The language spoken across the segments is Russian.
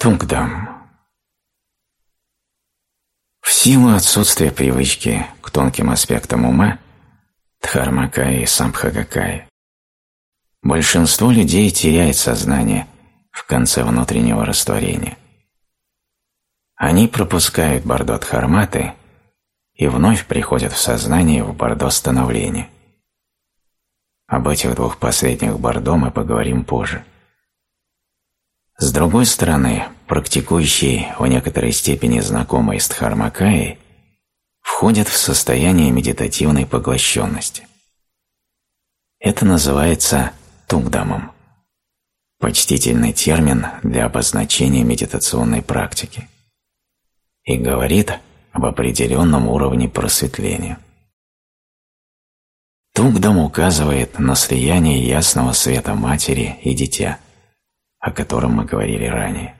Тунгдам. В силу отсутствия привычки к тонким аспектам ума, Дхармакая и Самбхагакая, большинство людей теряет сознание в конце внутреннего растворения. Они пропускают бордо Дхарматы и вновь приходят в сознание в бордо становления. Об этих двух последних бордо мы поговорим позже. С другой стороны, практикующие в некоторой степени знакомые с Дхармакаей входят в состояние медитативной поглощенности. Это называется тунгдамом. Почтительный термин для обозначения медитационной практики. И говорит об определенном уровне просветления. Тугдам указывает на слияние ясного света матери и дитя – о котором мы говорили ранее.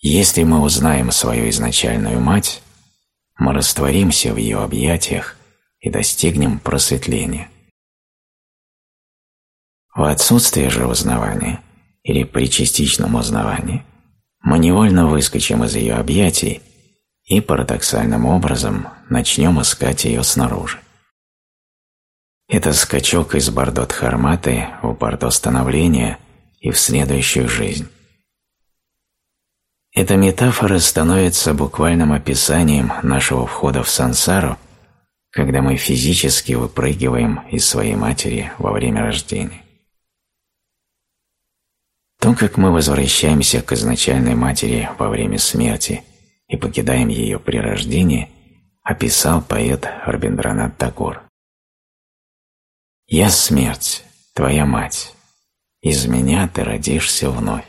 Если мы узнаем свою изначальную мать, мы растворимся в ее объятиях и достигнем просветления. В отсутствие же узнавания или при частичном узнавании мы невольно выскочим из ее объятий и парадоксальным образом начнем искать ее снаружи. Это скачок из Бардот-Харматы в Бардо-становления – и в следующую жизнь. Эта метафора становится буквальным описанием нашего входа в сансару, когда мы физически выпрыгиваем из своей матери во время рождения. То, как мы возвращаемся к изначальной матери во время смерти и покидаем ее при рождении, описал поэт Рабиндранат Тагор. «Я смерть, твоя мать, из меня ты родишься вновь.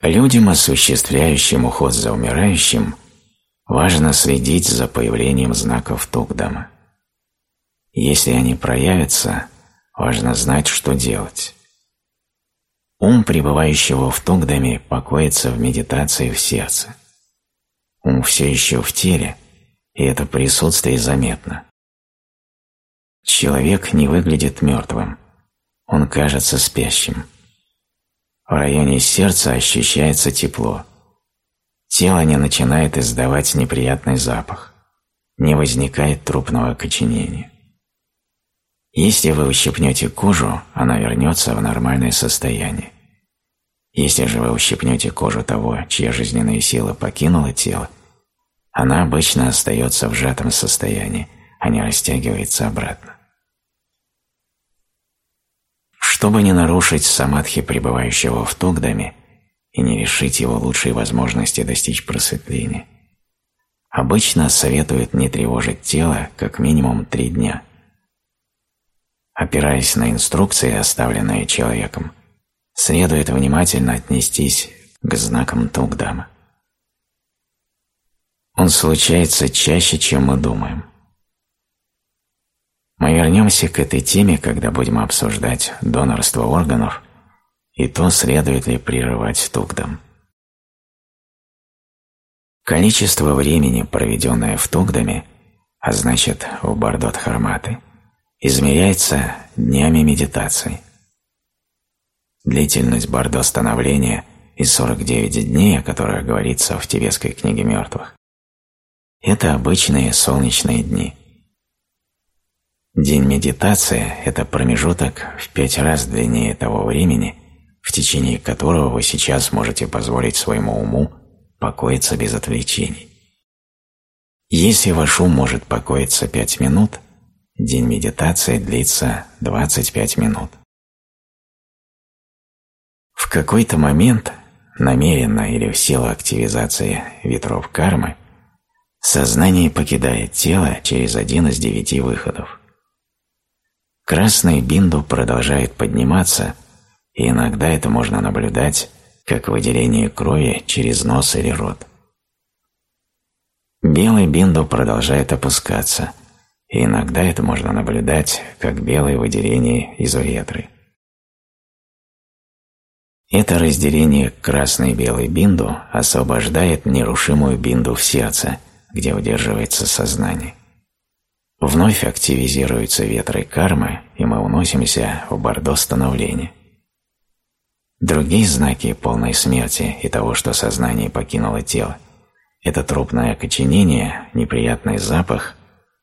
Людям, осуществляющим уход за умирающим, важно следить за появлением знаков Тугдама. Если они проявятся, важно знать, что делать. Ум, пребывающего в Тугдаме, покоится в медитации в сердце. Ум все еще в теле, и это присутствие заметно. Человек не выглядит мертвым, он кажется спящим. В районе сердца ощущается тепло. Тело не начинает издавать неприятный запах. Не возникает трупного окоченения. Если вы ущипнете кожу, она вернется в нормальное состояние. Если же вы ущипнете кожу того, чья жизненная сила покинула тело, она обычно остается в сжатом состоянии, а не растягивается обратно. Чтобы не нарушить самадхи пребывающего в Тогдаме и не решить его лучшие возможности достичь просветления, обычно советуют не тревожить тело как минимум три дня. Опираясь на инструкции, оставленные человеком, следует внимательно отнестись к знакам Тугдама. Он случается чаще, чем мы думаем. Мы вернемся к этой теме, когда будем обсуждать донорство органов и то, следует ли прерывать тугдам. Количество времени, проведенное в тугдаме, а значит в бардот-харматы, измеряется днями медитации. Длительность бардо-становления и 49 дней, о которых говорится в тибетской книге мертвых, это обычные солнечные дни – День медитации – это промежуток в пять раз длиннее того времени, в течение которого вы сейчас можете позволить своему уму покоиться без отвлечений. Если ваш ум может покоиться пять минут, день медитации длится 25 минут. В какой-то момент, намеренно или в силу активизации ветров кармы, сознание покидает тело через один из девяти выходов – Красный бинду продолжает подниматься, и иногда это можно наблюдать как выделение крови через нос или рот. Белый бинду продолжает опускаться, и иногда это можно наблюдать как белое выделение из уретры. Это разделение белый бинду освобождает нерушимую бинду в сердце, где удерживается сознание. Вновь активизируются ветры кармы, и мы уносимся в бордо становления. Другие знаки полной смерти и того, что сознание покинуло тело, это трупное окоченение, неприятный запах,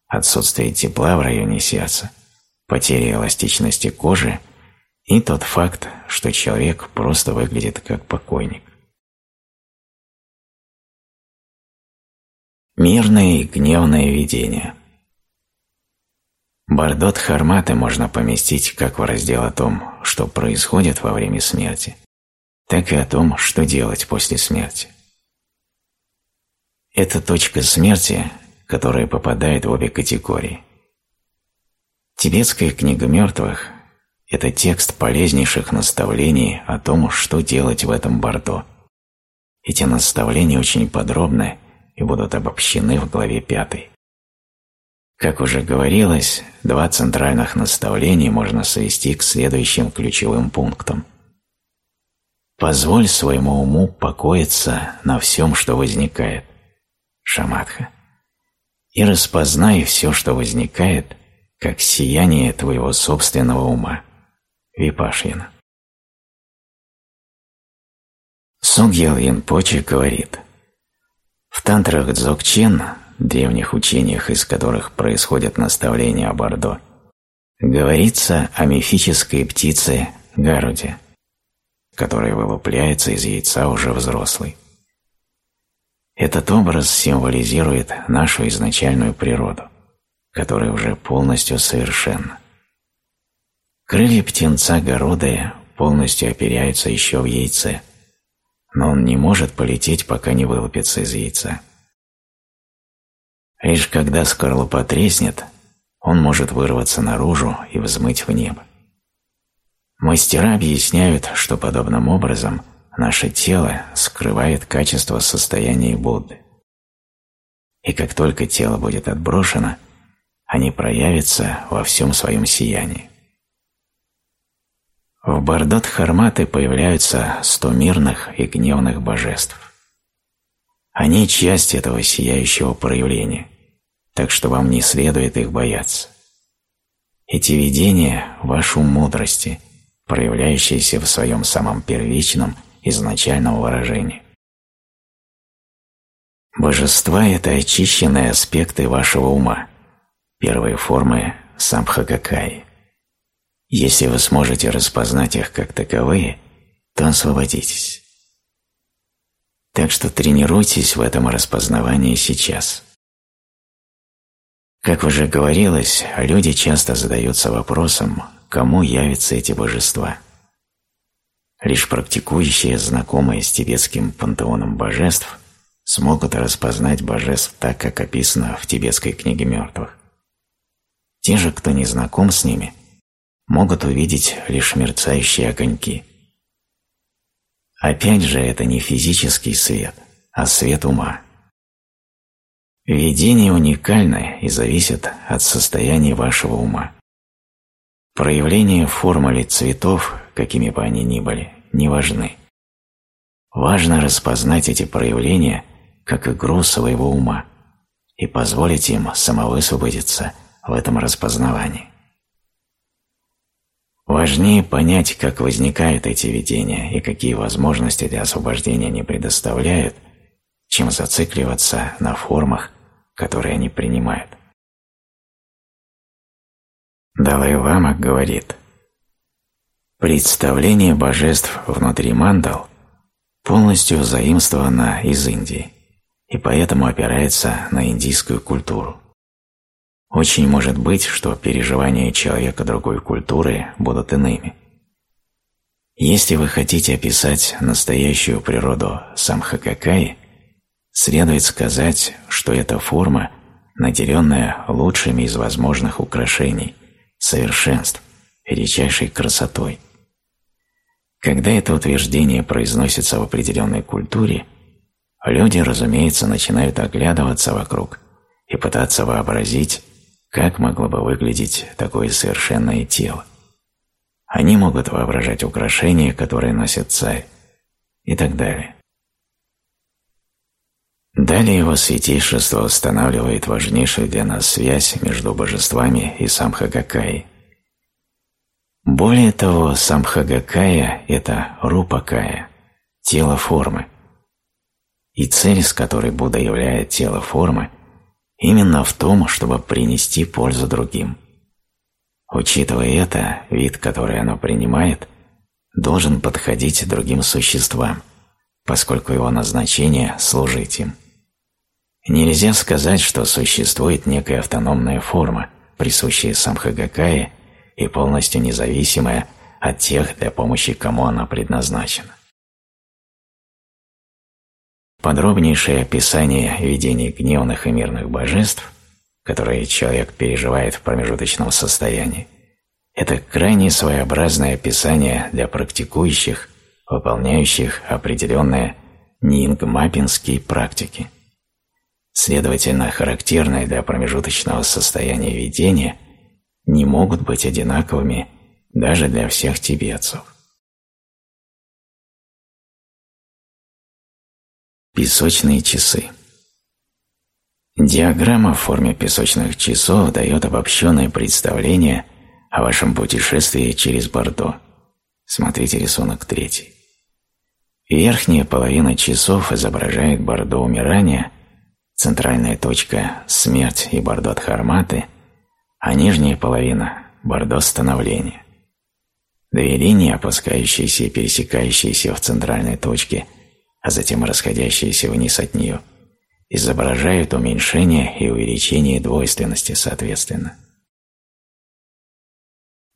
отсутствие тепла в районе сердца, потеря эластичности кожи и тот факт, что человек просто выглядит как покойник. Мирное и гневное видение Бардот Харматы можно поместить как в раздел о том, что происходит во время смерти, так и о том, что делать после смерти. Это точка смерти, которая попадает в обе категории. Тибетская книга мертвых – это текст полезнейших наставлений о том, что делать в этом Бардо. Эти наставления очень подробны и будут обобщены в главе 5. Как уже говорилось, два центральных наставления можно свести к следующим ключевым пунктам. Позволь своему уму покоиться на всем, что возникает, шаматха, и распознай все, что возникает, как сияние твоего собственного ума, випашьяна. Сугьел Янпоче говорит, в тантрах Дзогчен древних учениях, из которых происходят наставления о Бордо, говорится о мифической птице Гаруде, которая вылупляется из яйца уже взрослой. Этот образ символизирует нашу изначальную природу, которая уже полностью совершенна. Крылья птенца Городы полностью оперяются еще в яйце, но он не может полететь, пока не вылупится из яйца. Лишь когда скорлупа треснет, он может вырваться наружу и взмыть в небо. Мастера объясняют, что подобным образом наше тело скрывает качество состояния Будды. И как только тело будет отброшено, они проявятся во всем своем сиянии. В Бардот Харматы появляются сто мирных и гневных божеств. Они часть этого сияющего проявления, так что вам не следует их бояться. Эти видения – вашу мудрости, проявляющиеся в своем самом первичном, изначальном выражении. Божества – это очищенные аспекты вашего ума, первые формы самбхагакаи. Если вы сможете распознать их как таковые, то освободитесь. Так что тренируйтесь в этом распознавании сейчас. Как уже говорилось, люди часто задаются вопросом, кому явятся эти божества. Лишь практикующие, знакомые с тибетским пантеоном божеств, смогут распознать божеств так, как описано в тибетской книге мертвых. Те же, кто не знаком с ними, могут увидеть лишь мерцающие огоньки. Опять же, это не физический свет, а свет ума – Видение уникальное и зависит от состояния вашего ума. Проявления форм или цветов, какими бы они ни были, не важны. Важно распознать эти проявления как игру своего ума и позволить им самовысвободиться в этом распознавании. Важнее понять, как возникают эти видения и какие возможности для освобождения они предоставляют – чем зацикливаться на формах, которые они принимают. Далай-лама говорит, представление божеств внутри мандал полностью заимствовано из Индии и поэтому опирается на индийскую культуру. Очень может быть, что переживания человека другой культуры будут иными. Если вы хотите описать настоящую природу самхакакаи, Следует сказать, что эта форма, наделенная лучшими из возможных украшений, совершенств, редчайшей красотой. Когда это утверждение произносится в определенной культуре, люди, разумеется, начинают оглядываться вокруг и пытаться вообразить, как могло бы выглядеть такое совершенное тело. Они могут воображать украшения, которые носит царь, и так далее. Далее его святейшество устанавливает важнейшую для нас связь между божествами и Самхагакай. Более того, сам Хагакая – это Рупакая, тело формы. И цель, с которой Будда являет тело формы, именно в том, чтобы принести пользу другим. Учитывая это, вид, который оно принимает, должен подходить другим существам, поскольку его назначение – служить им. Нельзя сказать, что существует некая автономная форма, присущая Самхагакае и полностью независимая от тех, для помощи кому она предназначена. Подробнейшее описание видений гневных и мирных божеств, которые человек переживает в промежуточном состоянии, это крайне своеобразное описание для практикующих, выполняющих определенные нингмапинские практики – следовательно, характерные для промежуточного состояния видения, не могут быть одинаковыми даже для всех тибетцев. Песочные часы Диаграмма в форме песочных часов дает обобщенное представление о вашем путешествии через Бордо. Смотрите рисунок третий. Верхняя половина часов изображает Бордо умирания – центральная точка – смерть и бордо Дхарматы, а нижняя половина – бордо становления. Две линии, опускающиеся и пересекающиеся в центральной точке, а затем расходящиеся вниз от нее, изображают уменьшение и увеличение двойственности соответственно.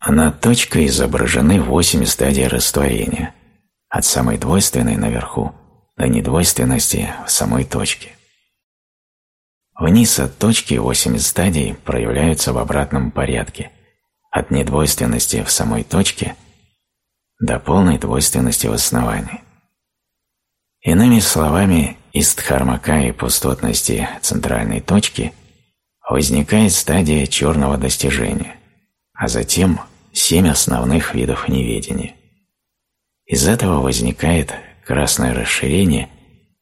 Над точкой изображены восемь стадий растворения, от самой двойственной наверху до недвойственности в самой точке. Вниз от точки 8 стадий проявляются в обратном порядке, от недвойственности в самой точке до полной двойственности в основании. Иными словами, из дхармака и пустотности центральной точки возникает стадия черного достижения, а затем семь основных видов неведения. Из этого возникает красное расширение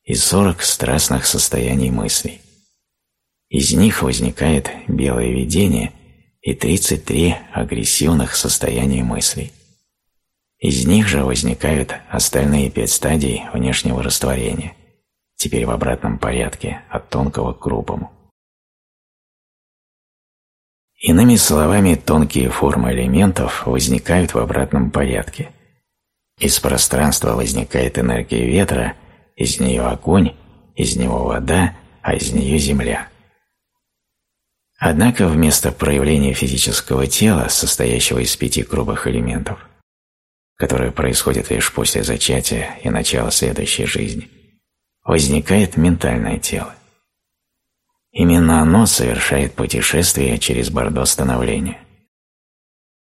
и 40 страстных состояний мыслей. Из них возникает белое видение и 33 агрессивных состояния мыслей. Из них же возникают остальные пять стадий внешнего растворения, теперь в обратном порядке, от тонкого к грубому. Иными словами, тонкие формы элементов возникают в обратном порядке. Из пространства возникает энергия ветра, из нее огонь, из него вода, а из нее земля. Однако вместо проявления физического тела, состоящего из пяти грубых элементов, которое происходит лишь после зачатия и начала следующей жизни, возникает ментальное тело. Именно оно совершает путешествие через бордо становления.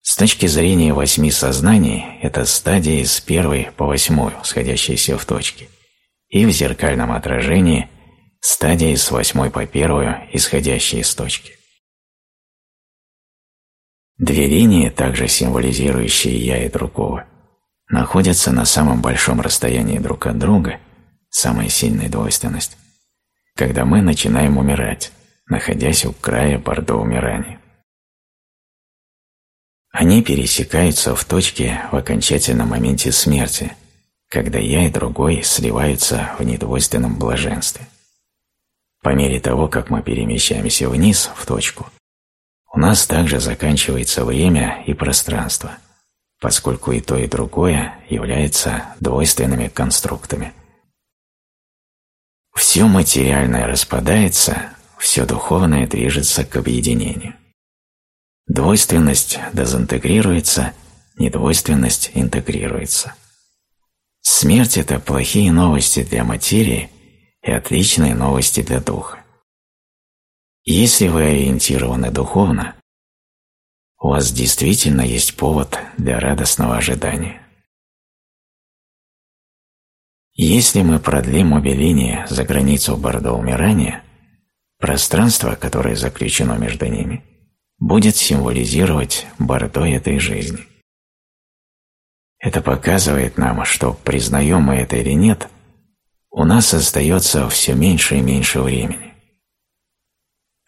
С точки зрения восьми сознаний, это стадии с первой по восьмую, сходящиеся в точке, и в зеркальном отражении стадии с восьмой по первую, исходящие из точки. Две линии, также символизирующие «я» и другого, находятся на самом большом расстоянии друг от друга, самая сильная двойственность, когда мы начинаем умирать, находясь у края бордо умирания. Они пересекаются в точке в окончательном моменте смерти, когда я и другой сливаются в недвойственном блаженстве. По мере того, как мы перемещаемся вниз в точку, у нас также заканчивается время и пространство, поскольку и то, и другое является двойственными конструктами. Все материальное распадается, все духовное движется к объединению. Двойственность дезинтегрируется, недвойственность интегрируется. Смерть – это плохие новости для материи и отличные новости для духа. Если вы ориентированы духовно, у вас действительно есть повод для радостного ожидания. Если мы продлим обе линии за границу бордо умирания, пространство, которое заключено между ними, будет символизировать бордо этой жизни. Это показывает нам, что, признаем мы это или нет, у нас остается все меньше и меньше времени.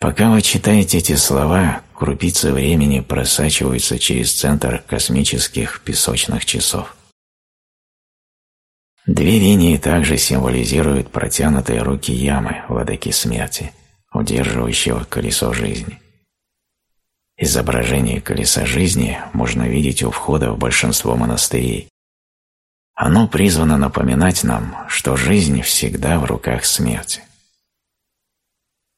Пока вы читаете эти слова, крупицы времени просачиваются через центр космических песочных часов. Две линии также символизируют протянутые руки ямы, владыки смерти, удерживающего колесо жизни. Изображение колеса жизни можно видеть у входа в большинство монастырей. Оно призвано напоминать нам, что жизнь всегда в руках смерти.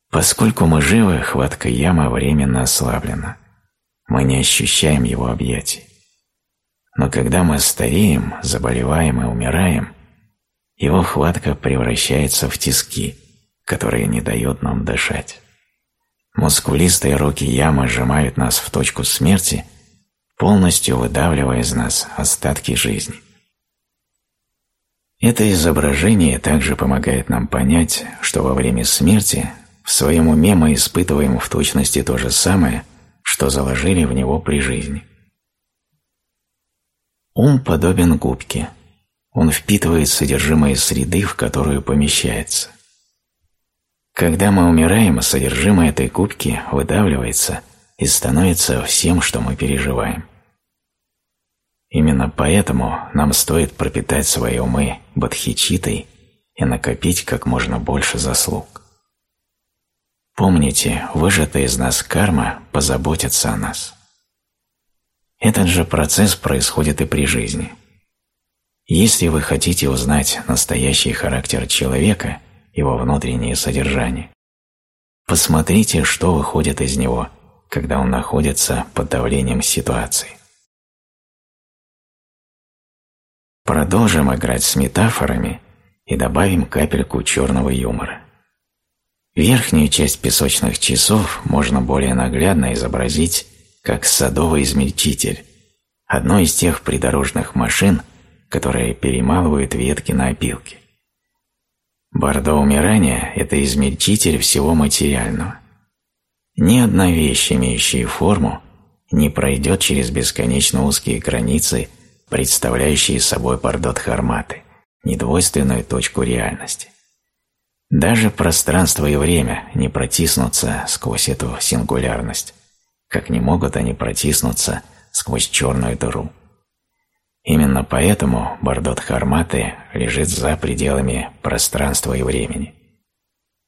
Поскольку мы живы, хватка ямы временно ослаблена. Мы не ощущаем его объятий. Но когда мы стареем, заболеваем и умираем, его хватка превращается в тиски, которые не дают нам дышать. Мускулистые руки ямы сжимают нас в точку смерти, полностью выдавливая из нас остатки жизни. Это изображение также помогает нам понять, что во время смерти в своем уме мы испытываем в точности то же самое, что заложили в него при жизни. Ум подобен губке. Он впитывает содержимое среды, в которую помещается. Когда мы умираем, содержимое этой губки выдавливается и становится всем, что мы переживаем. Именно поэтому нам стоит пропитать свои умы бодхичитой и накопить как можно больше заслуг. Помните, выжатая из нас карма позаботится о нас. Этот же процесс происходит и при жизни. Если вы хотите узнать настоящий характер человека, его внутреннее содержание, посмотрите, что выходит из него, когда он находится под давлением ситуации. Продолжим играть с метафорами и добавим капельку черного юмора. Верхнюю часть песочных часов можно более наглядно изобразить как садовый измельчитель, одной из тех придорожных машин, которые перемалывают ветки на опилки. Бордо умирания – это измельчитель всего материального. Ни одна вещь, имеющая форму, не пройдет через бесконечно узкие границы, представляющие собой бордот харматы, недвойственную точку реальности. Даже пространство и время не протиснутся сквозь эту сингулярность, как не могут они протиснуться сквозь черную дыру. Именно поэтому Бардот Харматы лежит за пределами пространства и времени.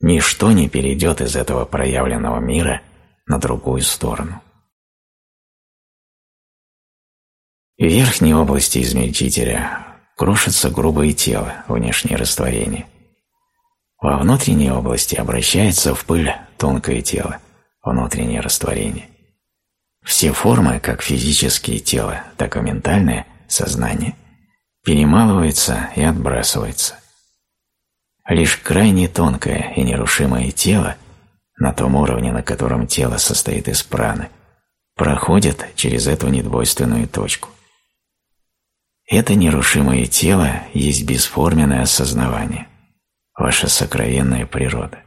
Ничто не перейдет из этого проявленного мира на другую сторону. В верхней области измельчителя крушится грубое тело, внешнее растворение – во внутренней области обращается в пыль тонкое тело, внутреннее растворение. Все формы, как физические тела, так и ментальное, сознание, перемалывается и отбрасывается. Лишь крайне тонкое и нерушимое тело, на том уровне, на котором тело состоит из праны, проходит через эту недвойственную точку. Это нерушимое тело есть бесформенное осознавание – ваша сокровенная природа.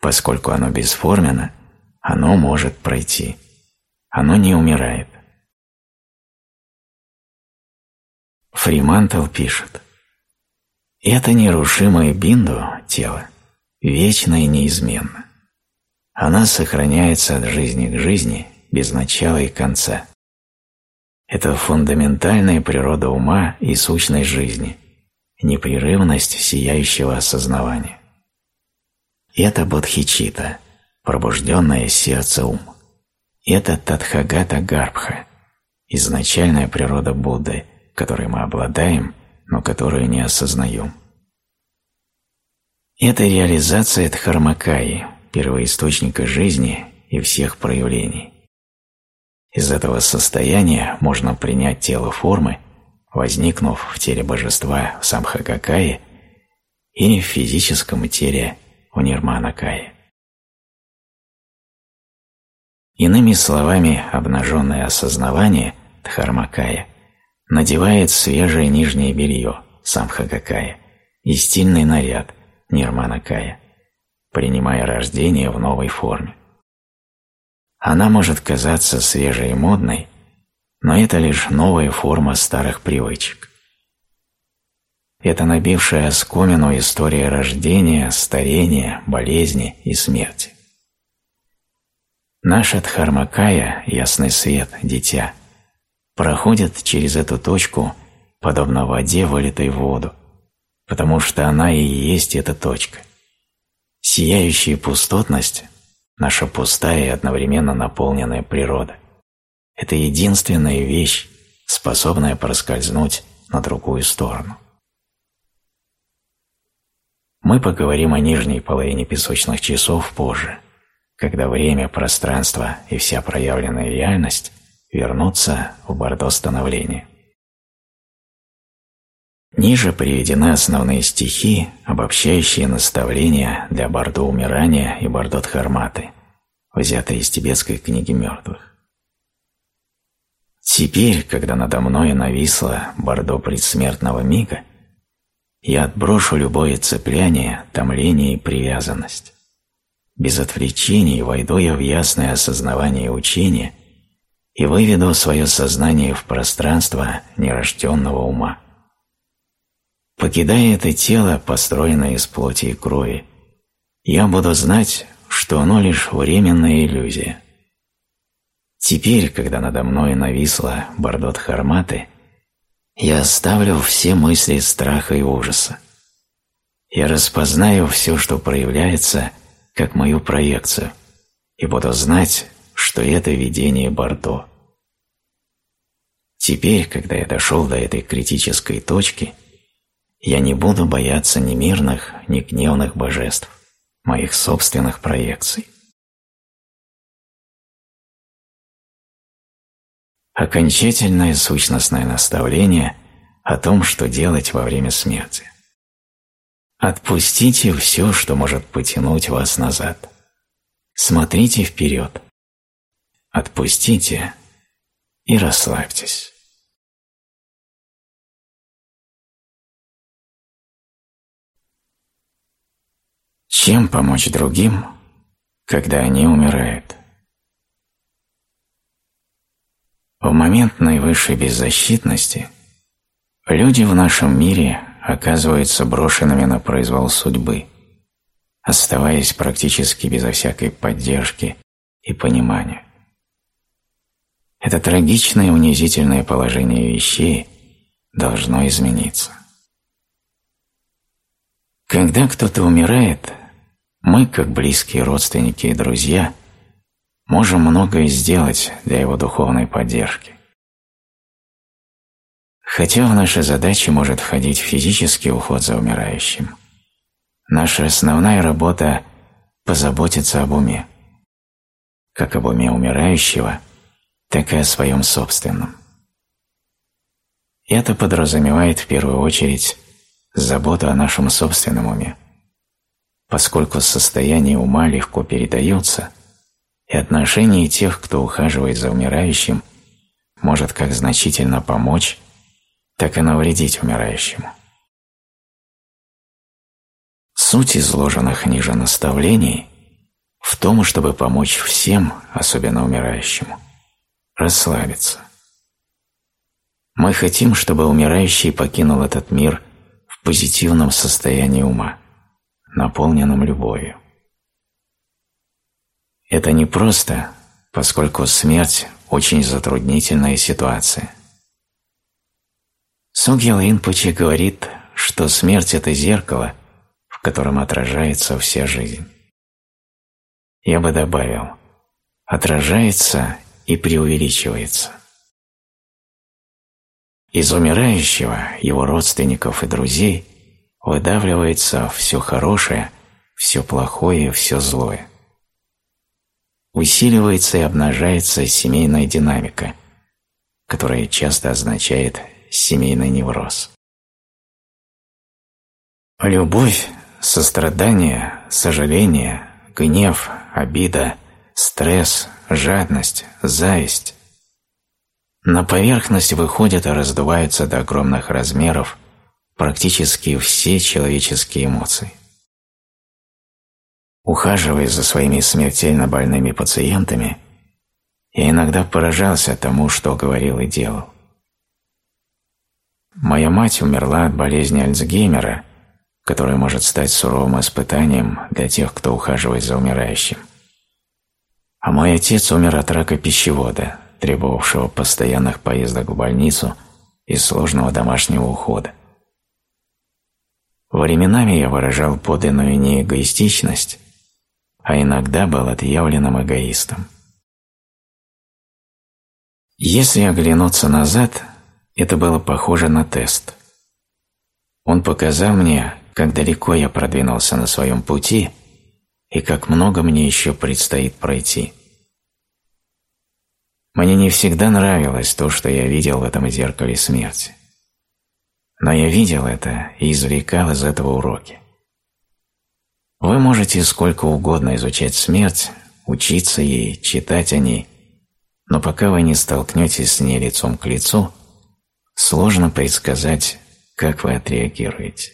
Поскольку оно бесформенно, оно может пройти. Оно не умирает. Фримантл пишет, «Это нерушимое бинду, тело, вечно и неизменно. Она сохраняется от жизни к жизни без начала и конца. Это фундаментальная природа ума и сущность жизни – непрерывность сияющего осознавания. Это бодхичита, пробужденное сердце ум. Это Тадхагата Гарбха, изначальная природа Будды, которой мы обладаем, но которую не осознаем. Это реализация Дхармакаи, первоисточника жизни и всех проявлений. Из этого состояния можно принять тело формы возникнув в теле божества в Самхагакае или в физическом теле у Нирманакае. Иными словами, обнаженное осознавание Дхармакая надевает свежее нижнее белье Самхагакая и стильный наряд Нирманакая, принимая рождение в новой форме. Она может казаться свежей и модной, но это лишь новая форма старых привычек. Это набившая оскомину история рождения, старения, болезни и смерти. Наша Дхармакая, ясный свет, дитя, проходит через эту точку, подобно воде, вылитой в воду, потому что она и есть эта точка. Сияющая пустотность – наша пустая и одновременно наполненная природа. Это единственная вещь, способная проскользнуть на другую сторону. Мы поговорим о нижней половине песочных часов позже, когда время, пространство и вся проявленная реальность вернутся в бордо становления. Ниже приведены основные стихи, обобщающие наставления для бордо умирания и бордо дхарматы, взятые из тибетской книги мертвых. Теперь, когда надо мной нависло бордо предсмертного мига, я отброшу любое цепляние, томление и привязанность. Без отвлечений войду я в ясное осознавание учения и выведу свое сознание в пространство нерожденного ума. Покидая это тело, построенное из плоти и крови, я буду знать, что оно лишь временная иллюзия. Теперь, когда надо мной нависла Бардот Харматы, я оставлю все мысли страха и ужаса. Я распознаю все, что проявляется, как мою проекцию, и буду знать, что это видение Бардо. Теперь, когда я дошел до этой критической точки, я не буду бояться ни мирных, ни гневных божеств, моих собственных проекций. Окончательное сущностное наставление о том, что делать во время смерти. Отпустите все, что может потянуть вас назад. Смотрите вперед. Отпустите и расслабьтесь. Чем помочь другим, когда они умирают? В момент наивысшей беззащитности люди в нашем мире оказываются брошенными на произвол судьбы, оставаясь практически безо всякой поддержки и понимания. Это трагичное унизительное положение вещей должно измениться. Когда кто-то умирает, мы, как близкие родственники и друзья – можем многое сделать для его духовной поддержки. Хотя в наши задачи может входить физический уход за умирающим, наша основная работа – позаботиться об уме, как об уме умирающего, так и о своем собственном. Это подразумевает в первую очередь заботу о нашем собственном уме, поскольку состояние ума легко передается – и отношение тех, кто ухаживает за умирающим, может как значительно помочь, так и навредить умирающему. Суть изложенных ниже наставлений в том, чтобы помочь всем, особенно умирающему, расслабиться. Мы хотим, чтобы умирающий покинул этот мир в позитивном состоянии ума, наполненном любовью. Это не просто, поскольку смерть – очень затруднительная ситуация. Сугья Ринпоче говорит, что смерть – это зеркало, в котором отражается вся жизнь. Я бы добавил – отражается и преувеличивается. Из умирающего, его родственников и друзей выдавливается все хорошее, все плохое и все злое усиливается и обнажается семейная динамика, которая часто означает семейный невроз. Любовь, сострадание, сожаление, гнев, обида, стресс, жадность, зависть на поверхность выходят и раздуваются до огромных размеров практически все человеческие эмоции. Ухаживая за своими смертельно больными пациентами, я иногда поражался тому, что говорил и делал. Моя мать умерла от болезни Альцгеймера, которая может стать суровым испытанием для тех, кто ухаживает за умирающим. А мой отец умер от рака пищевода, требовавшего постоянных поездок в больницу и сложного домашнего ухода. Временами я выражал подлинную неэгоистичность, а иногда был отъявленным эгоистом. Если оглянуться назад, это было похоже на тест. Он показал мне, как далеко я продвинулся на своем пути и как много мне еще предстоит пройти. Мне не всегда нравилось то, что я видел в этом зеркале смерти. Но я видел это и извлекал из этого уроки. Вы можете сколько угодно изучать смерть, учиться ей, читать о ней, но пока вы не столкнетесь с ней лицом к лицу, сложно предсказать, как вы отреагируете.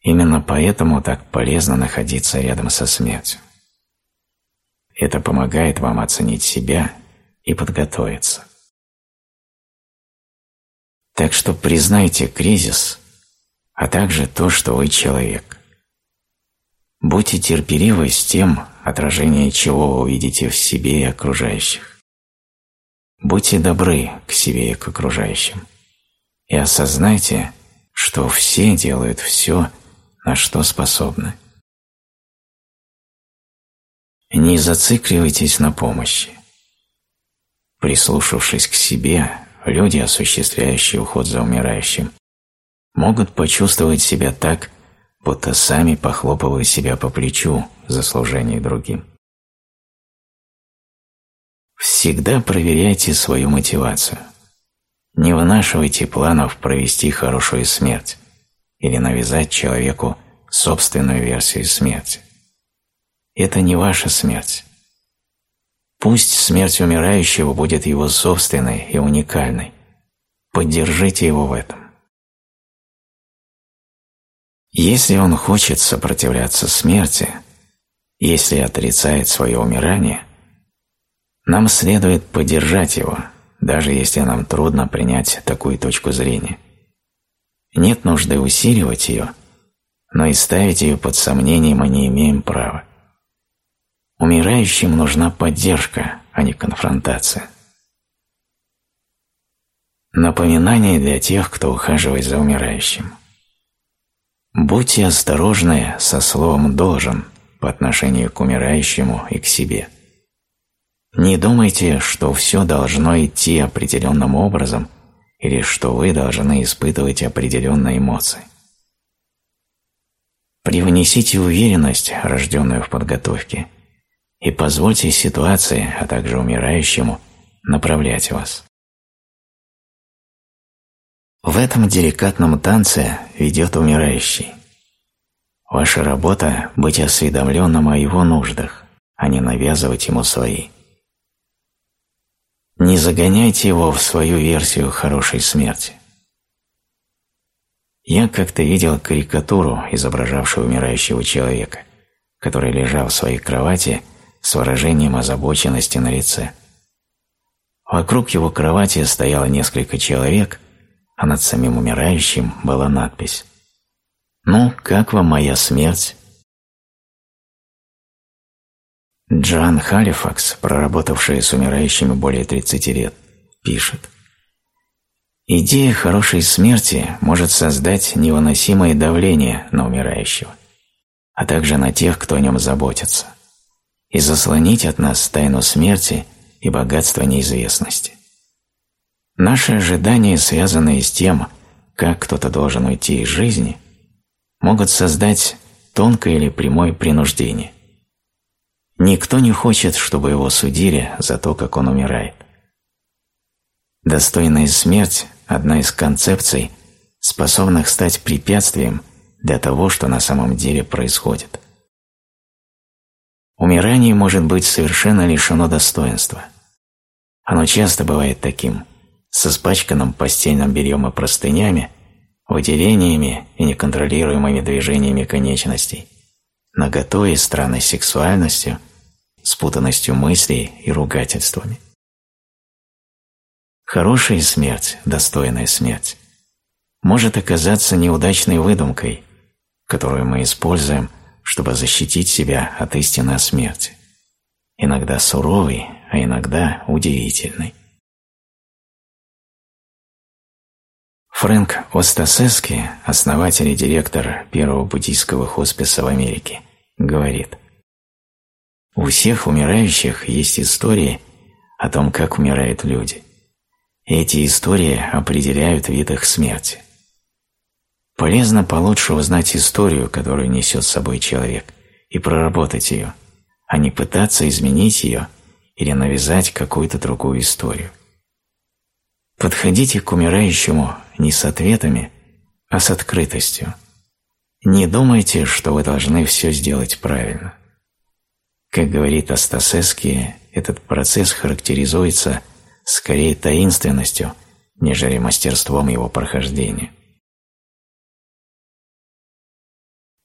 Именно поэтому так полезно находиться рядом со смертью. Это помогает вам оценить себя и подготовиться. Так что признайте кризис, а также то, что вы человек. Будьте терпеливы с тем, отражение чего вы увидите в себе и окружающих. Будьте добры к себе и к окружающим. И осознайте, что все делают все, на что способны. Не зацикливайтесь на помощи. Прислушавшись к себе, люди, осуществляющие уход за умирающим, могут почувствовать себя так, будто сами похлопывают себя по плечу за служение другим. Всегда проверяйте свою мотивацию. Не вынашивайте планов провести хорошую смерть или навязать человеку собственную версию смерти. Это не ваша смерть. Пусть смерть умирающего будет его собственной и уникальной. Поддержите его в этом. Если он хочет сопротивляться смерти, если отрицает свое умирание, нам следует поддержать его, даже если нам трудно принять такую точку зрения. Нет нужды усиливать ее, но и ставить ее под сомнение мы не имеем права. Умирающим нужна поддержка, а не конфронтация. Напоминание для тех, кто ухаживает за умирающим. Будьте осторожны со словом «должен» по отношению к умирающему и к себе. Не думайте, что все должно идти определенным образом или что вы должны испытывать определенные эмоции. Привнесите уверенность, рожденную в подготовке – и позвольте ситуации, а также умирающему, направлять вас. В этом деликатном танце ведет умирающий. Ваша работа – быть осведомленным о его нуждах, а не навязывать ему свои. Не загоняйте его в свою версию хорошей смерти. Я как-то видел карикатуру, изображавшую умирающего человека, который лежал в своей кровати с выражением озабоченности на лице. Вокруг его кровати стояло несколько человек, а над самим умирающим была надпись «Ну, как вам моя смерть?» Джоан Халифакс, проработавшая с умирающими более 30 лет, пишет «Идея хорошей смерти может создать невыносимое давление на умирающего, а также на тех, кто о нем заботится и заслонить от нас тайну смерти и богатство неизвестности. Наши ожидания, связанные с тем, как кто-то должен уйти из жизни, могут создать тонкое или прямое принуждение. Никто не хочет, чтобы его судили за то, как он умирает. Достойная смерть – одна из концепций, способных стать препятствием для того, что на самом деле происходит. Умирание может быть совершенно лишено достоинства. Оно часто бывает таким, с испачканным постельным бельем и простынями, выделениями и неконтролируемыми движениями конечностей, наготой и странной сексуальностью, спутанностью мыслей и ругательствами. Хорошая смерть, достойная смерть, может оказаться неудачной выдумкой, которую мы используем – чтобы защитить себя от истины о смерти. иногда суровый, а иногда удивительный. Фрэнк Остасески, основатель и директор первого буддийского хосписа в Америке, говорит, «У всех умирающих есть истории о том, как умирают люди. Эти истории определяют вид их смерти. Полезно получше узнать историю, которую несет с собой человек, и проработать ее, а не пытаться изменить ее или навязать какую-то другую историю. Подходите к умирающему не с ответами, а с открытостью. Не думайте, что вы должны все сделать правильно. Как говорит Астасески, этот процесс характеризуется скорее таинственностью, нежели мастерством его прохождения.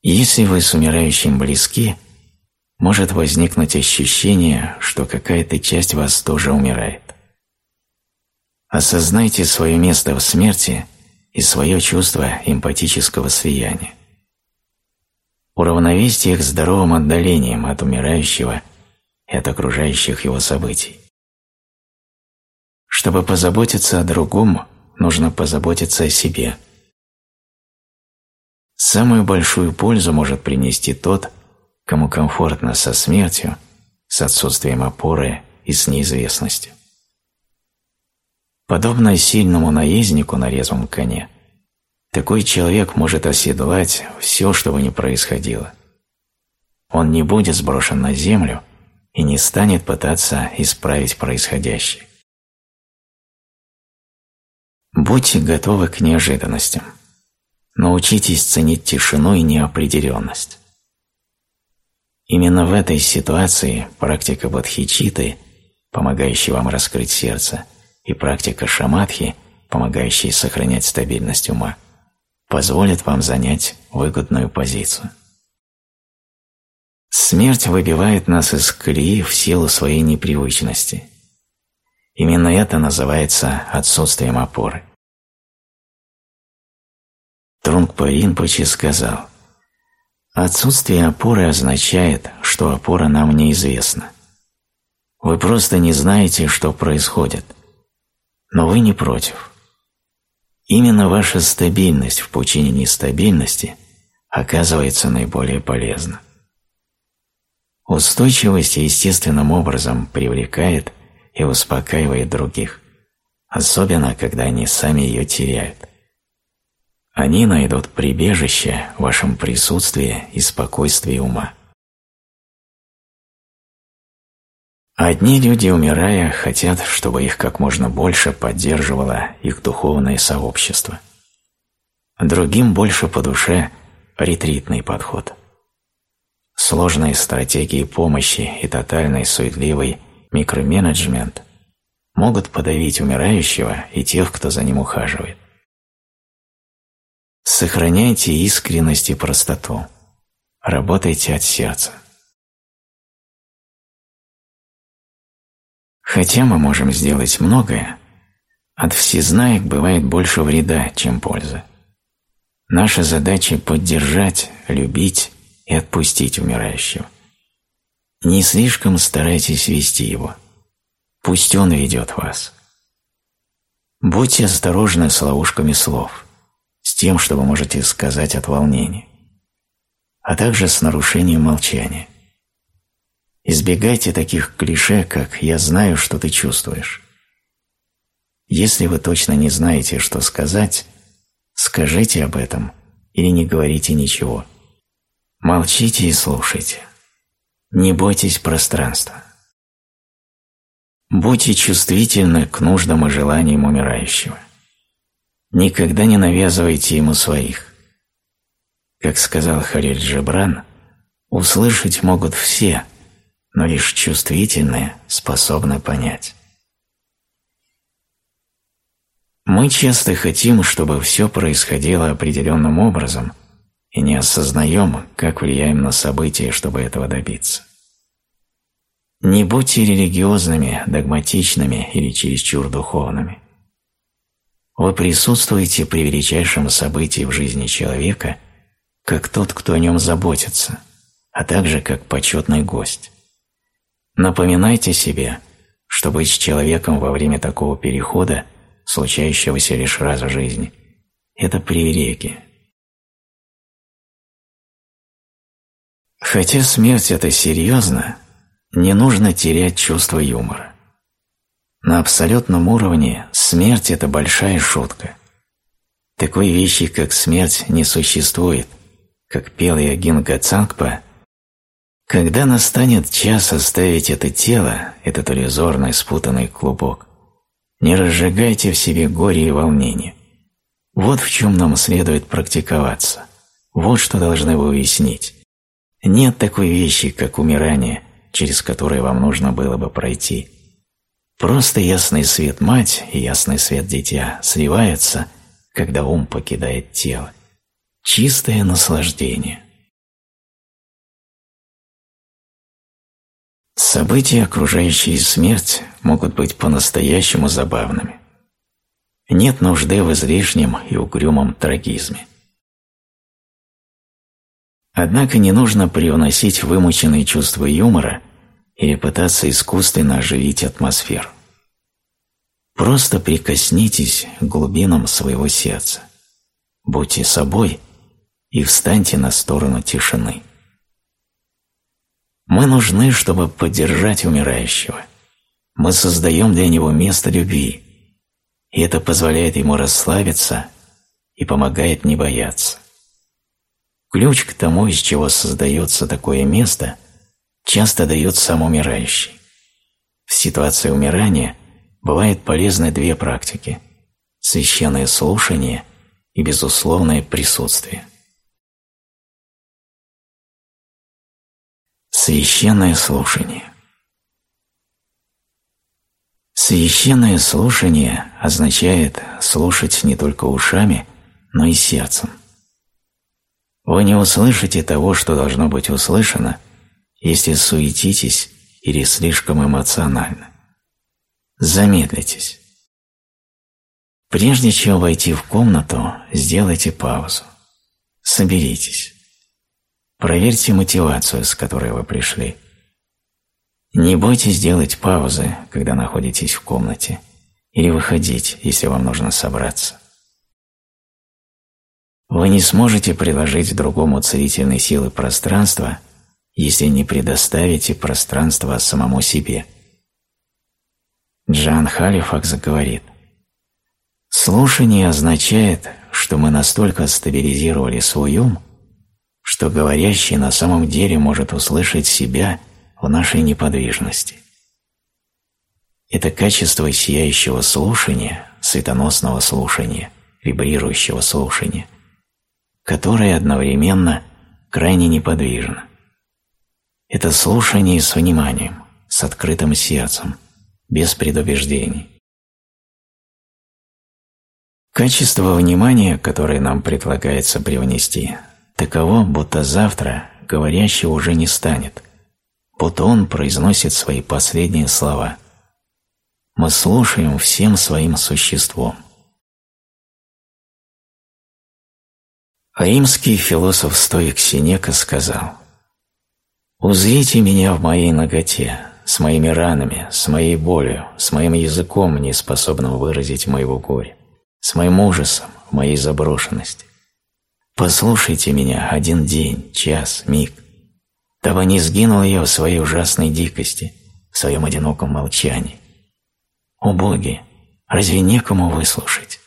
Если вы с умирающим близки, может возникнуть ощущение, что какая-то часть вас тоже умирает. Осознайте свое место в смерти и свое чувство эмпатического слияния. Уравновесьте их здоровым отдалением от умирающего и от окружающих его событий. Чтобы позаботиться о другом, нужно позаботиться о себе – Самую большую пользу может принести тот, кому комфортно со смертью, с отсутствием опоры и с неизвестностью. Подобно сильному наезднику на резвом коне, такой человек может оседлать все, что бы ни происходило. Он не будет сброшен на землю и не станет пытаться исправить происходящее. Будьте готовы к неожиданностям. Научитесь ценить тишину и неопределенность. Именно в этой ситуации практика бодхичиты, помогающая вам раскрыть сердце, и практика шаматхи, помогающая сохранять стабильность ума, позволит вам занять выгодную позицию. Смерть выбивает нас из колеи в силу своей непривычности. Именно это называется отсутствием опоры. Трунгпа Ринпоче сказал, «Отсутствие опоры означает, что опора нам неизвестна. Вы просто не знаете, что происходит, но вы не против. Именно ваша стабильность в пучине нестабильности оказывается наиболее полезна. Устойчивость естественным образом привлекает и успокаивает других, особенно когда они сами ее теряют. Они найдут прибежище в вашем присутствии и спокойствии ума. Одни люди, умирая, хотят, чтобы их как можно больше поддерживало их духовное сообщество. Другим больше по душе ретритный подход. Сложные стратегии помощи и тотальный суетливый микроменеджмент могут подавить умирающего и тех, кто за ним ухаживает. Сохраняйте искренность и простоту. Работайте от сердца. Хотя мы можем сделать многое, от всезнаек бывает больше вреда, чем пользы. Наша задача – поддержать, любить и отпустить умирающего. Не слишком старайтесь вести его. Пусть он ведет вас. Будьте осторожны с ловушками слов – с тем, что вы можете сказать от волнения, а также с нарушением молчания. Избегайте таких клише, как «я знаю, что ты чувствуешь». Если вы точно не знаете, что сказать, скажите об этом или не говорите ничего. Молчите и слушайте. Не бойтесь пространства. Будьте чувствительны к нуждам и желаниям умирающего. Никогда не навязывайте ему своих. Как сказал Халиль Джебран, услышать могут все, но лишь чувствительные способны понять. Мы часто хотим, чтобы все происходило определенным образом и не осознаем, как влияем на события, чтобы этого добиться. Не будьте религиозными, догматичными или чересчур духовными. Вы присутствуете при величайшем событии в жизни человека, как тот, кто о нем заботится, а также как почетный гость. Напоминайте себе, что быть человеком во время такого перехода, случающегося лишь раз в жизни, это привилегия. Хотя смерть – это серьезно, не нужно терять чувство юмора. На абсолютном уровне смерть – это большая шутка. Такой вещи, как смерть, не существует, как пел Ягин Гацангпа когда настанет час оставить это тело, этот иллюзорный спутанный клубок, не разжигайте в себе горе и волнение. Вот в чем нам следует практиковаться. Вот что должны вы уяснить. Нет такой вещи, как умирание, через которое вам нужно было бы пройти. Просто ясный свет мать и ясный свет дитя сливаются, когда ум покидает тело. Чистое наслаждение. События, окружающие смерть, могут быть по-настоящему забавными. Нет нужды в излишнем и угрюмом трагизме. Однако не нужно привносить вымученные чувства юмора или пытаться искусственно оживить атмосферу. Просто прикоснитесь к глубинам своего сердца. Будьте собой и встаньте на сторону тишины. Мы нужны, чтобы поддержать умирающего. Мы создаем для него место любви, и это позволяет ему расслабиться и помогает не бояться. Ключ к тому, из чего создается такое место, часто дает сам умирающий. В ситуации умирания бывают полезны две практики – священное слушание и безусловное присутствие. Священное слушание Священное слушание означает слушать не только ушами, но и сердцем. Вы не услышите того, что должно быть услышано, если суетитесь или слишком эмоционально. Замедлитесь. Прежде чем войти в комнату, сделайте паузу. Соберитесь. Проверьте мотивацию, с которой вы пришли. Не бойтесь делать паузы, когда находитесь в комнате, или выходить, если вам нужно собраться. Вы не сможете приложить другому целительной силы пространства, если не предоставите пространство самому себе. Джан Халифакс говорит, «Слушание означает, что мы настолько стабилизировали свой ум, что говорящий на самом деле может услышать себя в нашей неподвижности. Это качество сияющего слушания, светоносного слушания, вибрирующего слушания, которое одновременно крайне неподвижно. Это слушание с вниманием, с открытым сердцем, без предубеждений. Качество внимания, которое нам предлагается привнести, таково, будто завтра говорящий уже не станет, будто он произносит свои последние слова. Мы слушаем всем своим существом. Римский философ-стоик Синека сказал «Узрите меня в моей ноготе, с моими ранами, с моей болью, с моим языком, не способным выразить моего горя, с моим ужасом, моей заброшенности. Послушайте меня один день, час, миг, дабы не сгинул я в своей ужасной дикости, в своем одиноком молчании. О боги, разве некому выслушать?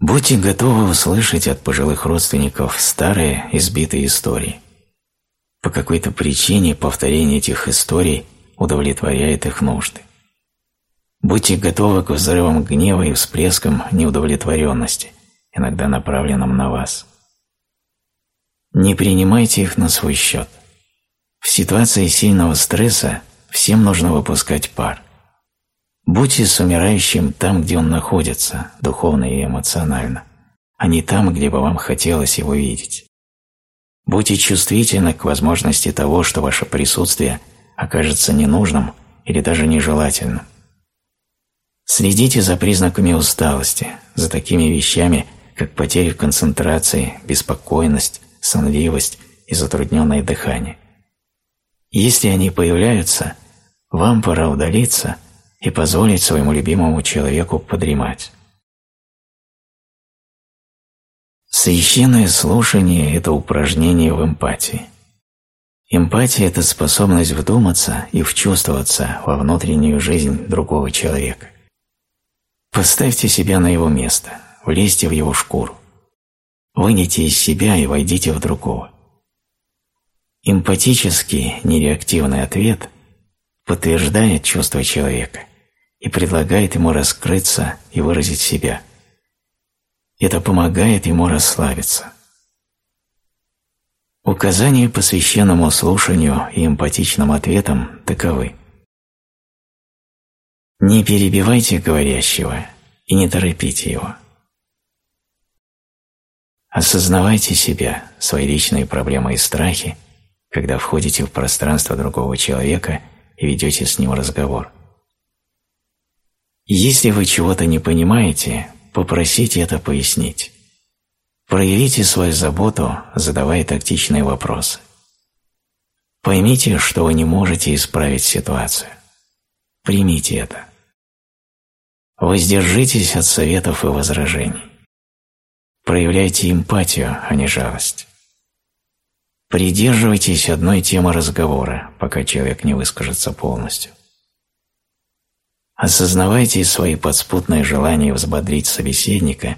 Будьте готовы услышать от пожилых родственников старые избитые истории. По какой-то причине повторение этих историй удовлетворяет их нужды. Будьте готовы к взрывам гнева и всплескам неудовлетворенности, иногда направленным на вас. Не принимайте их на свой счет. В ситуации сильного стресса всем нужно выпускать пар. Будьте с умирающим там, где он находится, духовно и эмоционально, а не там, где бы вам хотелось его видеть. Будьте чувствительны к возможности того, что ваше присутствие окажется ненужным или даже нежелательным. Следите за признаками усталости, за такими вещами, как потеря концентрации, беспокойность, сонливость и затрудненное дыхание. Если они появляются, вам пора удалиться и позволить своему любимому человеку подремать. Священное слушание – это упражнение в эмпатии. Эмпатия – это способность вдуматься и вчувствоваться во внутреннюю жизнь другого человека. Поставьте себя на его место, влезьте в его шкуру. Выйдите из себя и войдите в другого. Эмпатический, нереактивный ответ подтверждает чувства человека и предлагает ему раскрыться и выразить себя. Это помогает ему расслабиться. Указания по священному слушанию и эмпатичным ответам таковы. Не перебивайте говорящего и не торопите его. Осознавайте себя, свои личные проблемы и страхи, когда входите в пространство другого человека и ведете с ним разговор. Если вы чего-то не понимаете, попросите это пояснить. Проявите свою заботу, задавая тактичные вопросы. Поймите, что вы не можете исправить ситуацию. Примите это. Воздержитесь от советов и возражений. Проявляйте эмпатию, а не жалость. Придерживайтесь одной темы разговора, пока человек не выскажется полностью. Осознавайте свои подспутные желания взбодрить собеседника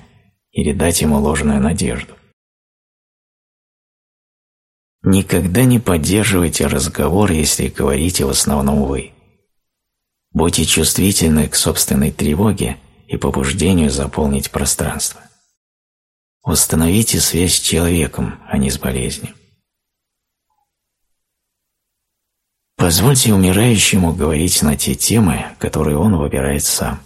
или дать ему ложную надежду. Никогда не поддерживайте разговор, если говорите в основном вы. Будьте чувствительны к собственной тревоге и побуждению заполнить пространство. Установите связь с человеком, а не с болезнью. Позвольте умирающему говорить на те темы, которые он выбирает сам.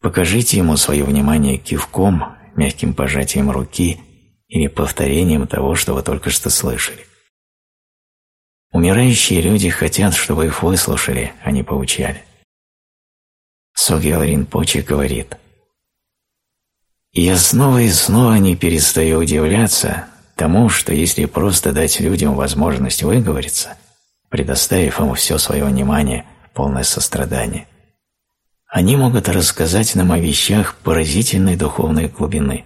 Покажите ему свое внимание кивком, мягким пожатием руки или повторением того, что вы только что слышали. Умирающие люди хотят, чтобы их выслушали, а не поучали. Согел Ринпоче говорит, «Я снова и снова не перестаю удивляться тому, что если просто дать людям возможность выговориться, предоставив им все свое внимание, полное сострадание, они могут рассказать нам о вещах поразительной духовной глубины,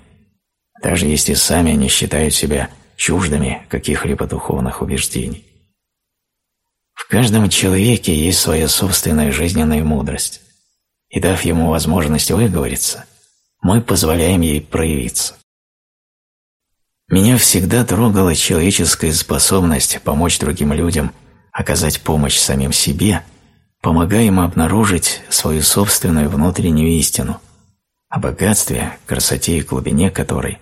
даже если сами они считают себя чуждыми каких-либо духовных убеждений. В каждом человеке есть своя собственная жизненная мудрость, и дав ему возможность выговориться, мы позволяем ей проявиться. Меня всегда трогала человеческая способность помочь другим людям оказать помощь самим себе – помогая им обнаружить свою собственную внутреннюю истину, о богатстве, красоте и глубине которой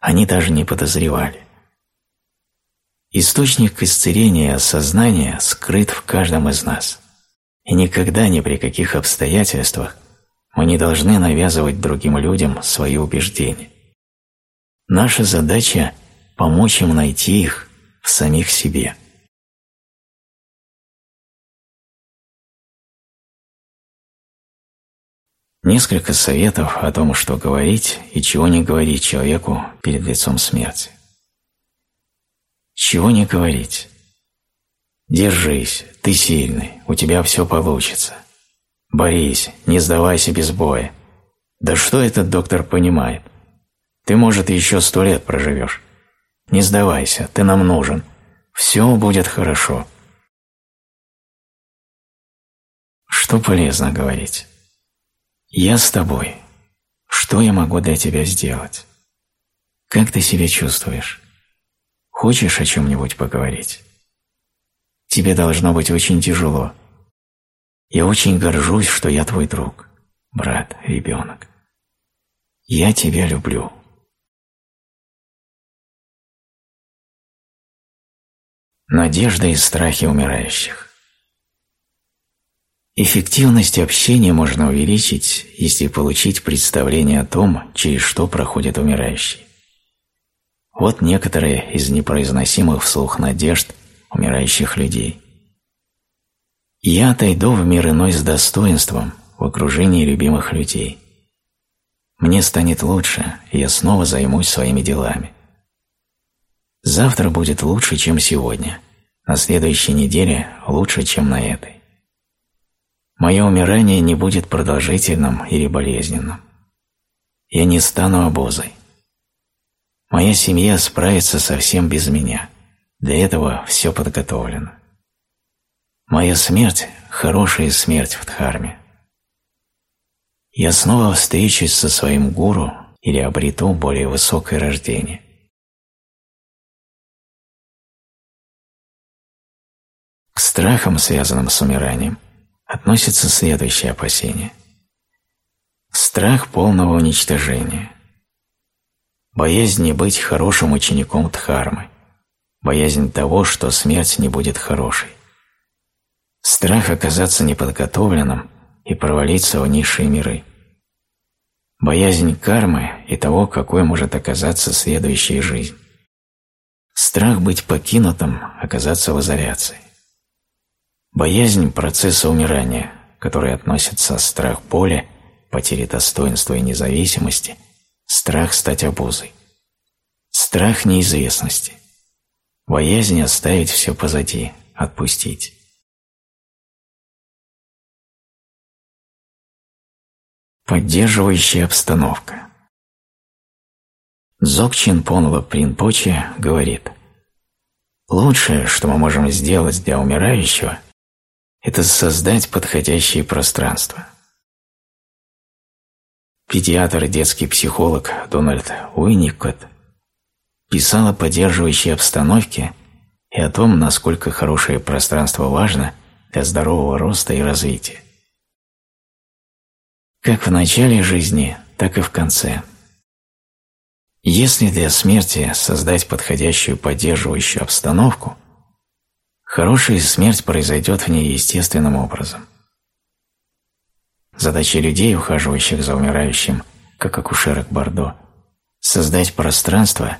они даже не подозревали. Источник исцеления и осознания скрыт в каждом из нас, и никогда ни при каких обстоятельствах мы не должны навязывать другим людям свои убеждения. Наша задача – помочь им найти их в самих себе – Несколько советов о том, что говорить и чего не говорить человеку перед лицом смерти. Чего не говорить? Держись, ты сильный, у тебя все получится. Борись, не сдавайся без боя. Да что этот доктор понимает? Ты, может, еще сто лет проживешь. Не сдавайся, ты нам нужен. Все будет хорошо. Что полезно говорить? «Я с тобой. Что я могу для тебя сделать? Как ты себя чувствуешь? Хочешь о чем-нибудь поговорить? Тебе должно быть очень тяжело. Я очень горжусь, что я твой друг, брат, ребенок. Я тебя люблю». Надежда и страхи умирающих. Эффективность общения можно увеличить, если получить представление о том, через что проходит умирающий. Вот некоторые из непроизносимых вслух надежд умирающих людей. Я отойду в мир иной с достоинством, в окружении любимых людей. Мне станет лучше, и я снова займусь своими делами. Завтра будет лучше, чем сегодня, на следующей неделе лучше, чем на этой. Мое умирание не будет продолжительным или болезненным. Я не стану обозой. Моя семья справится совсем без меня. Для этого все подготовлено. Моя смерть – хорошая смерть в Дхарме. Я снова встречусь со своим гуру или обрету более высокое рождение. К страхам, связанным с умиранием, относится следующее опасение. Страх полного уничтожения. Боязнь не быть хорошим учеником Дхармы. Боязнь того, что смерть не будет хорошей. Страх оказаться неподготовленным и провалиться в низшие миры. Боязнь кармы и того, какой может оказаться следующая жизнь. Страх быть покинутым, оказаться в изоляции. Боязнь процесса умирания, который относится страх боли, потери достоинства и независимости, страх стать обузой. Страх неизвестности. Боязнь оставить все позади, отпустить. Поддерживающая обстановка. Дзогчин Понла Принпоче говорит, «Лучшее, что мы можем сделать для умирающего, это создать подходящее пространство. Педиатр детский психолог Дональд Уинникот писал о поддерживающей обстановке и о том, насколько хорошее пространство важно для здорового роста и развития. Как в начале жизни, так и в конце. Если для смерти создать подходящую поддерживающую обстановку – Хорошая смерть произойдет в ней естественным образом. Задача людей, ухаживающих за умирающим, как акушерок Бордо, создать пространство,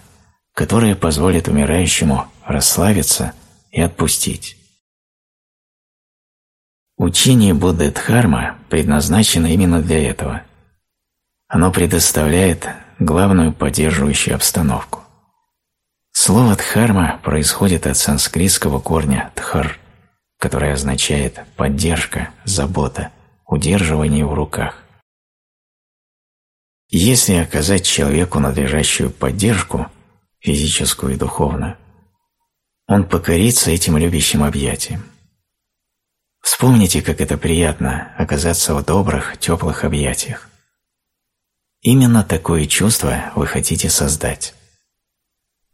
которое позволит умирающему расслабиться и отпустить. Учение Будды Дхарма предназначено именно для этого. Оно предоставляет главную поддерживающую обстановку. Слово «дхарма» происходит от санскритского корня «дхар», который означает «поддержка», «забота», «удерживание в руках». Если оказать человеку надлежащую поддержку, физическую и духовную, он покорится этим любящим объятиям. Вспомните, как это приятно оказаться в добрых, теплых объятиях. Именно такое чувство вы хотите создать.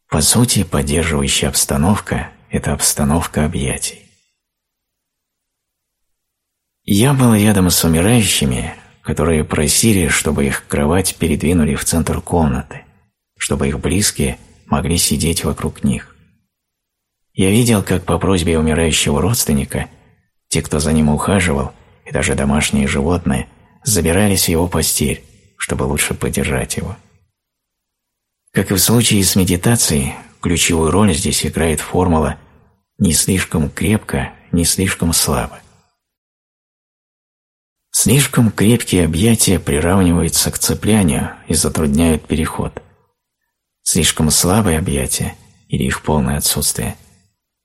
По сути, поддерживающая обстановка – это обстановка объятий. Я был рядом с умирающими, которые просили, чтобы их кровать передвинули в центр комнаты, чтобы их близкие могли сидеть вокруг них. Я видел, как по просьбе умирающего родственника те, кто за ним ухаживал, и даже домашние животные, забирались в его постель, чтобы лучше поддержать его. Как и в случае с медитацией, ключевую роль здесь играет формула «не слишком крепко, не слишком слабо». Слишком крепкие объятия приравниваются к цеплянию и затрудняют переход. Слишком слабые объятия или их полное отсутствие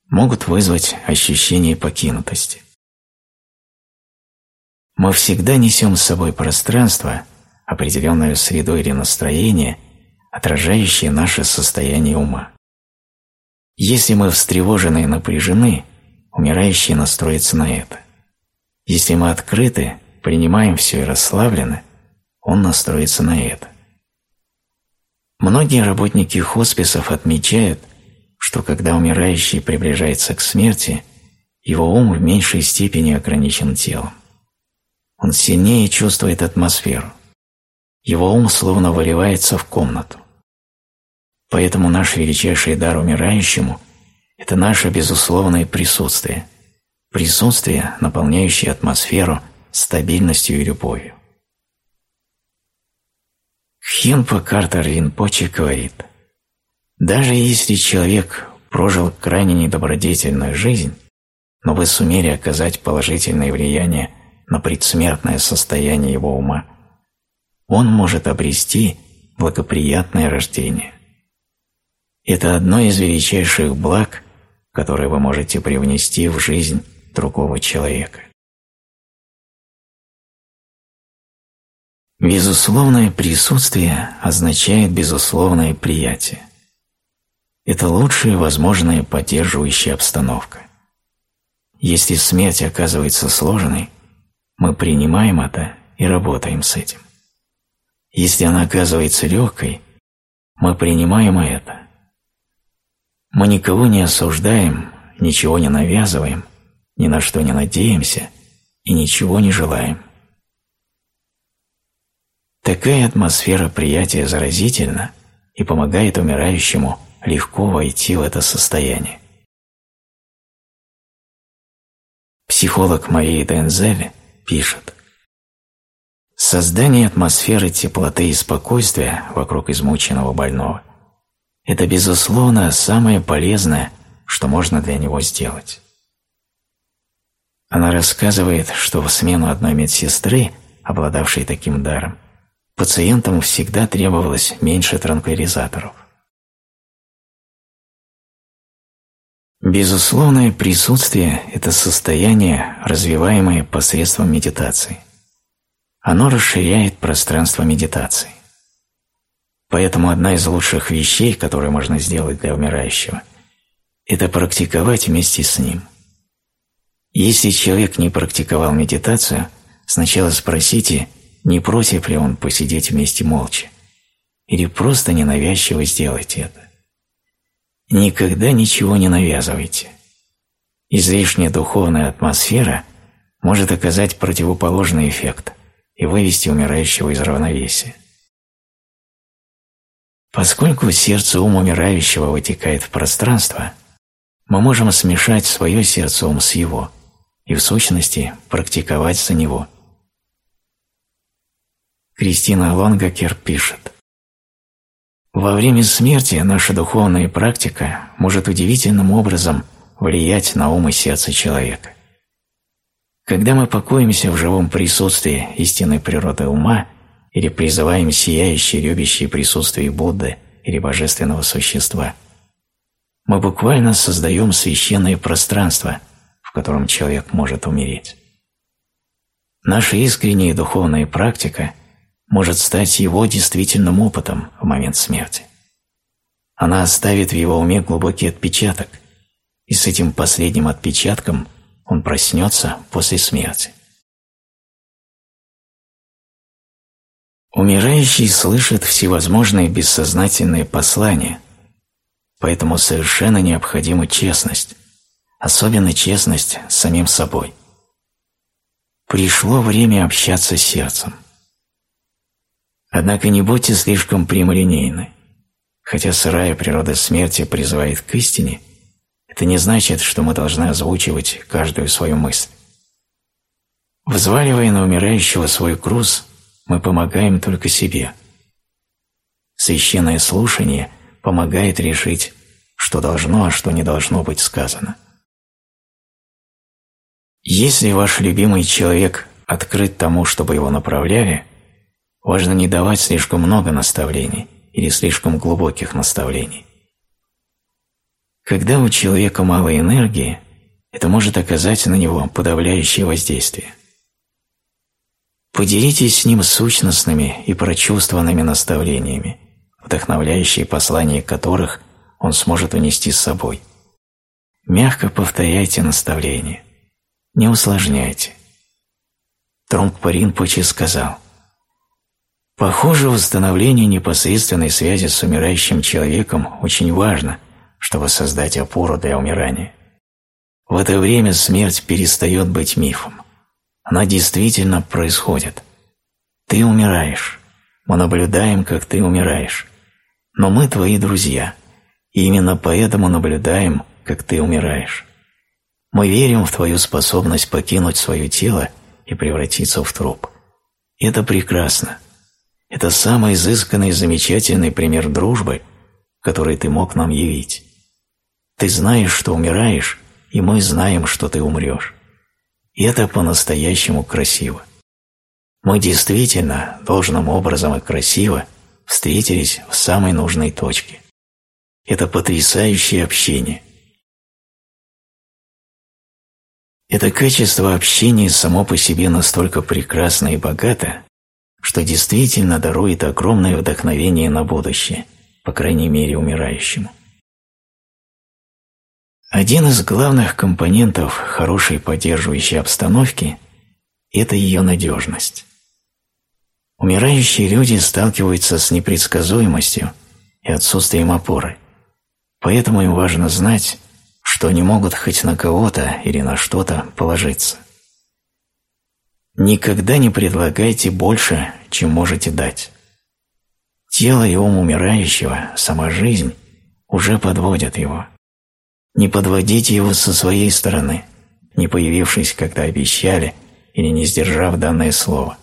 могут вызвать ощущение покинутости. Мы всегда несем с собой пространство, определенную среду или настроение – отражающие наше состояние ума. Если мы встревожены и напряжены, умирающий настроится на это. Если мы открыты, принимаем все и расслаблены, он настроится на это. Многие работники хосписов отмечают, что когда умирающий приближается к смерти, его ум в меньшей степени ограничен телом. Он сильнее чувствует атмосферу. Его ум словно выливается в комнату. Поэтому наш величайший дар умирающему – это наше безусловное присутствие, присутствие, наполняющее атмосферу стабильностью и любовью. Хинпа Картер Ринпоче говорит, «Даже если человек прожил крайне недобродетельную жизнь, но вы сумели оказать положительное влияние на предсмертное состояние его ума, он может обрести благоприятное рождение. Это одно из величайших благ, которые вы можете привнести в жизнь другого человека. Безусловное присутствие означает безусловное приятие. Это лучшая возможная поддерживающая обстановка. Если смерть оказывается сложной, мы принимаем это и работаем с этим. Если она оказывается легкой, мы принимаем это. Мы никого не осуждаем, ничего не навязываем, ни на что не надеемся и ничего не желаем. Такая атмосфера приятия заразительна и помогает умирающему легко войти в это состояние. Психолог Мария Дензель пишет Создание атмосферы теплоты и спокойствия вокруг измученного больного – это, безусловно, самое полезное, что можно для него сделать. Она рассказывает, что в смену одной медсестры, обладавшей таким даром, пациентам всегда требовалось меньше транквилизаторов. Безусловное присутствие – это состояние, развиваемое посредством медитации. Оно расширяет пространство медитации. Поэтому одна из лучших вещей, которые можно сделать для умирающего – это практиковать вместе с ним. Если человек не практиковал медитацию, сначала спросите – не против ли он посидеть вместе молча, или просто ненавязчиво сделать это. Никогда ничего не навязывайте. Излишняя духовная атмосфера может оказать противоположный эффект и вывести умирающего из равновесия. Поскольку сердце ум умирающего вытекает в пространство, мы можем смешать свое сердце ум с его и в сущности практиковать за него – Кристина Лонгакер пишет. Во время смерти наша духовная практика может удивительным образом влиять на ум и сердце человека. Когда мы покоимся в живом присутствии истинной природы ума или призываем сияющее, любящее присутствие Будды или божественного существа, мы буквально создаем священное пространство, в котором человек может умереть. Наша искренняя духовная практика – может стать его действительным опытом в момент смерти. Она оставит в его уме глубокий отпечаток, и с этим последним отпечатком он проснется после смерти. Умирающий слышит всевозможные бессознательные послания, поэтому совершенно необходима честность, особенно честность с самим собой. Пришло время общаться с сердцем. Однако не будьте слишком прямолинейны. Хотя сырая природа смерти призывает к истине, это не значит, что мы должны озвучивать каждую свою мысль. Взваливая на умирающего свой груз, мы помогаем только себе. Священное слушание помогает решить, что должно, а что не должно быть сказано. Если ваш любимый человек открыт тому, чтобы его направляли – Важно не давать слишком много наставлений или слишком глубоких наставлений. Когда у человека мало энергии, это может оказать на него подавляющее воздействие. Поделитесь с ним сущностными и прочувствованными наставлениями, вдохновляющие послания которых он сможет унести с собой. Мягко повторяйте наставления. Не усложняйте. Трунгпа Ринпоче сказал – Похоже, восстановление непосредственной связи с умирающим человеком очень важно, чтобы создать опору для умирания. В это время смерть перестает быть мифом. Она действительно происходит. Ты умираешь. Мы наблюдаем, как ты умираешь. Но мы твои друзья, и именно поэтому наблюдаем, как ты умираешь. Мы верим в твою способность покинуть свое тело и превратиться в труп. Это прекрасно. Это самый изысканный и замечательный пример дружбы, который ты мог нам явить. Ты знаешь, что умираешь, и мы знаем, что ты умрешь. И это по-настоящему красиво. Мы действительно, должным образом и красиво, встретились в самой нужной точке. – это потрясающее общение. Это качество общения само по себе настолько прекрасно и богато, что действительно дарует огромное вдохновение на будущее, по крайней мере умирающему. Один из главных компонентов хорошей поддерживающей обстановки – это ее надежность. Умирающие люди сталкиваются с непредсказуемостью и отсутствием опоры, поэтому им важно знать, что они могут хоть на кого-то или на что-то положиться. Никогда не предлагайте больше, чем можете дать. Тело и ум умирающего, сама жизнь, уже подводят его. Не подводите его со своей стороны, не появившись, когда обещали, или не сдержав данное слово.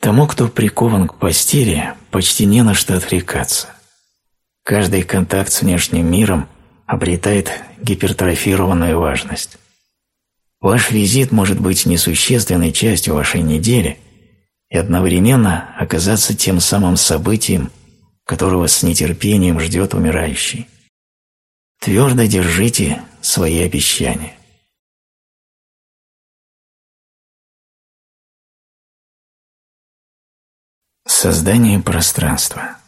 Тому, кто прикован к постели, почти не на что отвлекаться. Каждый контакт с внешним миром обретает гипертрофированную важность. Ваш визит может быть несущественной частью вашей недели и одновременно оказаться тем самым событием, которого с нетерпением ждет умирающий. Твердо держите свои обещания. Создание пространства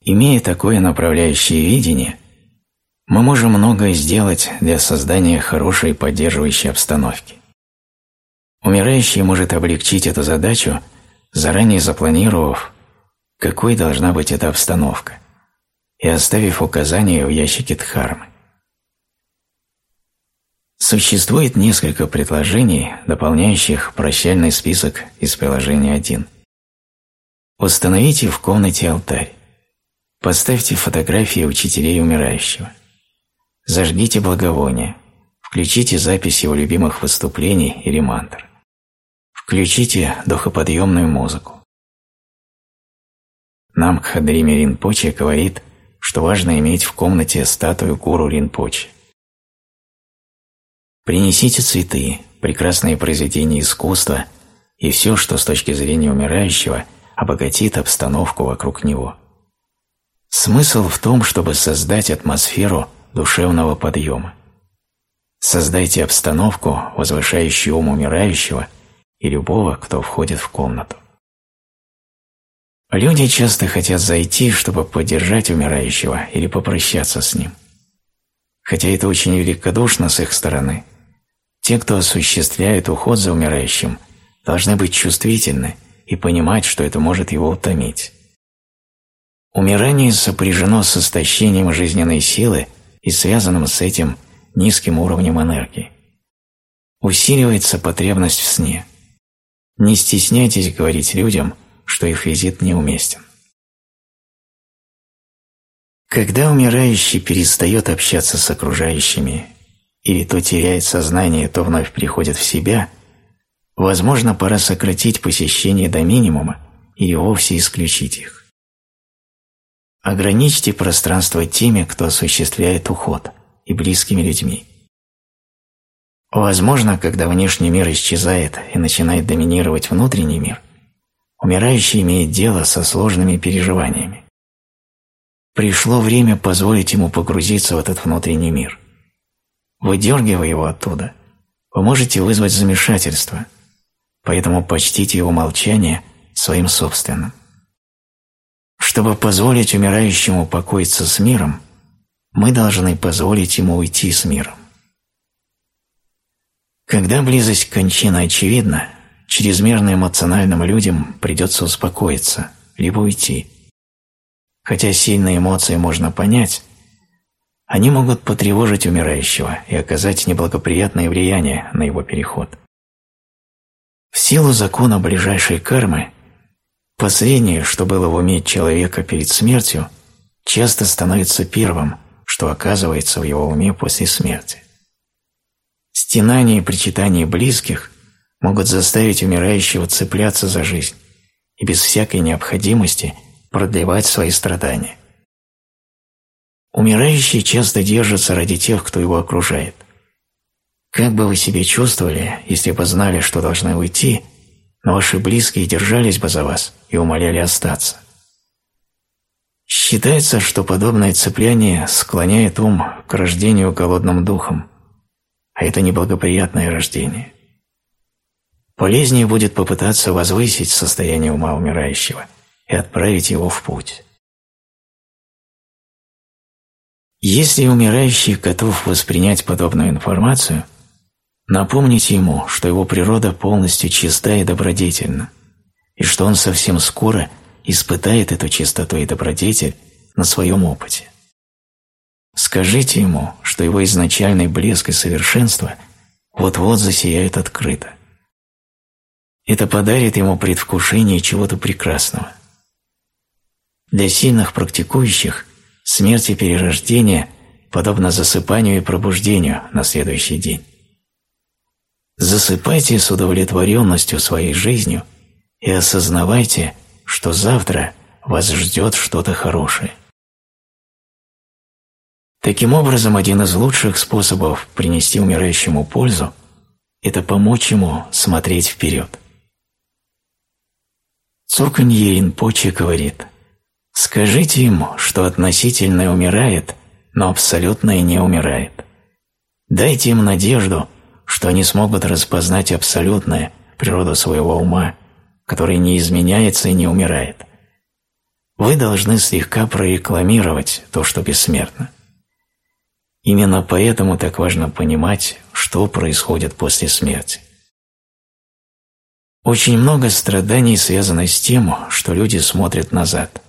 Имея такое направляющее видение – мы можем многое сделать для создания хорошей поддерживающей обстановки. Умирающий может облегчить эту задачу, заранее запланировав, какой должна быть эта обстановка, и оставив указания в ящике Дхармы. Существует несколько предложений, дополняющих прощальный список из приложения 1. Установите в комнате алтарь. Поставьте фотографии учителей умирающего. Зажгите благовоние. Включите запись его любимых выступлений или мантр. Включите духоподъемную музыку. Намкхадрими Ринпоче говорит, что важно иметь в комнате статую гуру Ринпоче. Принесите цветы, прекрасные произведения искусства и все, что с точки зрения умирающего обогатит обстановку вокруг него. Смысл в том, чтобы создать атмосферу душевного подъема. Создайте обстановку, возвышающую ум умирающего и любого, кто входит в комнату. Люди часто хотят зайти, чтобы поддержать умирающего или попрощаться с ним. Хотя это очень великодушно с их стороны, те, кто осуществляет уход за умирающим, должны быть чувствительны и понимать, что это может его утомить. Умирание сопряжено с истощением жизненной силы и связанным с этим низким уровнем энергии. Усиливается потребность в сне. Не стесняйтесь говорить людям, что их визит неуместен. Когда умирающий перестает общаться с окружающими или то теряет сознание, то вновь приходит в себя, возможно, пора сократить посещение до минимума или вовсе исключить их. Ограничьте пространство теми, кто осуществляет уход, и близкими людьми. Возможно, когда внешний мир исчезает и начинает доминировать внутренний мир, умирающий имеет дело со сложными переживаниями. Пришло время позволить ему погрузиться в этот внутренний мир. Выдергивая его оттуда, вы можете вызвать замешательство, поэтому почтите его молчание своим собственным. Чтобы позволить умирающему покоиться с миром, мы должны позволить ему уйти с миром. Когда близость к кончины очевидна, чрезмерно эмоциональным людям придется успокоиться, либо уйти. Хотя сильные эмоции можно понять, они могут потревожить умирающего и оказать неблагоприятное влияние на его переход. В силу закона ближайшей кармы Последнее, что было в уме человека перед смертью, часто становится первым, что оказывается в его уме после смерти. Стенания и причитания близких могут заставить умирающего цепляться за жизнь и без всякой необходимости продлевать свои страдания. Умирающий часто держится ради тех, кто его окружает. Как бы вы себя чувствовали, если бы знали, что должны уйти – но ваши близкие держались бы за вас и умоляли остаться. Считается, что подобное цепляние склоняет ум к рождению голодным духом, а это неблагоприятное рождение. Полезнее будет попытаться возвысить состояние ума умирающего и отправить его в путь. Если умирающий готов воспринять подобную информацию, напомните ему, что его природа полностью чиста и добродетельна, и что он совсем скоро – испытает эту чистоту и добродетель на своем опыте. Скажите ему, что его изначальный блеск и совершенство вот-вот засияют открыто. Это подарит ему предвкушение чего-то прекрасного. Для сильных практикующих смерть и перерождение подобно засыпанию и пробуждению на следующий день. Засыпайте с удовлетворенностью своей жизнью и осознавайте, что завтра вас ждет что-то хорошее. Таким образом, один из лучших способов принести умирающему пользу – это помочь ему смотреть вперед. Цурканье Ринпоче говорит, «Скажите им, что относительное умирает, но абсолютное не умирает. Дайте им надежду, что они смогут распознать абсолютное, природу своего ума – который не изменяется и не умирает. Вы должны слегка прорекламировать то, что бессмертно. Именно поэтому так важно понимать, что происходит после смерти. Очень много страданий связано с тем, что люди смотрят назад.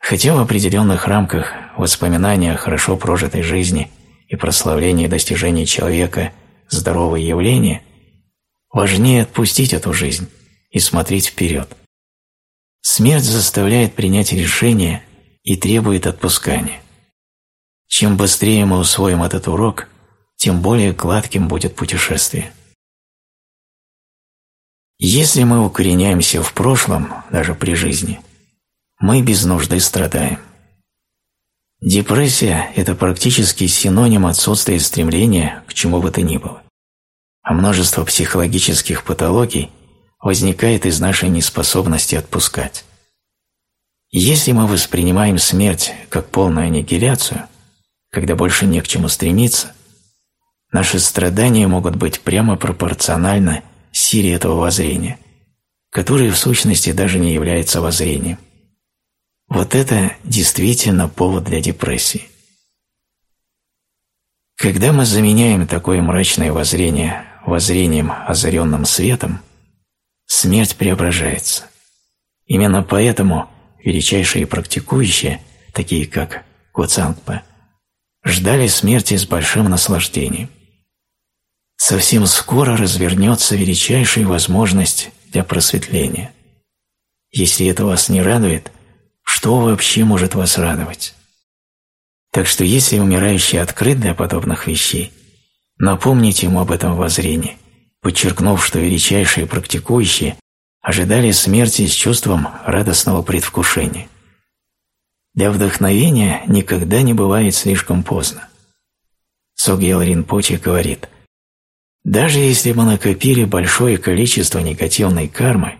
Хотя в определенных рамках воспоминания о хорошо прожитой жизни и прославлении достижений человека – здоровое явление, важнее отпустить эту жизнь и смотреть вперед. Смерть заставляет принять решение и требует отпускания. Чем быстрее мы усвоим этот урок, тем более гладким будет путешествие. Если мы укореняемся в прошлом, даже при жизни, мы без нужды страдаем. Депрессия – это практически синоним отсутствия стремления к чему бы то ни было. А множество психологических патологий – возникает из нашей неспособности отпускать. Если мы воспринимаем смерть как полную аннигиляцию, когда больше не к чему стремиться, наши страдания могут быть прямо пропорциональны силе этого воззрения, которое в сущности даже не является воззрением. Вот это действительно повод для депрессии. Когда мы заменяем такое мрачное воззрение воззрением, озаренным светом – смерть преображается. Именно поэтому величайшие практикующие, такие как Гуцангпа, ждали смерти с большим наслаждением. Совсем скоро развернется величайшая возможность для просветления. Если это вас не радует, что вообще может вас радовать? Так что если умирающий открыт для подобных вещей, напомните ему об этом воззрении подчеркнув, что величайшие практикующие ожидали смерти с чувством радостного предвкушения. Для вдохновения никогда не бывает слишком поздно. Согьел Ринпоче говорит, «Даже если мы накопили большое количество негативной кармы,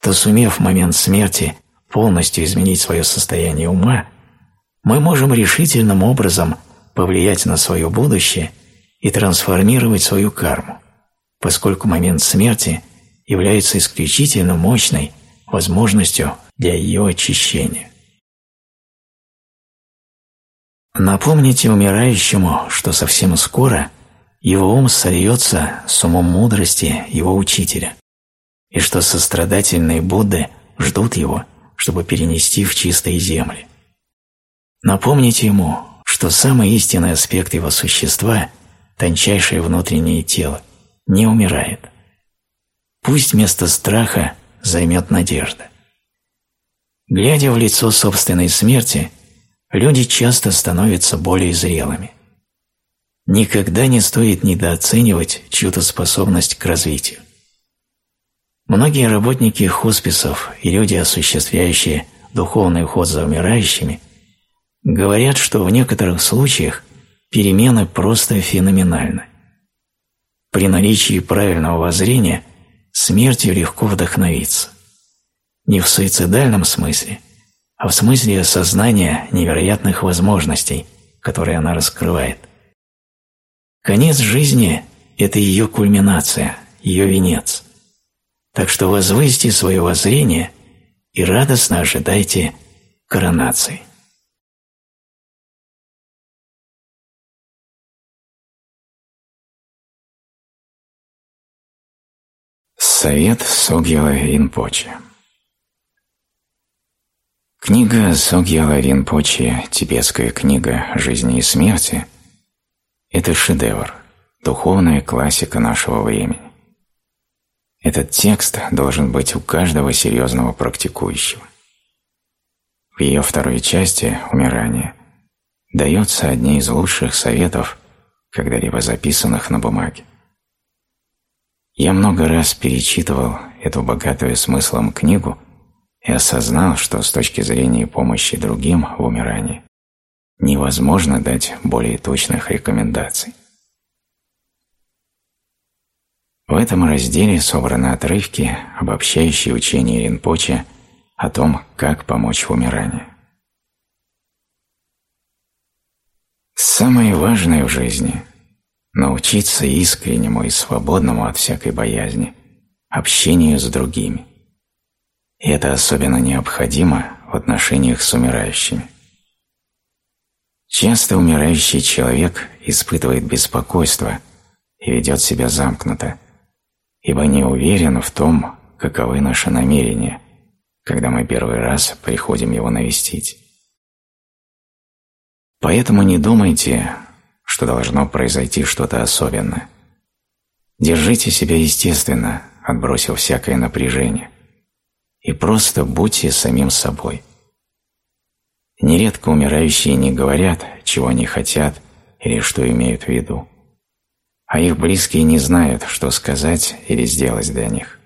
то, сумев в момент смерти полностью изменить свое состояние ума, мы можем решительным образом повлиять на свое будущее и трансформировать свою карму поскольку момент смерти является исключительно мощной возможностью для ее очищения. Напомните умирающему, что совсем скоро его ум сольется с умом мудрости его учителя, и что сострадательные Будды ждут его, чтобы перенести в чистые земли. Напомните ему, что самый истинный аспект его существа – тончайшее внутреннее тело – не умирает. Пусть вместо страха займет надежда. Глядя в лицо собственной смерти, люди часто становятся более зрелыми. Никогда не стоит недооценивать чью-то способность к развитию. Многие работники хосписов и люди, осуществляющие духовный уход за умирающими, говорят, что в некоторых случаях перемены просто феноменальны. При наличии правильного воззрения смертью легко вдохновиться. Не в суицидальном смысле, а в смысле осознания невероятных возможностей, которые она раскрывает. Конец жизни – это ее кульминация, ее венец. Так что возвысьте свое воззрение и радостно ожидайте коронации. Совет Согьяла Ринпоче Книга Согьяла Ринпоче «Тибетская книга жизни и смерти» – это шедевр, духовная классика нашего времени. Этот текст должен быть у каждого серьезного практикующего. В ее второй части «Умирание» дается одни из лучших советов, когда-либо записанных на бумаге. Я много раз перечитывал эту богатую смыслом книгу и осознал, что с точки зрения помощи другим в умирании невозможно дать более точных рекомендаций. В этом разделе собраны отрывки, обобщающие учение Ринпоче о том, как помочь в умирании. Самое важное в жизни научиться искреннему и свободному от всякой боязни общению с другими. И это особенно необходимо в отношениях с умирающими. Часто умирающий человек испытывает беспокойство и ведет себя замкнуто, ибо не уверен в том, каковы наши намерения, когда мы первый раз приходим его навестить. Поэтому не думайте, что должно произойти что-то особенное. Держите себя естественно, отбросив всякое напряжение, и просто будьте самим собой. Нередко умирающие не говорят, чего они хотят или что имеют в виду, а их близкие не знают, что сказать или сделать для них.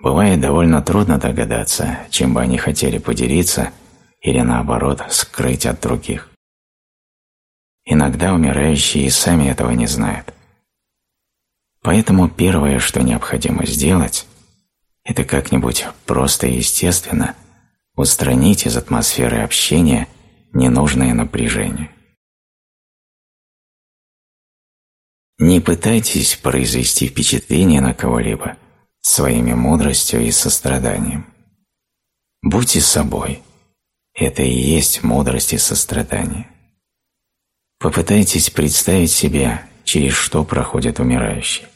Бывает довольно трудно догадаться, чем бы они хотели поделиться или наоборот скрыть от других. Иногда умирающие и сами этого не знают. Поэтому первое, что необходимо сделать, это как-нибудь просто и естественно устранить из атмосферы общения ненужное напряжение. Не пытайтесь произвести впечатление на кого-либо своими мудростью и состраданием. Будьте собой. Это и есть мудрость и сострадание. Попытайтесь представить себе, через что проходят умирающие.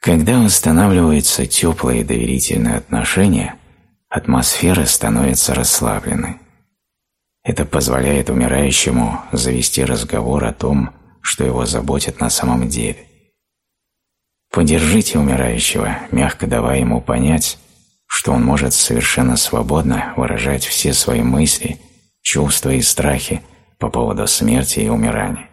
Когда устанавливаются теплые доверительные отношения, атмосфера становится расслабленной. Это позволяет умирающему завести разговор о том, что его заботит на самом деле. Поддержите умирающего, мягко давая ему понять, что он может совершенно свободно выражать все свои мысли чувства и страхи по поводу смерти и умирания.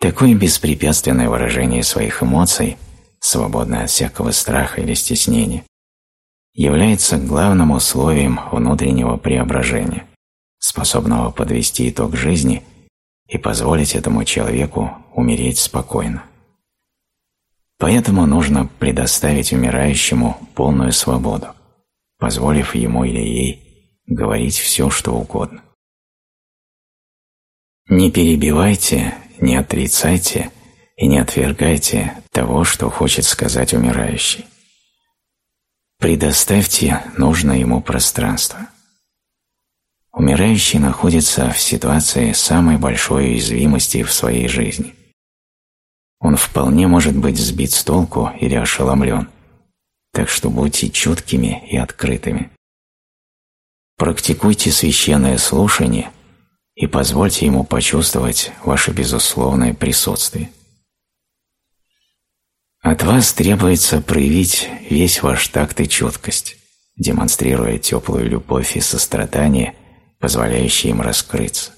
Такое беспрепятственное выражение своих эмоций, свободное от всякого страха или стеснения, является главным условием внутреннего преображения, способного подвести итог жизни и позволить этому человеку умереть спокойно. Поэтому нужно предоставить умирающему полную свободу, позволив ему или ей говорить все, что угодно. Не перебивайте, не отрицайте и не отвергайте того, что хочет сказать умирающий. Предоставьте нужное ему пространство. Умирающий находится в ситуации самой большой уязвимости в своей жизни. Он вполне может быть сбит с толку или ошеломлен, так что будьте чуткими и открытыми. Практикуйте священное слушание и позвольте ему почувствовать ваше безусловное присутствие. От вас требуется проявить весь ваш такт и чуткость, демонстрируя теплую любовь и сострадание, позволяющие им раскрыться.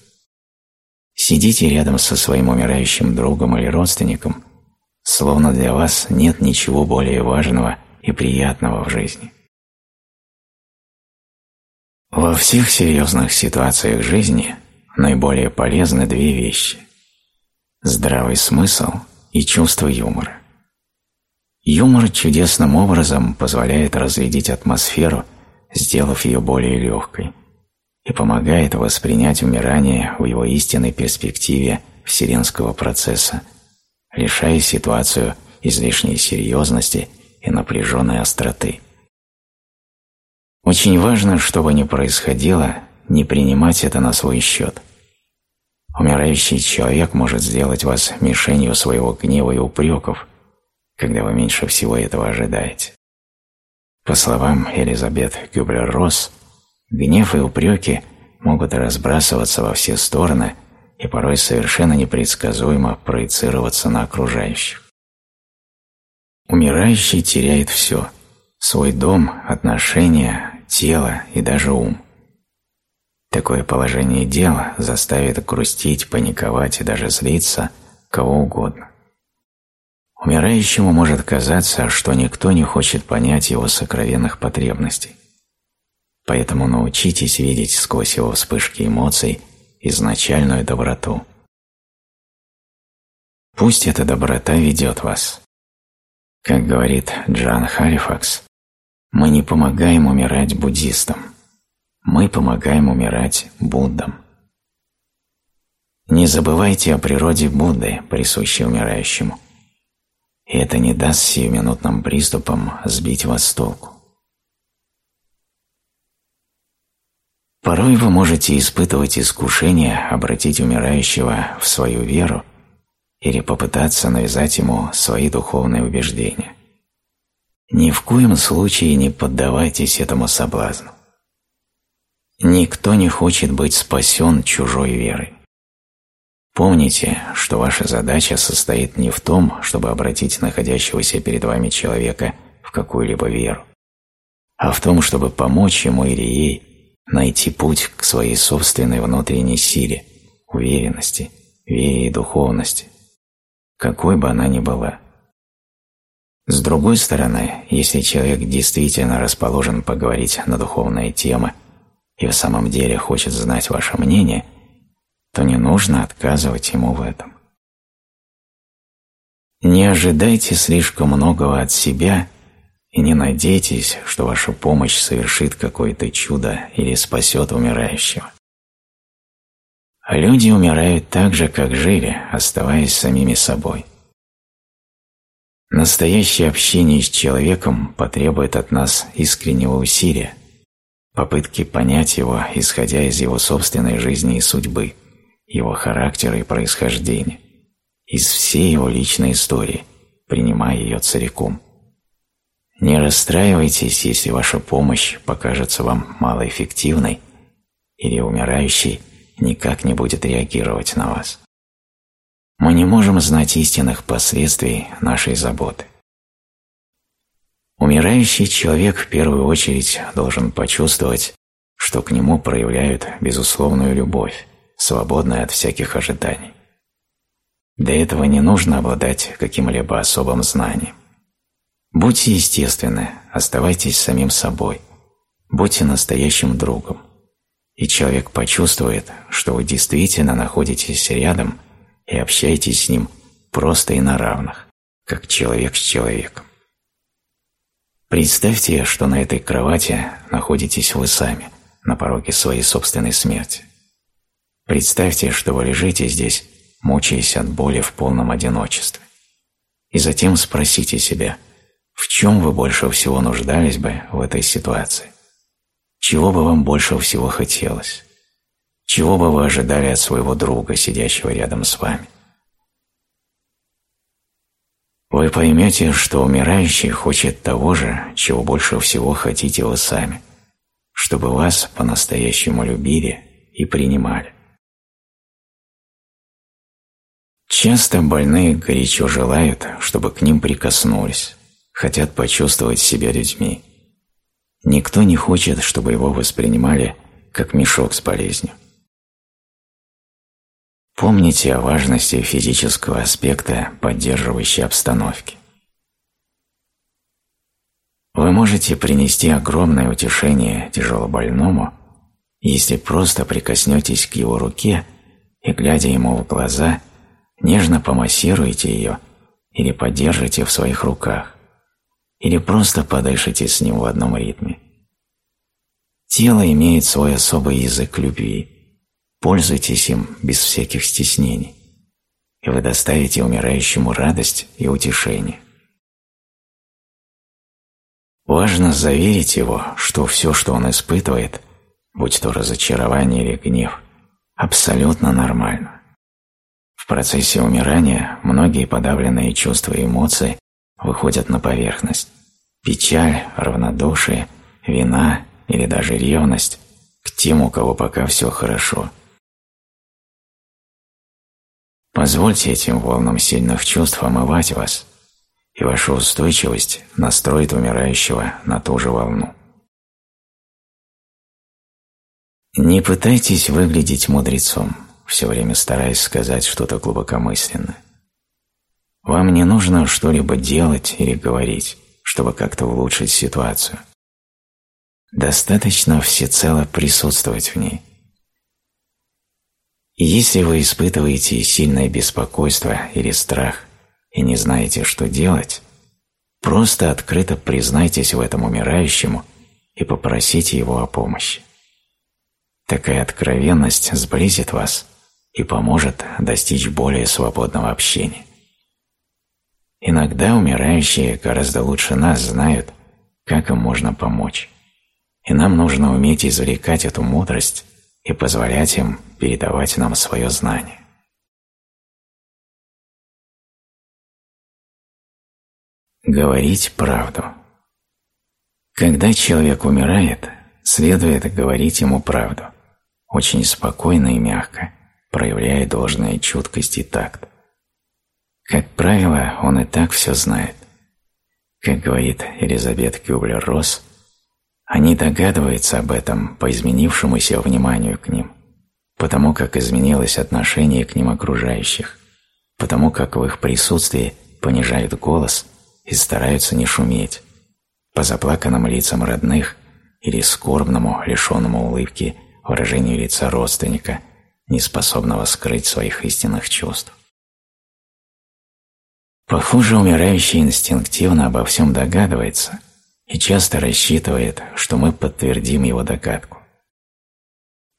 Сидите рядом со своим умирающим другом или родственником, словно для вас нет ничего более важного и приятного в жизни. Во всех серьезных ситуациях жизни наиболее полезны две вещи – здравый смысл и чувство юмора. Юмор чудесным образом позволяет разрядить атмосферу, сделав ее более легкой, и помогает воспринять умирание в его истинной перспективе вселенского процесса, лишая ситуацию излишней серьезности и напряженной остроты. Очень важно, что бы ни происходило, не принимать это на свой счет. Умирающий человек может сделать вас мишенью своего гнева и упреков – когда вы меньше всего этого ожидаете. По словам Элизабет Гюблер-Росс, гнев и упреки могут разбрасываться во все стороны и порой совершенно непредсказуемо проецироваться на окружающих. Умирающий теряет все – свой дом, отношения, тело и даже ум. Такое положение дела заставит грустить, паниковать и даже злиться кого угодно. Умирающему может казаться, что никто не хочет понять его сокровенных потребностей. Поэтому научитесь видеть сквозь его вспышки эмоций изначальную доброту. Пусть эта доброта ведет вас. Как говорит Джан Халифакс, мы не помогаем умирать буддистам, мы помогаем умирать Буддам. Не забывайте о природе Будды, присущей умирающему – и это не даст сиюминутным приступам сбить вас с толку. Порой вы можете испытывать искушение обратить умирающего в свою веру или попытаться навязать ему свои духовные убеждения. Ни в коем случае не поддавайтесь этому соблазну. Никто не хочет быть спасен чужой верой. Помните, что ваша задача состоит не в том, чтобы обратить находящегося перед вами человека в какую-либо веру, а в том, чтобы помочь ему или ей найти путь к своей собственной внутренней силе, уверенности, вере и духовности, какой бы она ни была. С другой стороны, если человек действительно расположен поговорить на духовные темы и в самом деле хочет знать ваше мнение – то не нужно отказывать ему в этом. Не ожидайте слишком многого от себя и не надейтесь, что ваша помощь совершит какое-то чудо или спасет умирающего. люди умирают так же, как жили, оставаясь самими собой. Настоящее общение с человеком потребует от нас искреннего усилия, попытки понять его, исходя из его собственной жизни и судьбы – его характера и происхождения, из всей его личной истории, принимая ее целиком. Не расстраивайтесь, если ваша помощь покажется вам малоэффективной или умирающий никак не будет реагировать на вас. Мы не можем знать истинных последствий нашей заботы. Умирающий человек в первую очередь должен почувствовать, что к нему проявляют безусловную любовь, свободное от всяких ожиданий. Для этого не нужно обладать каким-либо особым знанием. Будьте естественны, оставайтесь самим собой, будьте настоящим другом, и человек почувствует, что вы действительно находитесь рядом и общаетесь с ним просто и на равных, как человек с человеком. Представьте, что на этой кровати находитесь вы сами, на пороге своей собственной смерти. Представьте, что вы лежите здесь, мучаясь от боли в полном одиночестве. И затем спросите себя, в чем вы больше всего нуждались бы в этой ситуации? Чего бы вам больше всего хотелось? Чего бы вы ожидали от своего друга, сидящего рядом с вами? Вы поймете, что умирающий хочет того же, чего больше всего хотите вы сами, чтобы вас по-настоящему любили и принимали. Часто больные горячо желают, чтобы к ним прикоснулись, хотят почувствовать себя людьми. Никто не хочет, чтобы его воспринимали как мешок с болезнью. Помните о важности физического аспекта поддерживающей обстановки. Вы можете принести огромное утешение тяжелобольному, если просто прикоснетесь к его руке и, глядя ему в глаза, нежно помассируйте ее или подержите в своих руках, или просто подышите с ним в одном ритме. Тело имеет свой особый язык любви. Пользуйтесь им без всяких стеснений, и вы доставите умирающему радость и утешение. Важно заверить его, что все, что он испытывает, будь то разочарование или гнев, абсолютно нормально. В процессе умирания многие подавленные чувства и эмоции выходят на поверхность. Печаль, равнодушие, вина или даже ревность к тем, у кого пока все хорошо. Позвольте этим волнам сильных чувств омывать вас, и ваша устойчивость настроит умирающего на ту же волну. Не пытайтесь выглядеть мудрецом, все время стараясь сказать что-то глубокомысленное. Вам не нужно что-либо делать или говорить, чтобы как-то улучшить ситуацию. Достаточно всецело присутствовать в ней. Если вы испытываете сильное беспокойство или страх и не знаете, что делать, просто открыто признайтесь в этом умирающему и попросите его о помощи. Такая откровенность сблизит вас и поможет достичь более свободного общения. Иногда умирающие гораздо лучше нас знают, как им можно помочь. И нам нужно уметь извлекать эту мудрость и позволять им передавать нам свое знание. Говорить правду. Когда человек умирает, следует говорить ему правду, очень спокойно и мягко, проявляя должная чуткость и такт. Как правило, он и так все знает. Как говорит Элизабет Кюблер-Росс, они догадываются об этом по изменившемуся вниманию к ним, потому как изменилось отношение к ним окружающих, потому как в их присутствии понижают голос и стараются не шуметь, по заплаканным лицам родных или скорбному, лишенному улыбки выражению лица родственника – не способного скрыть своих истинных чувств. Похоже, умирающий инстинктивно обо всем догадывается и часто рассчитывает, что мы подтвердим его догадку.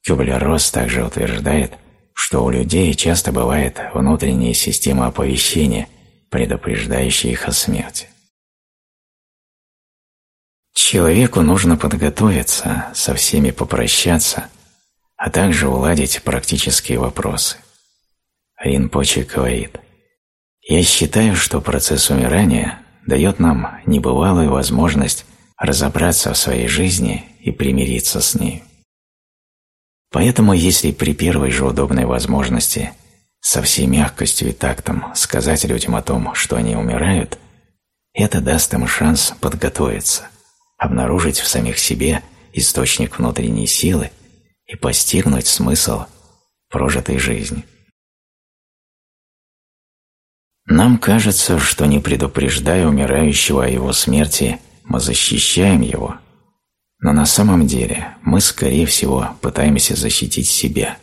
Кюблер-Росс также утверждает, что у людей часто бывает внутренняя система оповещения, предупреждающая их о смерти. Человеку нужно подготовиться, со всеми попрощаться а также уладить практические вопросы. Ринпоче говорит, «Я считаю, что процесс умирания дает нам небывалую возможность разобраться в своей жизни и примириться с ней. Поэтому если при первой же удобной возможности со всей мягкостью и тактом сказать людям о том, что они умирают, это даст им шанс подготовиться, обнаружить в самих себе источник внутренней силы и постигнуть смысл прожитой жизни. Нам кажется, что не предупреждая умирающего о его смерти, мы защищаем его, но на самом деле мы, скорее всего, пытаемся защитить себя.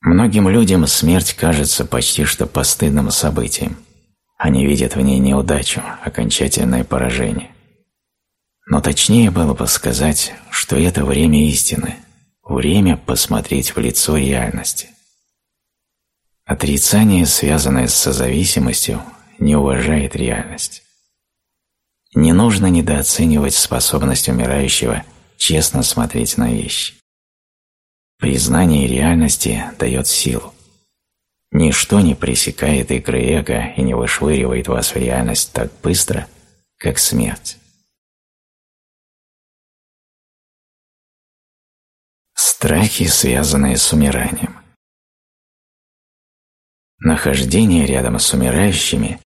Многим людям смерть кажется почти что постыдным событием. Они видят в ней неудачу, окончательное поражение. Но точнее было бы сказать, что это время истины, время посмотреть в лицо реальности. Отрицание, связанное с созависимостью, не уважает реальность. Не нужно недооценивать способность умирающего честно смотреть на вещи. Признание реальности дает силу. Ничто не пресекает игры эго и не вышвыривает вас в реальность так быстро, как смерть. Страхи, связанные с умиранием. Нахождение рядом с умирающими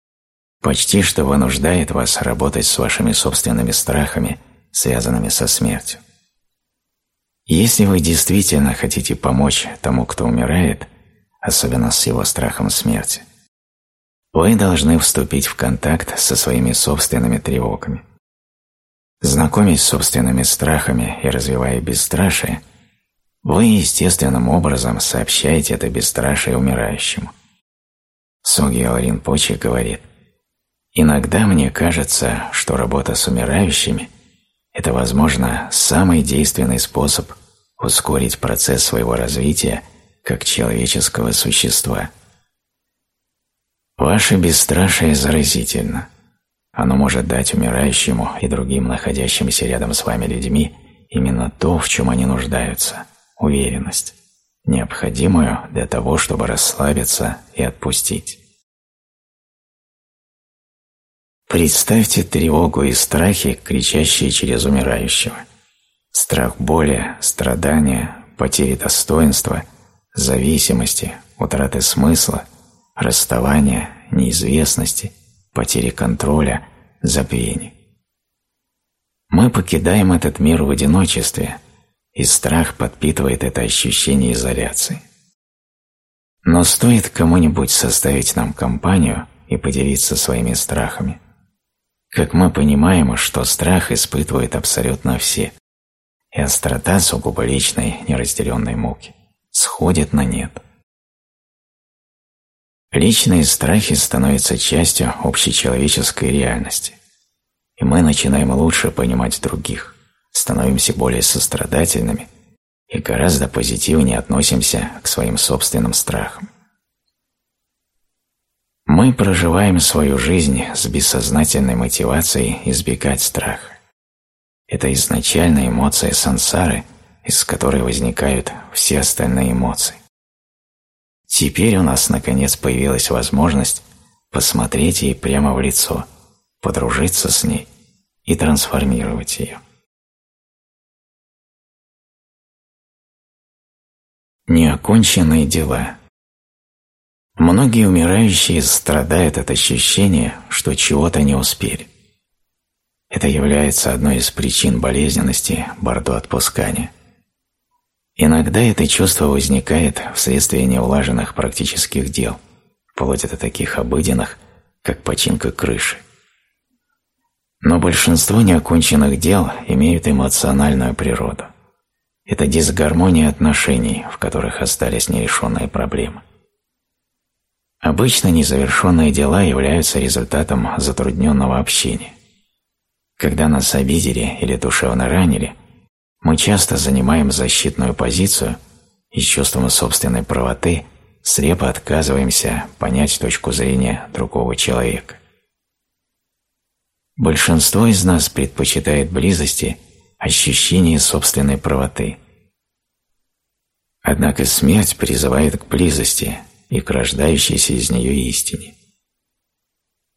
почти что вынуждает вас работать с вашими собственными страхами, связанными со смертью. Если вы действительно хотите помочь тому, кто умирает, особенно с его страхом смерти, вы должны вступить в контакт со своими собственными тревогами. Знакомясь с собственными страхами и развивая бесстрашие – вы естественным образом сообщаете это бесстрашие умирающему. Сугьял Ринпоче говорит, Иногда мне кажется, что работа с умирающими – это, возможно, самый действенный способ ускорить процесс своего развития как человеческого существа. Ваше бесстрашие заразительно. Оно может дать умирающему и другим находящимся рядом с вами людьми именно то, в чем они нуждаются – уверенность, необходимую для того, чтобы расслабиться и отпустить. Представьте тревогу и страхи, кричащие через умирающего. Страх боли, страдания, потери достоинства, зависимости, утраты смысла, расставания, неизвестности, потери контроля, забвения. Мы покидаем этот мир в одиночестве, и страх подпитывает это ощущение изоляции. Но стоит кому-нибудь составить нам компанию и поделиться своими страхами – как мы понимаем, что страх испытывают абсолютно все, и острота сугубо личной неразделенной муки. Сходит на нет. Личные страхи становятся частью общечеловеческой реальности, и мы начинаем лучше понимать других, становимся более сострадательными и гораздо позитивнее относимся к своим собственным страхам. Мы проживаем свою жизнь с бессознательной мотивацией избегать страха. Это изначальная эмоция сансары, из которой возникают все остальные эмоции. Теперь у нас наконец появилась возможность посмотреть ей прямо в лицо, подружиться с ней и трансформировать ее. Неоконченные дела – Многие умирающие страдают от ощущения, что чего-то не успели. Это является одной из причин болезненности бордо-отпускания. Иногда это чувство возникает вследствие неулаженных практических дел, вплоть до таких обыденных, как починка крыши. Но большинство неоконченных дел имеют эмоциональную природу. Это дисгармония отношений, в которых остались нерешенные проблемы. Обычно незавершенные дела являются результатом затрудненного общения. Когда нас обидели или душевно ранили, мы часто занимаем защитную позицию и с чувством собственной правоты слепо отказываемся понять точку зрения другого человека. Большинство из нас предпочитает близости ощущение собственной правоты. Однако смерть призывает к близости, и к рождающейся из нее истине.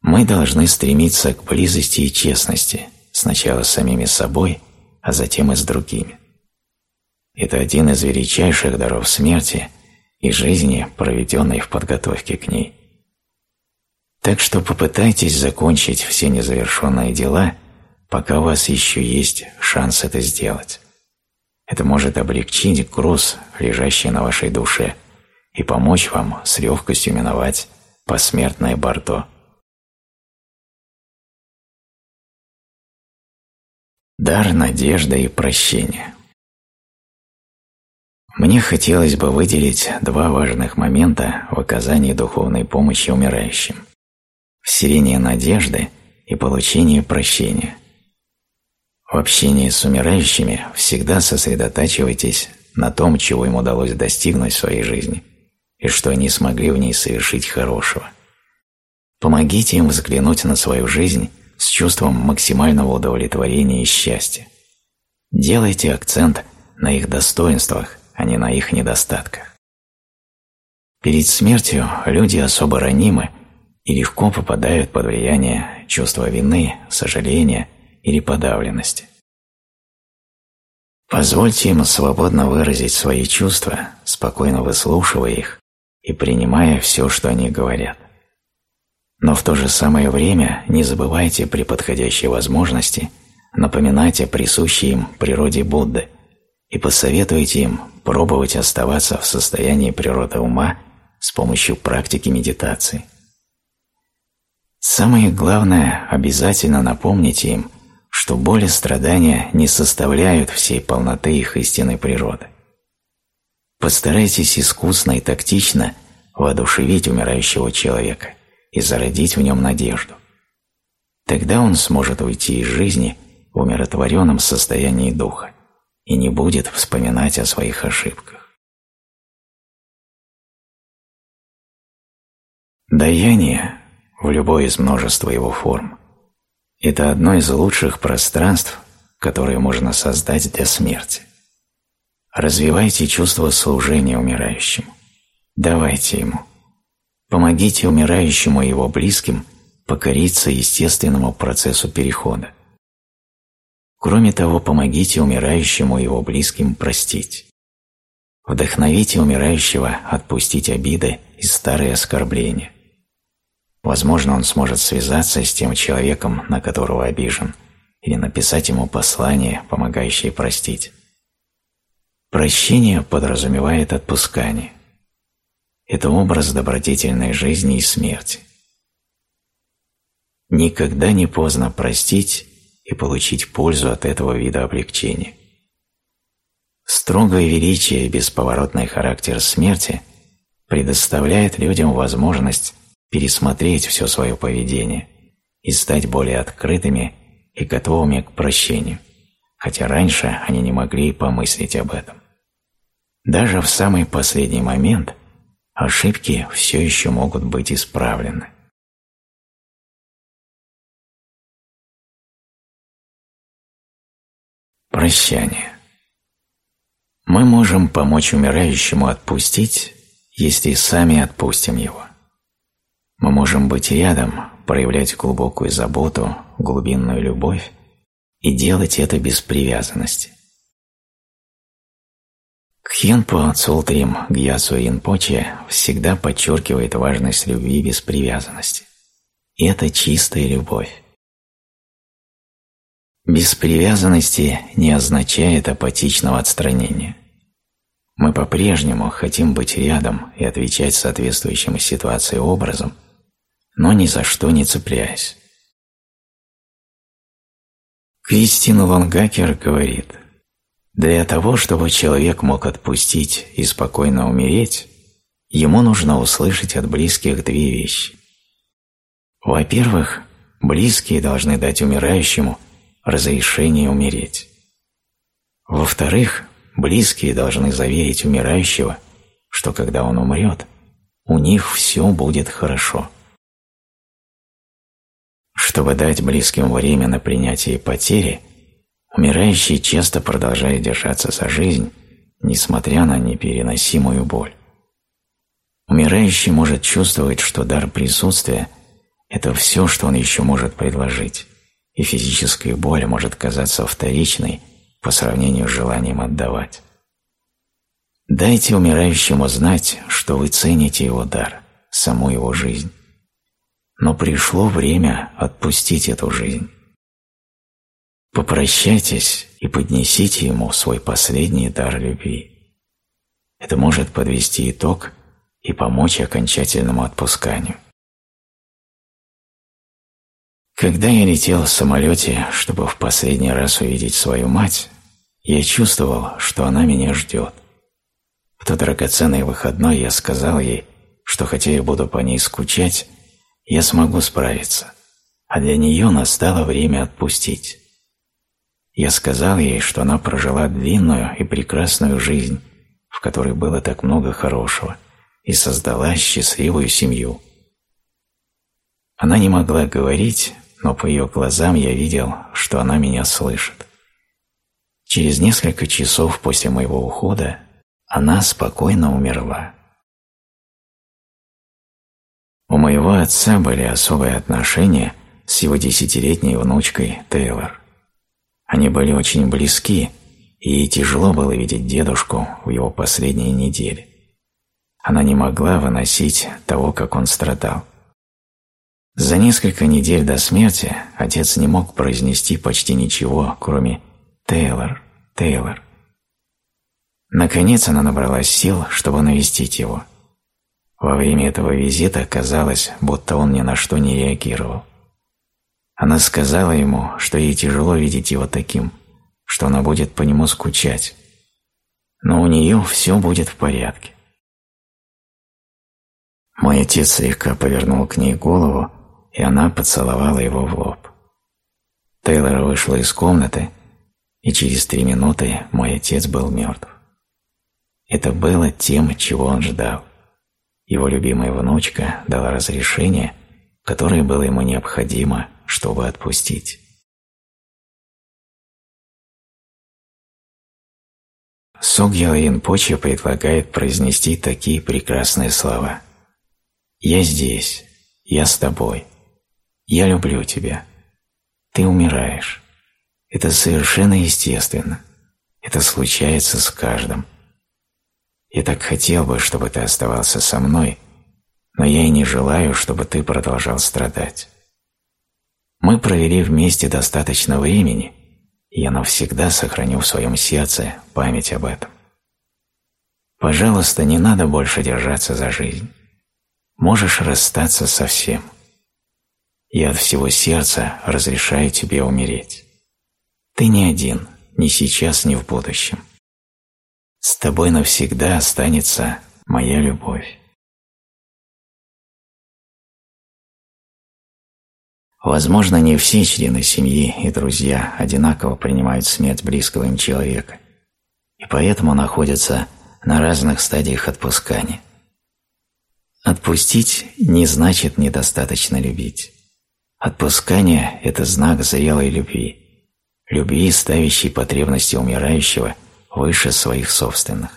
Мы должны стремиться к близости и честности, сначала с самими собой, а затем и с другими. Это один из величайших даров смерти и жизни, проведенной в подготовке к ней. Так что попытайтесь закончить все незавершенные дела, пока у вас еще есть шанс это сделать. Это может облегчить груз, лежащий на вашей душе – и помочь вам с легкостью миновать посмертное Бордо. Дар надежды и прощения. Мне хотелось бы выделить два важных момента в оказании духовной помощи умирающим – вселение надежды и получение прощения. В общении с умирающими всегда сосредотачивайтесь на том, чего им удалось достигнуть в своей жизни – и что они смогли в ней совершить хорошего. Помогите им взглянуть на свою жизнь с чувством максимального удовлетворения и счастья. Делайте акцент на их достоинствах, а не на их недостатках. Перед смертью люди особо ранимы и легко попадают под влияние чувства вины, сожаления или подавленности. Позвольте им свободно выразить свои чувства, спокойно выслушивая их и принимая все, что они говорят. Но в то же самое время не забывайте при подходящей возможности напоминать о присущей им природе Будды и посоветуйте им пробовать оставаться в состоянии природы ума с помощью практики медитации. Самое главное – обязательно напомните им, что боль и страдания не составляют всей полноты их истинной природы. Постарайтесь искусно и тактично воодушевить умирающего человека и зародить в нем надежду. Тогда он сможет уйти из жизни в умиротворенном состоянии духа и не будет вспоминать о своих ошибках. Даяние в любой из множества его форм – это одно из лучших пространств, которые можно создать для смерти. Развивайте чувство служения умирающему. Давайте ему. Помогите умирающему и его близким покориться естественному процессу перехода. Кроме того, помогите умирающему и его близким простить. Вдохновите умирающего отпустить обиды и старые оскорбления. Возможно, он сможет связаться с тем человеком, на которого обижен, или написать ему послание, помогающее простить. Прощение подразумевает отпускание. Это образ добродетельной жизни и смерти. Никогда не поздно простить и получить пользу от этого вида облегчения. Строгое величие и бесповоротный характер смерти предоставляет людям возможность пересмотреть все свое поведение и стать более открытыми и готовыми к прощению, хотя раньше они не могли помыслить об этом. Даже в самый последний момент ошибки все еще могут быть исправлены. Прощание. Мы можем помочь умирающему отпустить, если сами отпустим его. Мы можем быть рядом, проявлять глубокую заботу, глубинную любовь и делать это без привязанности. Кхенпо Цултрим Гьясу Инпоче всегда подчеркивает важность любви без привязанности. Это чистая любовь. Без привязанности не означает апатичного отстранения. Мы по-прежнему хотим быть рядом и отвечать соответствующим ситуации образом, но ни за что не цепляясь. Кристина Лонгакер говорит, «Для того, чтобы человек мог отпустить и спокойно умереть, ему нужно услышать от близких две вещи. Во-первых, близкие должны дать умирающему – разрешение умереть. Во-вторых, близкие должны заверить умирающего, что когда он умрет, у них все будет хорошо. Чтобы дать близким время на принятие потери, умирающий часто продолжает держаться за жизнь, несмотря на непереносимую боль. Умирающий может чувствовать, что дар присутствия – это все, что он еще может предложить и физическая боль может казаться вторичной по сравнению с желанием отдавать. Дайте умирающему знать, что вы цените его дар, саму его жизнь. Но пришло время отпустить эту жизнь. Попрощайтесь и поднесите ему свой последний дар любви. Это может подвести итог и помочь окончательному отпусканию. Когда я летел в самолете, чтобы в последний раз увидеть свою мать, я чувствовал, что она меня ждет. В тот драгоценный выходной я сказал ей, что хотя я буду по ней скучать, я смогу справиться, а для нее настало время отпустить. Я сказал ей, что она прожила длинную и прекрасную жизнь, в которой было так много хорошего, и создала счастливую семью. Она не могла говорить, но по ее глазам я видел, что она меня слышит. Через несколько часов после моего ухода она спокойно умерла. У моего отца были особые отношения с его десятилетней внучкой Тейлор. Они были очень близки, и ей тяжело было видеть дедушку в его последние недели. Она не могла выносить того, как он страдал. За несколько недель до смерти отец не мог произнести почти ничего, кроме «Тейлор, Тейлор». Наконец она набралась сил, чтобы навестить его. Во время этого визита казалось, будто он ни на что не реагировал. Она сказала ему, что ей тяжело видеть его таким, что она будет по нему скучать. Но у нее все будет в порядке. Мой отец слегка повернул к ней голову, и она поцеловала его в лоб. Тейлор вышла из комнаты, и через три минуты мой отец был мертв. Это было тем, чего он ждал. Его любимая внучка дала разрешение, которое было ему необходимо, чтобы отпустить. Сугья Ринпоче предлагает произнести такие прекрасные слова. «Я здесь, я с тобой, я люблю тебя, ты умираешь. Это совершенно естественно, это случается с каждым. Я так хотел бы, чтобы ты оставался со мной, но я и не желаю, чтобы ты продолжал страдать. Мы провели вместе достаточно времени – я навсегда сохраню в своем сердце память об этом. Пожалуйста, не надо больше держаться за жизнь. Можешь расстаться со всем. Я от всего сердца разрешаю тебе умереть. Ты не один, ни сейчас, ни в будущем. С тобой навсегда останется моя любовь. Возможно, не все члены семьи и друзья одинаково принимают смерть близкого им человека, и поэтому находятся на разных стадиях отпускания. Отпустить не значит недостаточно любить. Отпускание – это знак зрелой любви, любви, ставящей потребности умирающего выше своих собственных.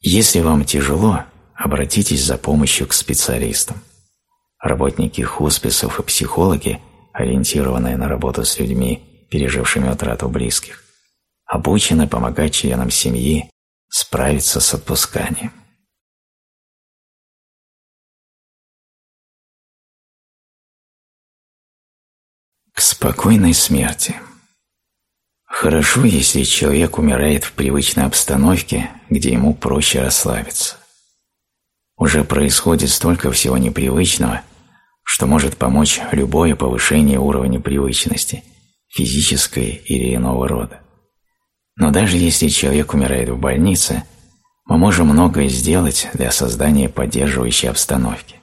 Если вам тяжело, обратитесь за помощью к специалистам. Работники хосписов и психологи, ориентированные на работу с людьми, пережившими утрату близких, обучены помогать членам семьи справиться с отпусканием. К спокойной смерти. Хорошо, если человек умирает в привычной обстановке, где ему проще расслабиться. Уже происходит столько всего непривычного, что может помочь любое повышение уровня привычности, физической или иного рода. Но даже если человек умирает в больнице, мы можем многое сделать для создания поддерживающей обстановки.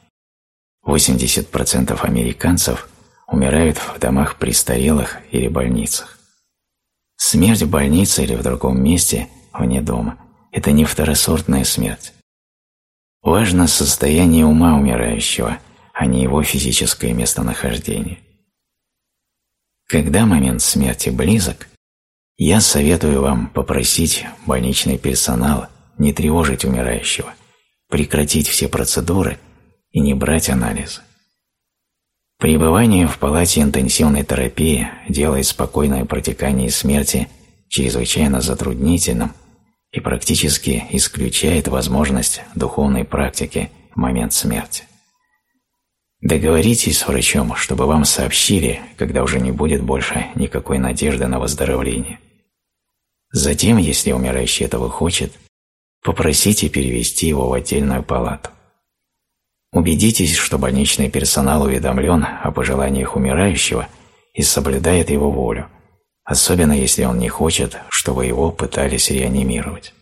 80% американцев умирают в домах престарелых или больницах. Смерть в больнице или в другом месте, вне дома, это не второсортная смерть. Важно состояние ума умирающего, а не его физическое местонахождение. Когда момент смерти близок, я советую вам попросить больничный персонал не тревожить умирающего, прекратить все процедуры и не брать анализы. Пребывание в палате интенсивной терапии делает спокойное протекание смерти чрезвычайно затруднительным и практически исключает возможность духовной практики в момент смерти. Договоритесь с врачом, чтобы вам сообщили, когда уже не будет больше никакой надежды на выздоровление. Затем, если умирающий этого хочет, попросите перевести его в отдельную палату. Убедитесь, что больничный персонал уведомлен о пожеланиях умирающего и соблюдает его волю – особенно если он не хочет, чтобы его пытались реанимировать.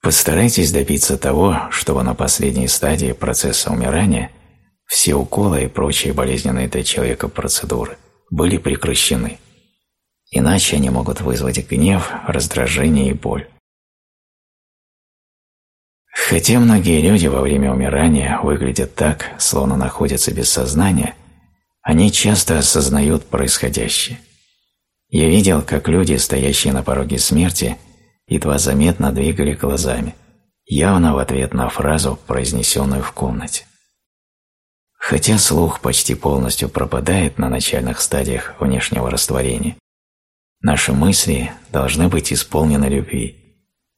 Постарайтесь добиться того, чтобы на последней стадии процесса умирания все уколы и прочие болезненные для человека процедуры были прекращены, иначе они могут вызвать гнев, раздражение и боль. Хотя многие люди во время умирания выглядят так, словно находятся без сознания, они часто осознают происходящее – я видел, как люди, стоящие на пороге смерти, едва заметно двигали глазами, явно в ответ на фразу, произнесенную в комнате. Хотя слух почти полностью пропадает на начальных стадиях внешнего растворения, наши мысли должны быть исполнены любви,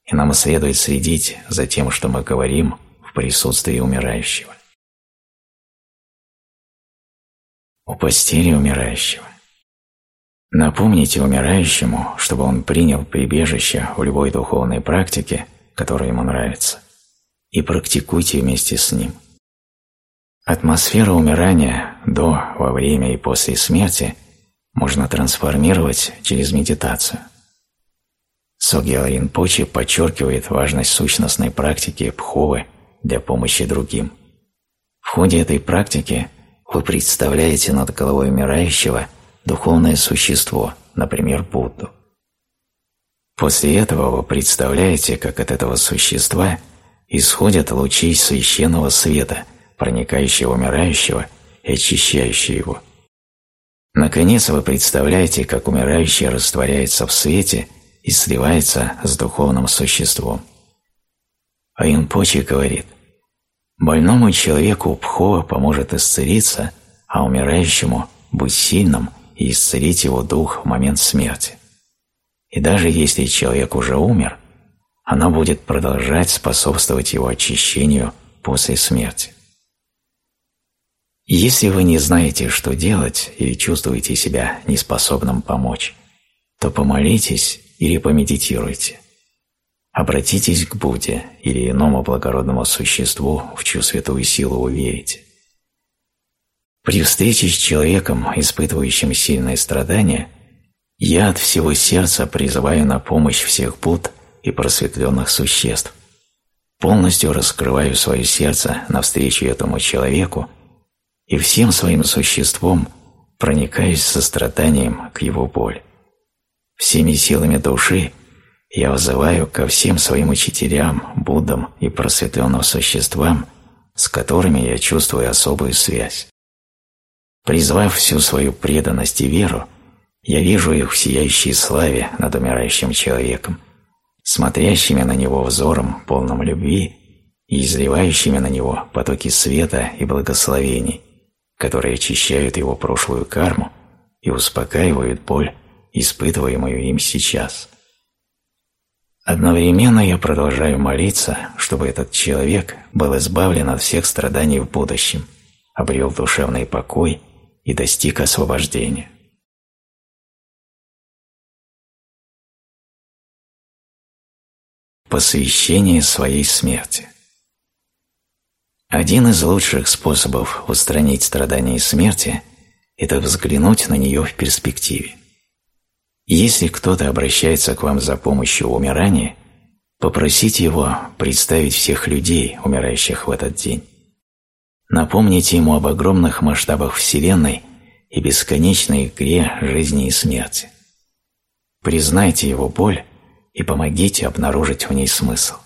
и нам следует следить за тем, что мы говорим в присутствии умирающего. У постели умирающего. Напомните умирающему, чтобы он принял прибежище в любой духовной практике, которая ему нравится, и практикуйте вместе с ним. Атмосферу умирания до, во время и после смерти можно трансформировать через медитацию. Согья Ринпоче подчеркивает важность сущностной практики пховы для помощи другим. В ходе этой практики вы представляете над головой умирающего – духовное существо, например, Будду. После этого вы представляете, как от этого существа исходят лучи священного света, проникающего умирающего и очищающего его. Наконец вы представляете, как умирающий растворяется в свете и сливается с духовным существом. А Инпочи говорит, больному человеку Пхова поможет исцелиться, а умирающему быть сильным и исцелить его дух в момент смерти. И даже если человек уже умер, она будет продолжать способствовать его очищению после смерти. Если вы не знаете, что делать, или чувствуете себя неспособным помочь, то помолитесь или помедитируйте. Обратитесь к Будде или иному благородному существу, в чью святую силу вы. При встрече с человеком, испытывающим сильные страдания, я от всего сердца призываю на помощь всех Будд и просветленных существ. Полностью раскрываю свое сердце навстречу этому человеку и всем своим существом проникаюсь состраданием к его боли. Всеми силами души я вызываю ко всем своим учителям, Буддам и просветленным существам, с которыми я чувствую особую связь. Призвав всю свою преданность и веру, я вижу их в сияющей славе над умирающим человеком, смотрящими на него взором, полным любви и изливающими на него потоки света и благословений, которые очищают его прошлую карму и успокаивают боль, испытываемую им сейчас. Одновременно я продолжаю молиться, чтобы этот человек был избавлен от всех страданий в будущем, обрел душевный покой и достиг освобождения. посвящение своей смерти. Один из лучших способов устранить страдания и смерти – это взглянуть на нее в перспективе. Если кто-то обращается к вам за помощью в умирании, попросите его представить всех людей, умирающих в этот день. Напомните ему об огромных масштабах Вселенной и бесконечной игре жизни и смерти. Признайте его боль и помогите обнаружить в ней смысл.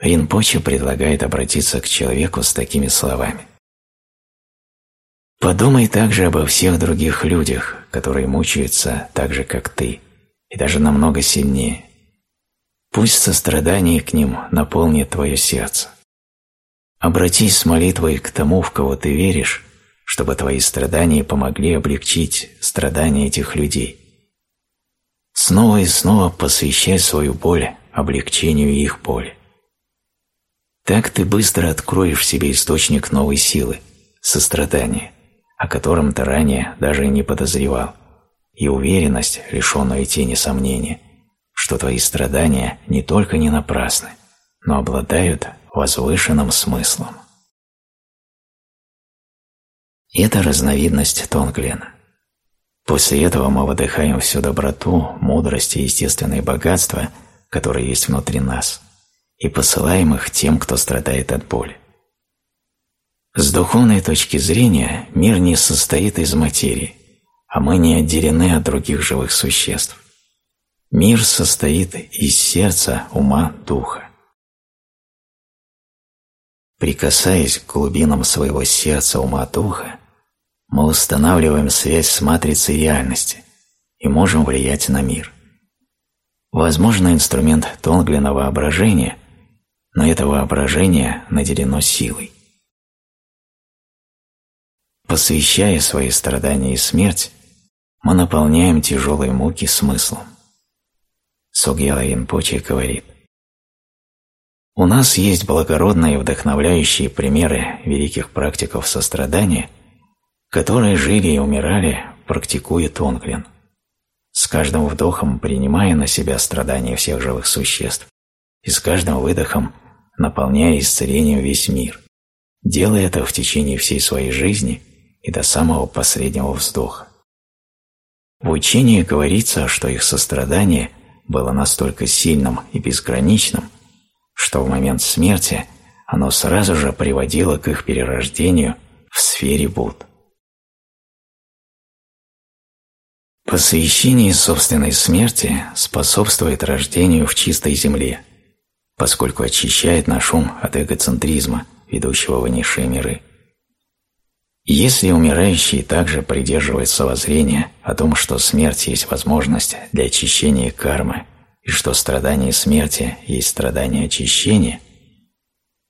Ринпоче предлагает обратиться к человеку с такими словами. Подумай также обо всех других людях, которые мучаются так же, как ты, и даже намного сильнее. Пусть сострадание к ним наполнит твое сердце. Обратись с молитвой к тому, в кого ты веришь, чтобы твои страдания помогли облегчить страдания этих людей. Снова и снова посвящай свою боль облегчению их боли. Так ты быстро откроешь в себе источник новой силы, сострадания, о котором ты ранее даже и не подозревал, и уверенность, лишенную тени сомнения, что твои страдания не только не напрасны, но обладают возвышенным смыслом. Это разновидность Тонглена. После этого мы выдыхаем всю доброту, мудрость и естественные богатства, которые есть внутри нас, и посылаем их тем, кто страдает от боли. С духовной точки зрения мир не состоит из материи, а мы не отделены от других живых существ. Мир состоит из сердца, ума, духа. Прикасаясь к глубинам своего сердца, ума, духа, мы устанавливаем связь с матрицей реальности и можем влиять на мир. Возможно, инструмент Тонглина воображения, но это воображение наделено силой. Посвящая свои страдания и смерть, мы наполняем тяжелые муки смыслом. Сугьяла Ринпоче говорит, «У нас есть благородные и вдохновляющие примеры великих практиков сострадания – которые жили и умирали, практикуя Тонглин, с каждым вдохом принимая на себя страдания всех живых существ и с каждым выдохом наполняя исцелением весь мир, делая это в течение всей своей жизни и до самого последнего вздоха. В учении говорится, что их сострадание было настолько сильным и безграничным, что в момент смерти оно сразу же приводило к их перерождению в сфере Будд. Посвящение собственной смерти способствует рождению в чистой земле, поскольку очищает наш ум от эгоцентризма, ведущего в низшие миры. Если умирающий также придерживается воззрения о том, что смерть есть возможность для очищения кармы и что страдание смерти есть страдание очищения,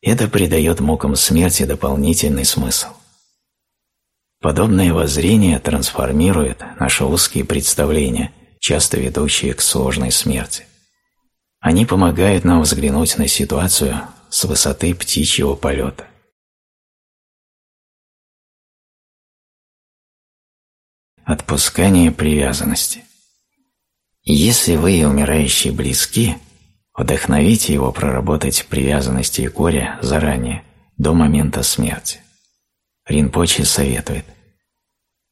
это придает мукам смерти дополнительный смысл. Подобное воззрение трансформирует наши узкие представления, часто ведущие к сложной смерти. Они помогают нам взглянуть на ситуацию с высоты птичьего полета. Отпускание привязанности. Если вы и умирающий близки, вдохновите его проработать привязанности и горе заранее, до момента смерти. Ринпоче советует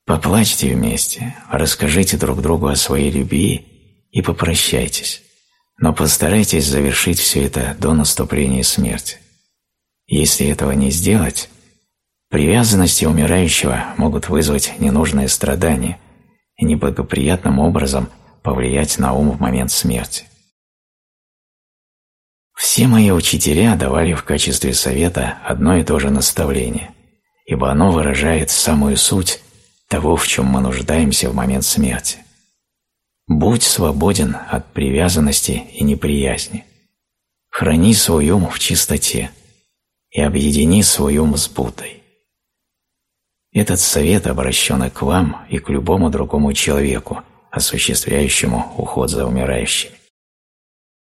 Поплачьте вместе, расскажите друг другу о своей любви и попрощайтесь, но постарайтесь завершить все это до наступления смерти. Если этого не сделать, Привязанности умирающего могут вызвать ненужное страдание и неблагоприятным образом повлиять на ум в момент смерти. Все мои учителя давали в качестве совета одно и то же наставление, ибо оно выражает самую суть того, в чем мы нуждаемся в момент смерти. Будь свободен от привязанности и неприязни. Храни свой ум в чистоте и объедини свой ум с Буддой. Этот совет обращен к вам и к любому другому человеку, осуществляющему уход за умирающими.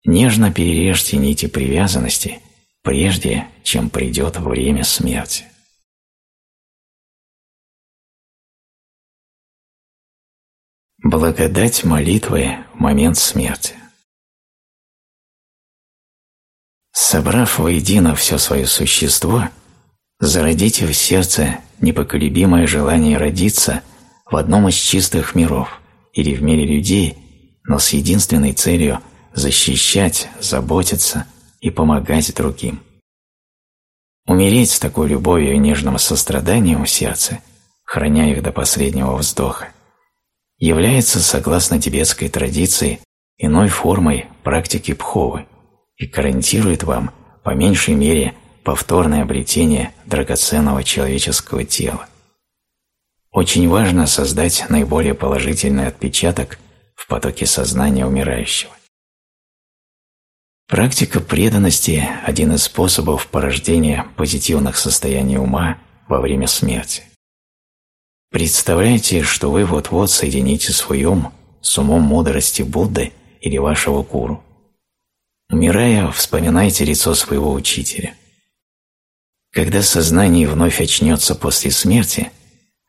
Нежно перережьте нити привязанности, прежде чем придет время смерти. Благодать молитвы в момент смерти. Собрав воедино все свое существо – Зародите в сердце непоколебимое желание родиться в одном из чистых миров или в мире людей, но с единственной целью защищать, заботиться и помогать другим. Умереть с такой любовью и нежным состраданием в сердце, храня их до последнего вздоха, является, согласно тибетской традиции, иной формой практики пховы и гарантирует вам, по меньшей мере, повторное обретение драгоценного человеческого тела. Очень важно создать наиболее положительный отпечаток в потоке сознания умирающего. Практика преданности – один из способов порождения позитивных состояний ума во время смерти. Представляйте, что вы вот-вот соедините свой ум с умом мудрости Будды или вашего гуру. Умирая, вспоминайте лицо своего учителя – когда сознание вновь очнется после смерти,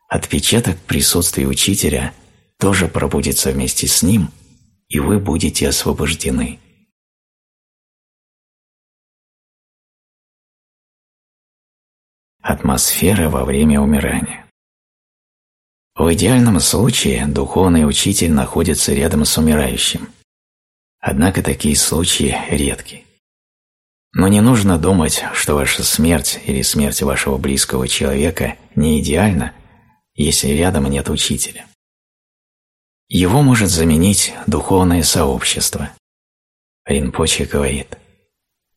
отпечаток присутствия учителя тоже пробудится вместе с ним, и вы будете освобождены. Атмосфера во время умирания. В идеальном случае духовный учитель находится рядом с умирающим. Однако такие случаи редки. Но не нужно думать, что ваша смерть или смерть вашего близкого человека не идеальна, если рядом нет учителя. Его может заменить духовное сообщество. Ринпоче говорит,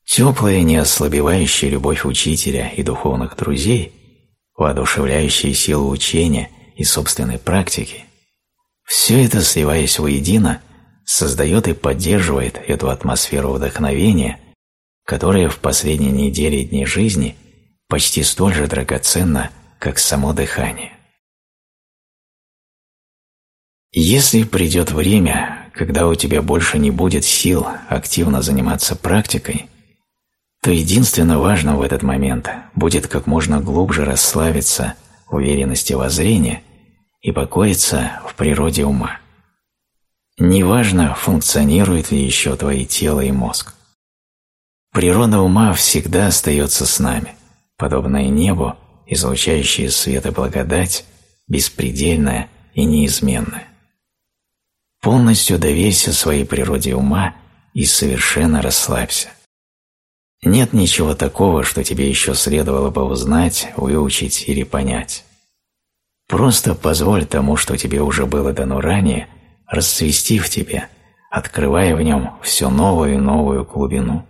теплая, неослабевающая любовь учителя и духовных друзей, воодушевляющая силу учения и собственной практики, все это, сливаясь воедино, создает и поддерживает эту атмосферу вдохновения – которое в последние недели и дни жизни почти столь же драгоценно, как само дыхание. Если придет время, когда у тебя больше не будет сил активно заниматься практикой, то единственно важно в этот момент будет как можно глубже расслабиться в уверенности воззрения и покоиться в природе ума. Неважно, функционирует ли еще твои тело и мозг. Природа ума всегда остается с нами, подобное небу, излучающее свет и благодать, беспредельная и неизменная. Полностью доверься своей природе ума и совершенно расслабься. Нет ничего такого, что тебе еще следовало бы узнать, выучить или понять. Просто позволь тому, что тебе уже было дано ранее, расцвести в тебе, открывая в нем все новую и новую глубину.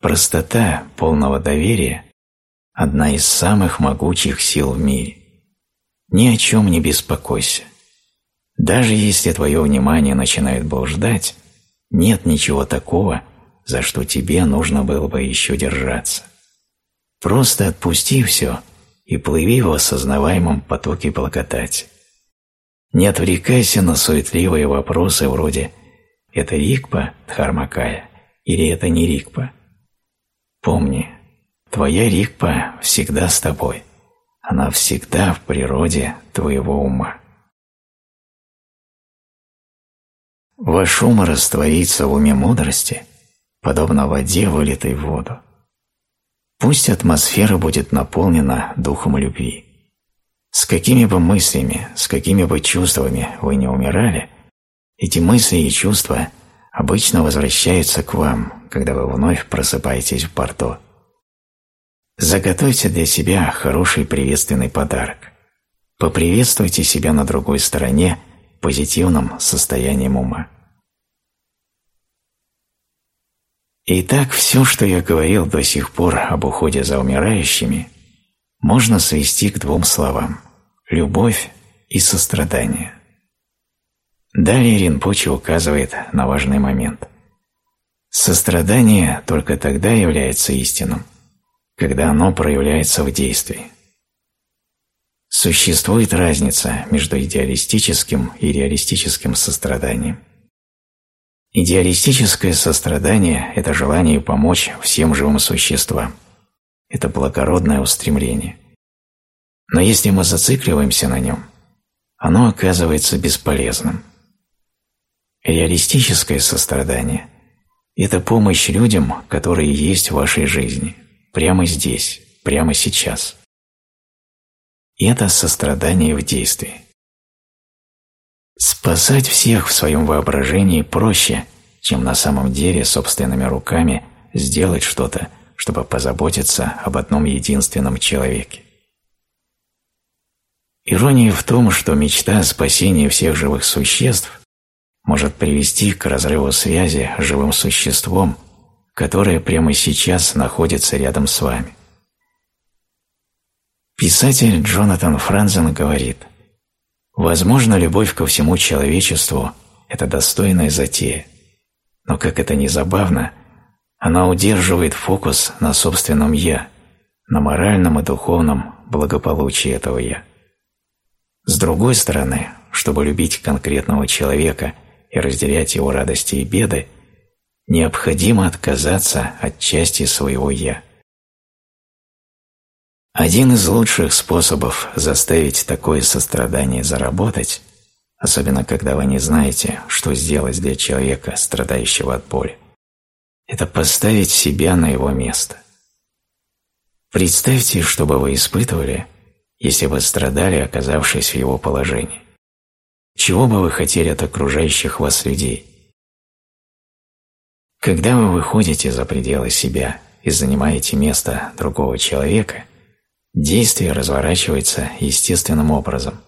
Простота полного доверия – одна из самых могучих сил в мире. Ни о чем не беспокойся. Даже если твое внимание начинает блуждать, нет ничего такого, за что тебе нужно было бы еще держаться. Просто отпусти все и плыви в осознаваемом потоке благодати. Не отвлекайся на суетливые вопросы вроде «это Рикпа, Дхармакая, или это не Рикпа?». Помни, твоя Рикпа всегда с тобой. Она всегда в природе твоего ума. Ваш ум растворится в уме мудрости, подобно воде, вылитой в воду. Пусть атмосфера будет наполнена духом любви. С какими бы мыслями, с какими бы чувствами вы не умирали, эти мысли и чувства обычно возвращаются к вам, когда вы вновь просыпаетесь в порту. Заготовьте для себя хороший приветственный подарок. Поприветствуйте себя на другой стороне позитивным состоянием ума. Итак, все, что я говорил до сих пор об уходе за умирающими, можно свести к двум словам – любовь и сострадание. Далее Ринпоче указывает на важный момент. Сострадание только тогда является истинным, когда оно проявляется в действии. Существует разница между идеалистическим и реалистическим состраданием. Идеалистическое сострадание – это желание помочь всем живым существам. Это благородное устремление. Но если мы зацикливаемся на нем, оно оказывается бесполезным. Реалистическое сострадание – это помощь людям, которые есть в вашей жизни, прямо здесь, прямо сейчас. Это сострадание в действии. Спасать всех в своем воображении проще, чем на самом деле собственными руками сделать что-то, чтобы позаботиться об одном единственном человеке. Ирония в том, что мечта о спасении всех живых существ может привести к разрыву связи с живым существом, которое прямо сейчас находится рядом с вами. Писатель Джонатан Франзен говорит – Возможно, любовь ко всему человечеству – это достойная затея. Но как это ни забавно, она удерживает фокус на собственном «я», на моральном и духовном благополучии этого «я». С другой стороны, чтобы любить конкретного человека и разделять его радости и беды, необходимо отказаться от части своего «я». Один из лучших способов заставить такое сострадание заработать, особенно когда вы не знаете, что сделать для человека, страдающего от боли, это поставить себя на его место. Представьте, что бы вы испытывали, если бы страдали, оказавшись в его положении. Чего бы вы хотели от окружающих вас людей? Когда вы выходите за пределы себя и занимаете место другого человека – Действие разворачивается естественным образом,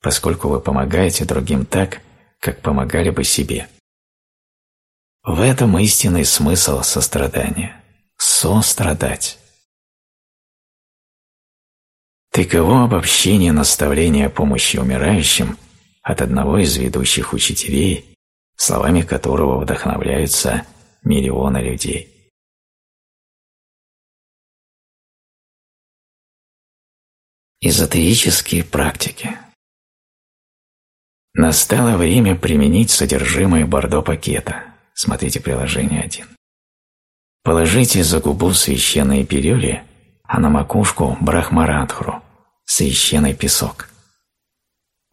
поскольку вы помогаете другим так, как помогали бы себе. В этом истинный смысл сострадания – сострадать. Таково обобщение наставления помощи умирающим от одного из ведущих учителей, словами которого вдохновляются миллионы людей. Эзотерические практики Настало время применить содержимое бордо-пакета. Смотрите приложение 1. Положите за губу священные пилюли, а на макушку брахмарадхру, священный песок.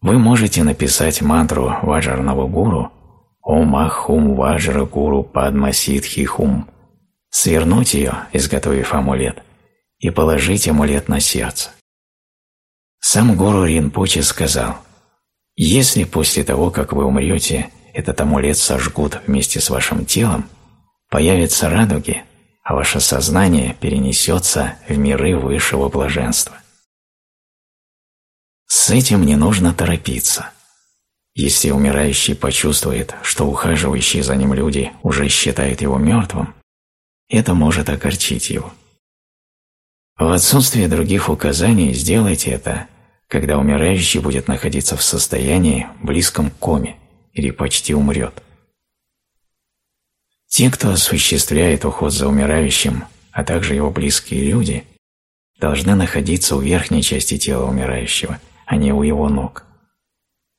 Вы можете написать мантру Ваджарного гуру «Ом Ахум Ваджра Гуру Падма Сидхи Хум», свернуть ее, изготовив амулет, и положить амулет на сердце. Сам гуру Ринпоче сказал, «Если после того, как вы умрете, этот амулет сожгут вместе с вашим телом, появятся радуги, а ваше сознание перенесется в миры высшего блаженства. С этим не нужно торопиться. Если умирающий почувствует, что ухаживающие за ним люди уже считают его мертвым, это может огорчить его. В отсутствие других указаний сделайте это, когда умирающий будет находиться в состоянии, близком к коме или почти умрет. Те, кто осуществляет уход за умирающим, а также его близкие люди, должны находиться у верхней части тела умирающего, а не у его ног.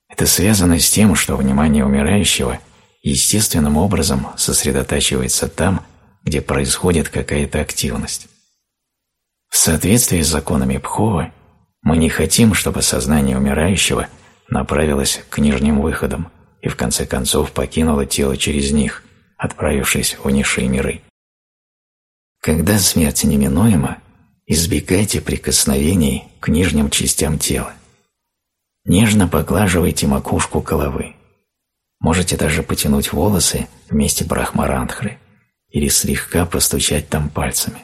Это связано с тем, что внимание умирающего естественным образом сосредотачивается там, где происходит какая-то активность. В соответствии с законами Пхова мы не хотим, чтобы сознание умирающего направилось к нижним выходам и в конце концов покинуло тело через них, отправившись в низшие миры. Когда смерть неминуема, избегайте прикосновений к нижним частям тела. Нежно поглаживайте макушку головы. Можете даже потянуть волосы вместе брахмарандхры или слегка постучать там пальцами.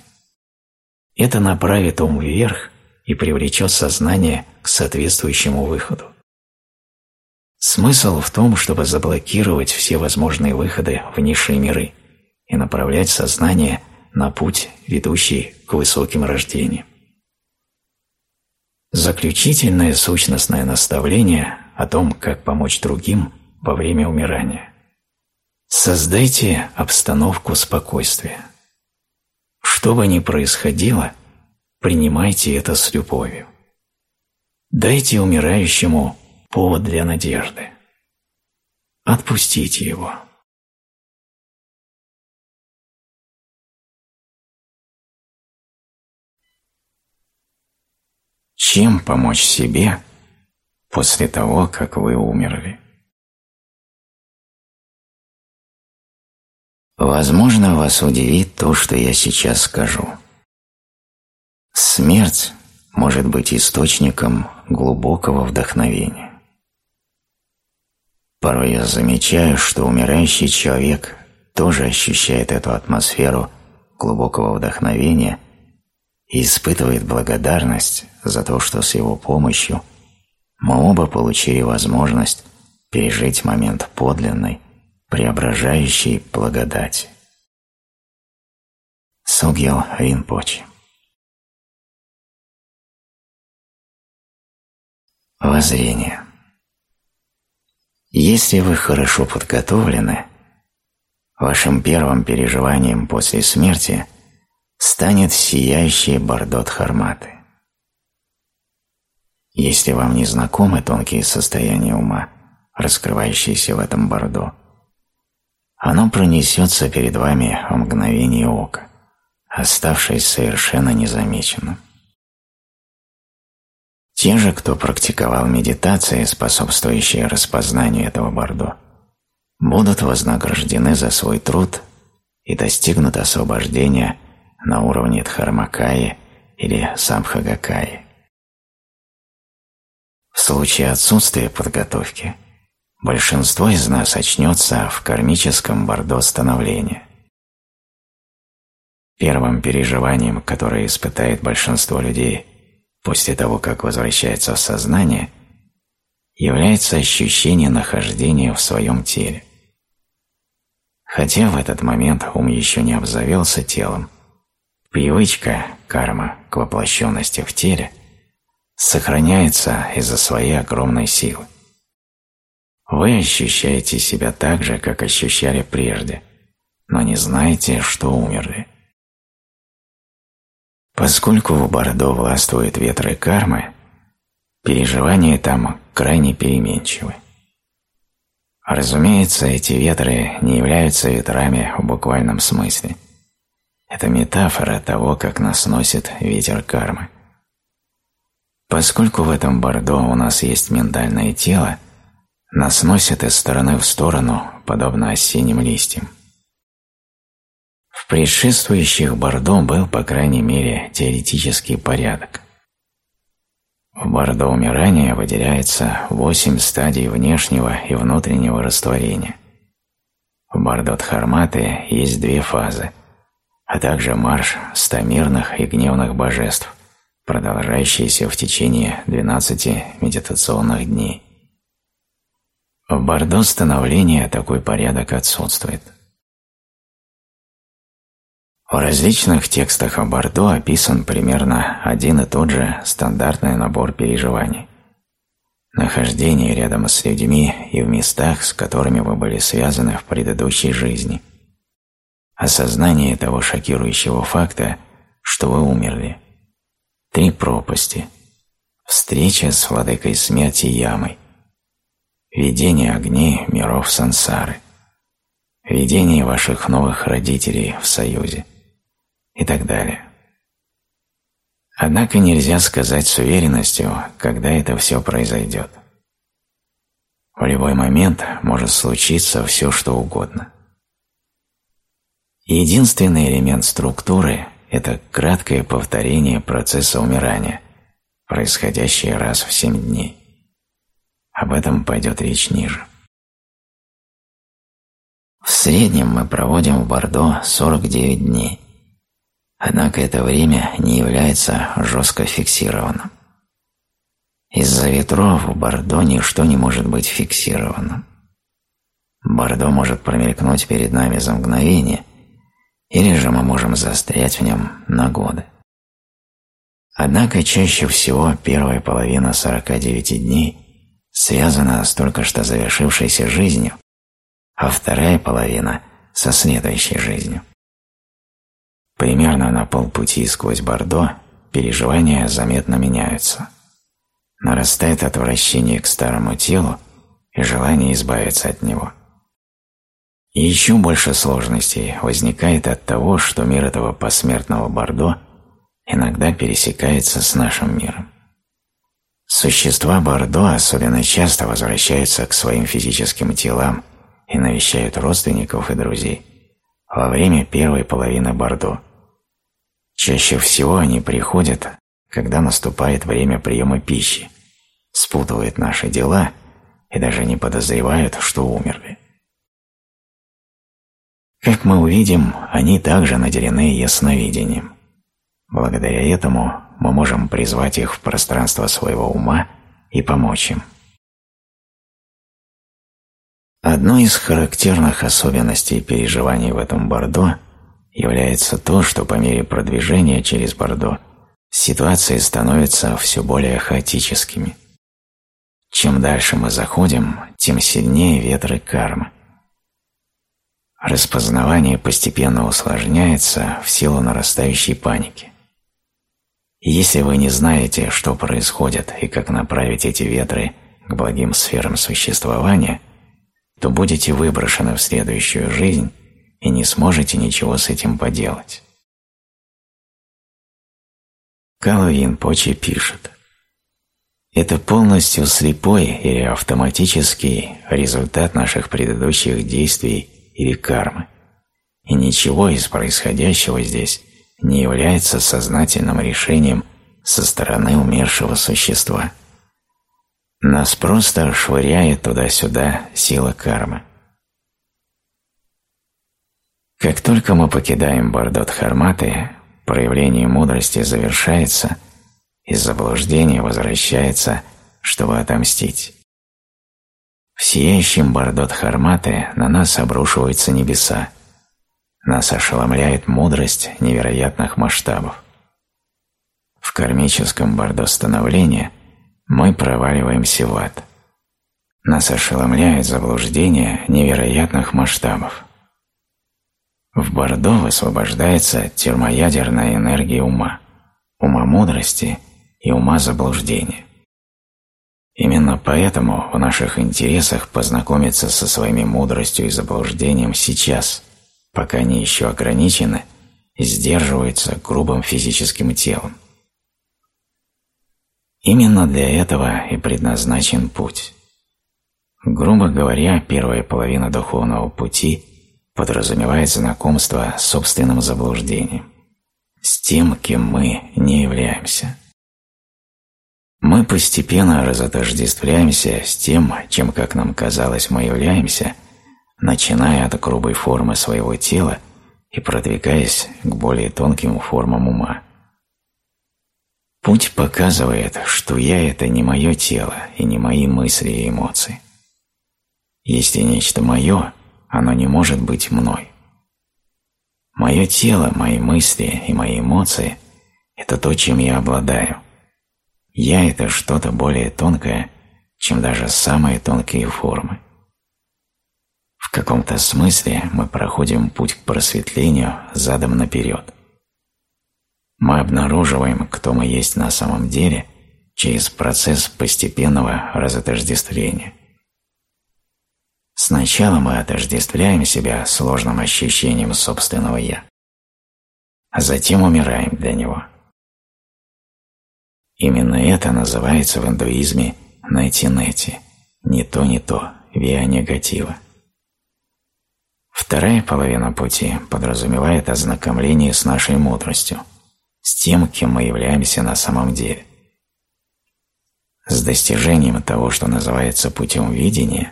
Это направит ум вверх и привлечет сознание к соответствующему выходу. Смысл в том, чтобы заблокировать все возможные выходы в низшие миры и направлять сознание на путь, ведущий к высоким рождениям. Заключительное сущностное наставление о том, как помочь другим во время умирания. Создайте обстановку спокойствия. Что бы ни происходило, принимайте это с любовью. Дайте умирающему повод для надежды. Отпустите его. Чем помочь себе после того, как вы умерли? Возможно, вас удивит то, что я сейчас скажу. Смерть может быть источником глубокого вдохновения. Порой я замечаю, что умирающий человек тоже ощущает эту атмосферу глубокого вдохновения – и испытывает благодарность за то, что с его помощью мы оба получили возможность пережить момент подлинной, преображающей благодати. Сугьел Ринпочи Воззрение Если вы хорошо подготовлены, вашим первым переживанием после смерти станет сияющий бордот Харматы. Если вам не знакомы тонкие состояния ума, раскрывающиеся в этом бордо, оно пронесется перед вами в мгновение ока, оставшись совершенно незамеченным. Те же, кто практиковал медитации, способствующие распознанию этого бордо, будут вознаграждены за свой труд и достигнут освобождения на уровне Дхармакаи или Самхагакаи. В случае отсутствия подготовки большинство из нас очнется в кармическом бордо становления. Первым переживанием, которое испытает большинство людей после того, как возвращается в сознание, является ощущение нахождения в своем теле. Хотя в этот момент ум еще не обзавелся телом, Привычка, карма, к воплощенности в теле сохраняется из-за своей огромной силы. Вы ощущаете себя так же, как ощущали прежде, но не знаете, что умерли. Поскольку в Бордо властвуют ветры кармы, переживания там крайне переменчивы. Разумеется, эти ветры не являются ветрами в буквальном смысле – это метафора того, как нас носит ветер кармы. Поскольку в этом бордо у нас есть ментальное тело, нас носит из стороны в сторону, подобно осенним листьям. В предшествующих бордо был, по крайней мере, теоретический порядок. В бордо умирания выделяется восемь стадий внешнего и внутреннего растворения. В бордо Дхарматы есть две фазы – а также марш ста мирных и гневных божеств, продолжающийся в течение 12 медитационных дней. В Бордо становления такой порядок отсутствует. В различных текстах о Бордо описан примерно один и тот же стандартный набор переживаний. Нахождение рядом с людьми и в местах, с которыми вы были связаны в предыдущей жизни. Осознание того шокирующего факта, что вы умерли. Три пропасти. Встреча с владыкой смерти Ямой видение огней миров сансары, видение ваших новых родителей в союзе и так далее. Однако нельзя сказать с уверенностью, когда это все произойдет. В любой момент может случиться все, что угодно. Единственный элемент структуры – это краткое повторение процесса умирания, происходящее раз в семь дней. Об этом пойдет речь ниже. В среднем мы проводим в Бордо 49 дней. Однако это время не является жестко фиксированным. Из-за ветров в Бордо ничто не может быть фиксированным. Бордо может промелькнуть перед нами за мгновение, или же мы можем застрять в нем на годы. Однако чаще всего первая половина 49 дней связана с только что завершившейся жизнью, а вторая половина – со следующей жизнью. Примерно на полпути сквозь Бордо переживания заметно меняются. Нарастает отвращение к старому телу и желание избавиться от него. И еще больше сложностей возникает от того, что мир этого посмертного Бордо иногда пересекается с нашим миром. Существа Бордо особенно часто возвращаются к своим физическим телам и навещают родственников и друзей во время первой половины Бордо. Чаще всего они приходят, когда наступает время приема пищи, спутывают наши дела и даже не подозревают, что умерли. Как мы увидим, они также наделены ясновидением. Благодаря этому мы можем призвать их в пространство своего ума и помочь им. Одной из характерных особенностей переживаний в этом Бордо является то, что по мере продвижения через Бордо ситуации становятся все более хаотическими. Чем дальше мы заходим, тем сильнее ветры кармы. Распознавание постепенно усложняется в силу нарастающей паники. Если вы не знаете, что происходит и как направить эти ветры к благим сферам существования, то будете выброшены в следующую жизнь и не сможете ничего с этим поделать. Калвин Почи пишет, «Это полностью слепой или автоматический результат наших предыдущих действий или кармы, и ничего из происходящего здесь не является сознательным решением со стороны умершего существа. Нас просто швыряет туда-сюда сила кармы. Как только мы покидаем Бардот Харматы, проявление мудрости завершается, и заблуждение возвращается, чтобы отомстить. В сияющем Бардот Харматы на нас обрушиваются небеса – нас ошеломляет мудрость невероятных масштабов. В кармическом бордо становления мы проваливаемся в ад. Нас ошеломляет заблуждение невероятных масштабов. В бордо высвобождается термоядерная энергия ума, ума мудрости и ума заблуждения. Именно поэтому в наших интересах познакомиться со своими мудростью и заблуждением сейчас – пока они еще ограничены, сдерживаются грубым физическим телом. Именно для этого и предназначен путь. Грубо говоря, первая половина духовного пути подразумевает знакомство с собственным заблуждением, с тем, кем мы не являемся. Мы постепенно разотождествляемся с тем, чем, как нам казалось, мы являемся, начиная от грубой формы своего тела и продвигаясь к более тонким формам ума. Путь показывает, что «я» – это не мое тело и не мои мысли и эмоции. Если нечто мое, оно не может быть мной. Мое тело, мои мысли и мои эмоции – это то, чем я обладаю. Я – это что-то более тонкое, чем даже самые тонкие формы. В каком-то смысле мы проходим путь к просветлению задом наперед. Мы обнаруживаем, кто мы есть на самом деле через процесс постепенного разотождествления. Сначала мы отождествляем себя сложным ощущением собственного «я», а затем умираем для него. Именно это называется в индуизме «найти-нети» – «не то, не то», «виа негатива». Вторая половина пути подразумевает ознакомление с нашей мудростью, с тем, кем мы являемся на самом деле. С достижением того, что называется путем видения,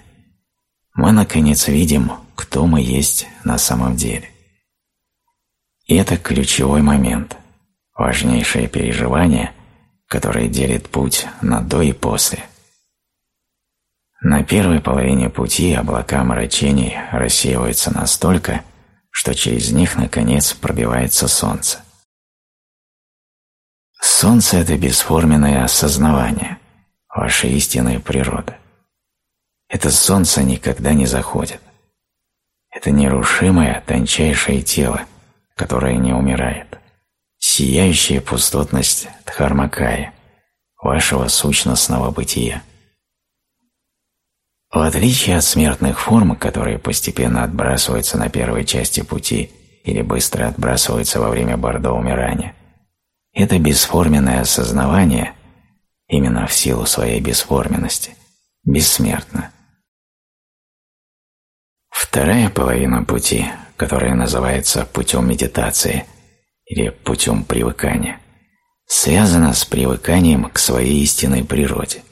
мы, наконец, видим, кто мы есть на самом деле. И это ключевой момент, важнейшее переживание, которое делит путь на до и после. На первой половине пути облака мрачений рассеиваются настолько, что через них, наконец, пробивается солнце. Солнце – это бесформенное осознавание, ваша истинная природа. Это солнце никогда не заходит. Это нерушимое, тончайшее тело, которое не умирает. Сияющая пустотность Дхармакая, вашего сущностного бытия. В отличие от смертных форм, которые постепенно отбрасываются на первой части пути или быстро отбрасываются во время бордо умирания, это бесформенное осознавание, именно в силу своей бесформенности, бессмертно. Вторая половина пути, которая называется путем медитации или путем привыкания, связана с привыканием к своей истинной природе –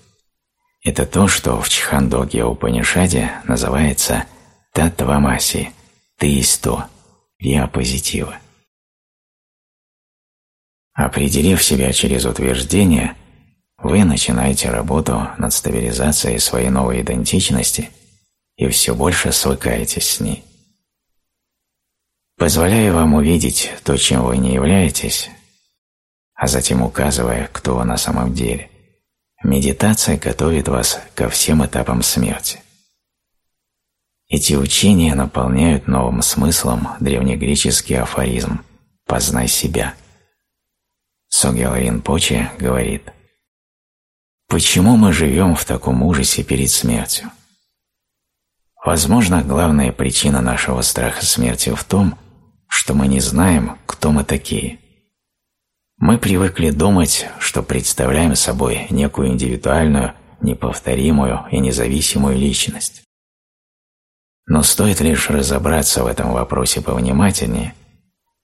это то, что в Чхандоге Упанишаде называется Таттвамаси – «ты есть то», «я позитива». Определив себя через утверждение, вы начинаете работу над стабилизацией своей новой идентичности и все больше свыкаетесь с ней. Позволяя вам увидеть то, чем вы не являетесь, а затем указывая, кто вы на самом деле – Медитация готовит вас ко всем этапам смерти. Эти учения наполняют новым смыслом древнегреческий афоризм «познай себя». Согел Ринпоче говорит «Почему мы живем в таком ужасе перед смертью?» Возможно, главная причина нашего страха смерти в том, что мы не знаем, кто мы такие – мы привыкли думать, что представляем собой некую индивидуальную, неповторимую и независимую личность. Но стоит лишь разобраться в этом вопросе повнимательнее,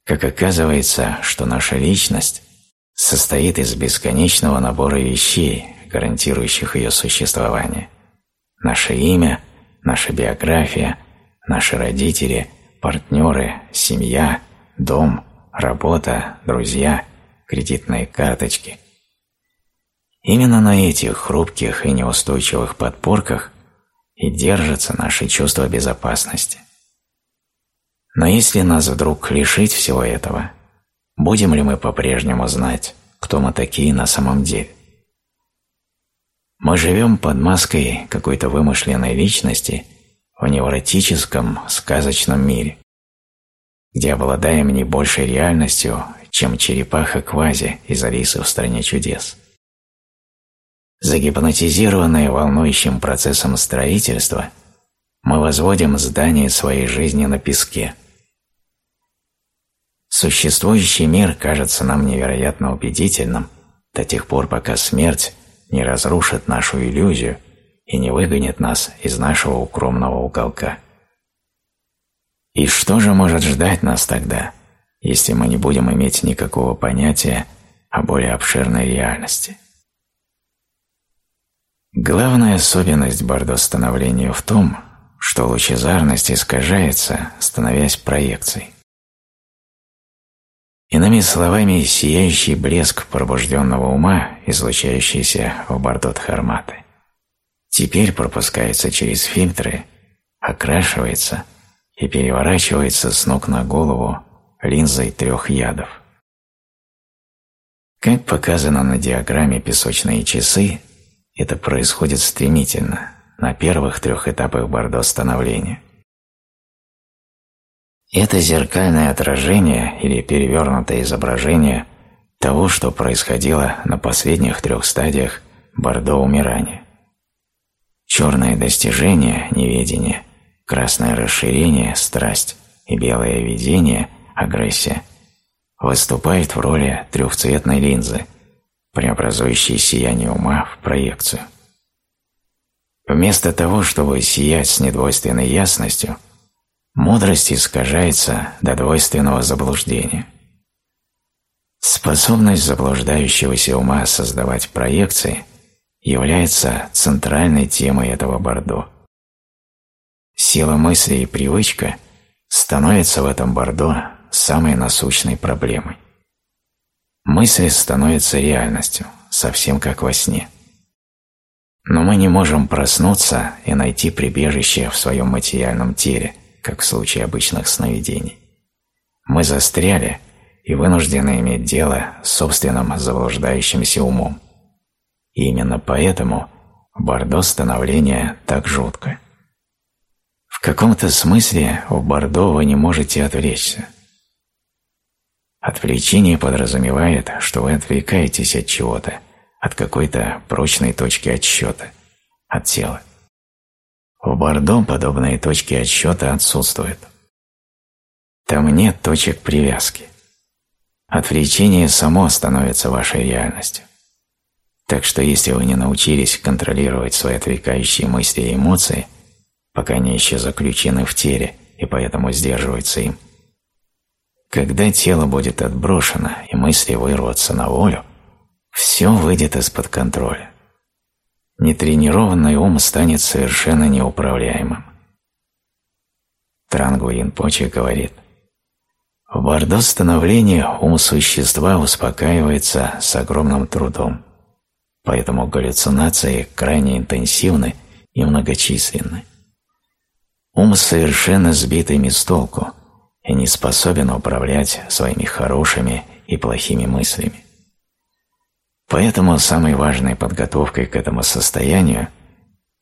как оказывается, что наша личность состоит из бесконечного набора вещей, гарантирующих ее существование. Наше имя, наша биография, наши родители, партнеры, семья, дом, работа, друзья – кредитные карточки. Именно на этих хрупких и неустойчивых подпорках и держится наше чувство безопасности. Но если нас вдруг лишить всего этого, будем ли мы по-прежнему знать, кто мы такие на самом деле? Мы живем под маской какой-то вымышленной личности в невротическом, сказочном мире, где обладаем не большей реальностью, чем черепаха Квази из Алисы в «Стране чудес». Загипнотизированные волнующим процессом строительства, мы возводим здание своей жизни на песке. Существующий мир кажется нам невероятно убедительным до тех пор, пока смерть не разрушит нашу иллюзию и не выгонит нас из нашего укромного уголка. И что же может ждать нас тогда – если мы не будем иметь никакого понятия о более обширной реальности. Главная особенность бордостановления в том, что лучезарность искажается, становясь проекцией. Иными словами, сияющий блеск пробужденного ума, излучающийся в бордот Харматы, теперь пропускается через фильтры окрашивается и переворачивается с ног на голову линзой трех ядов. Как показано на диаграмме песочные часы, это происходит стремительно, на первых трех этапах бордо становления. Это зеркальное отражение или перевернутое изображение того, что происходило на последних трех стадиях бордо умирания. Черное достижение – неведение, красное расширение – страсть и белое видение – агрессия – выступает в роли трехцветной линзы, преобразующей сияние ума в проекцию. Вместо того, чтобы сиять с недвойственной ясностью, мудрость искажается до двойственного заблуждения. Способность заблуждающегося ума создавать проекции является центральной темой этого бордо. Сила мысли и привычка становятся в этом бордо самой насущной проблемой. Мысли становятся реальностью, совсем как во сне. Но мы не можем проснуться и найти прибежище в своем материальном теле, как в случае обычных сновидений. Мы застряли и вынуждены иметь дело с собственным заблуждающимся умом. И именно поэтому Бордо становление так жутко. В каком-то смысле в Бордо вы не можете отвлечься. Отвлечение подразумевает, что вы отвлекаетесь от чего-то, от какой-то прочной точки отсчета, от тела. В Бордо подобные точки отсчета отсутствуют. Там нет точек привязки. Отвлечение само становится вашей реальностью. Так что если вы не научились контролировать свои отвлекающие мысли и эмоции, пока они еще заключены в теле и поэтому сдерживаются им, когда тело будет отброшено и мысли вырвутся на волю, все выйдет из-под контроля. Нетренированный ум станет совершенно неуправляемым. Трангу Янпоче говорит, в бордо становления ум существа успокаивается с огромным трудом, поэтому галлюцинации крайне интенсивны и многочисленны. Ум совершенно сбитый с толку – и не способен управлять своими хорошими и плохими мыслями. Поэтому самой важной подготовкой к этому состоянию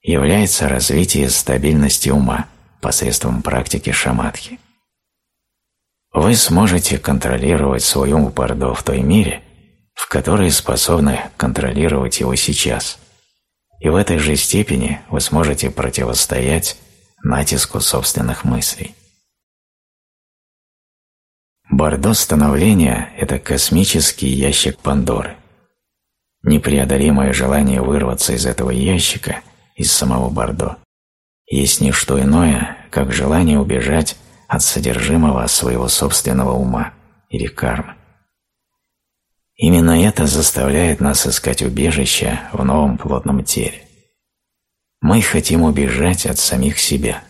является развитие стабильности ума посредством практики шаматхи. Вы сможете контролировать свой ум в той мере, в которой способны контролировать его сейчас, и в этой же степени вы сможете противостоять натиску собственных мыслей. Бордо становления – это космический ящик Пандоры. Непреодолимое желание вырваться из этого ящика, из самого Бордо, есть не что иное, как желание убежать от содержимого своего собственного ума или кармы. Именно это заставляет нас искать убежище в новом плотном теле. Мы хотим убежать от самих себя.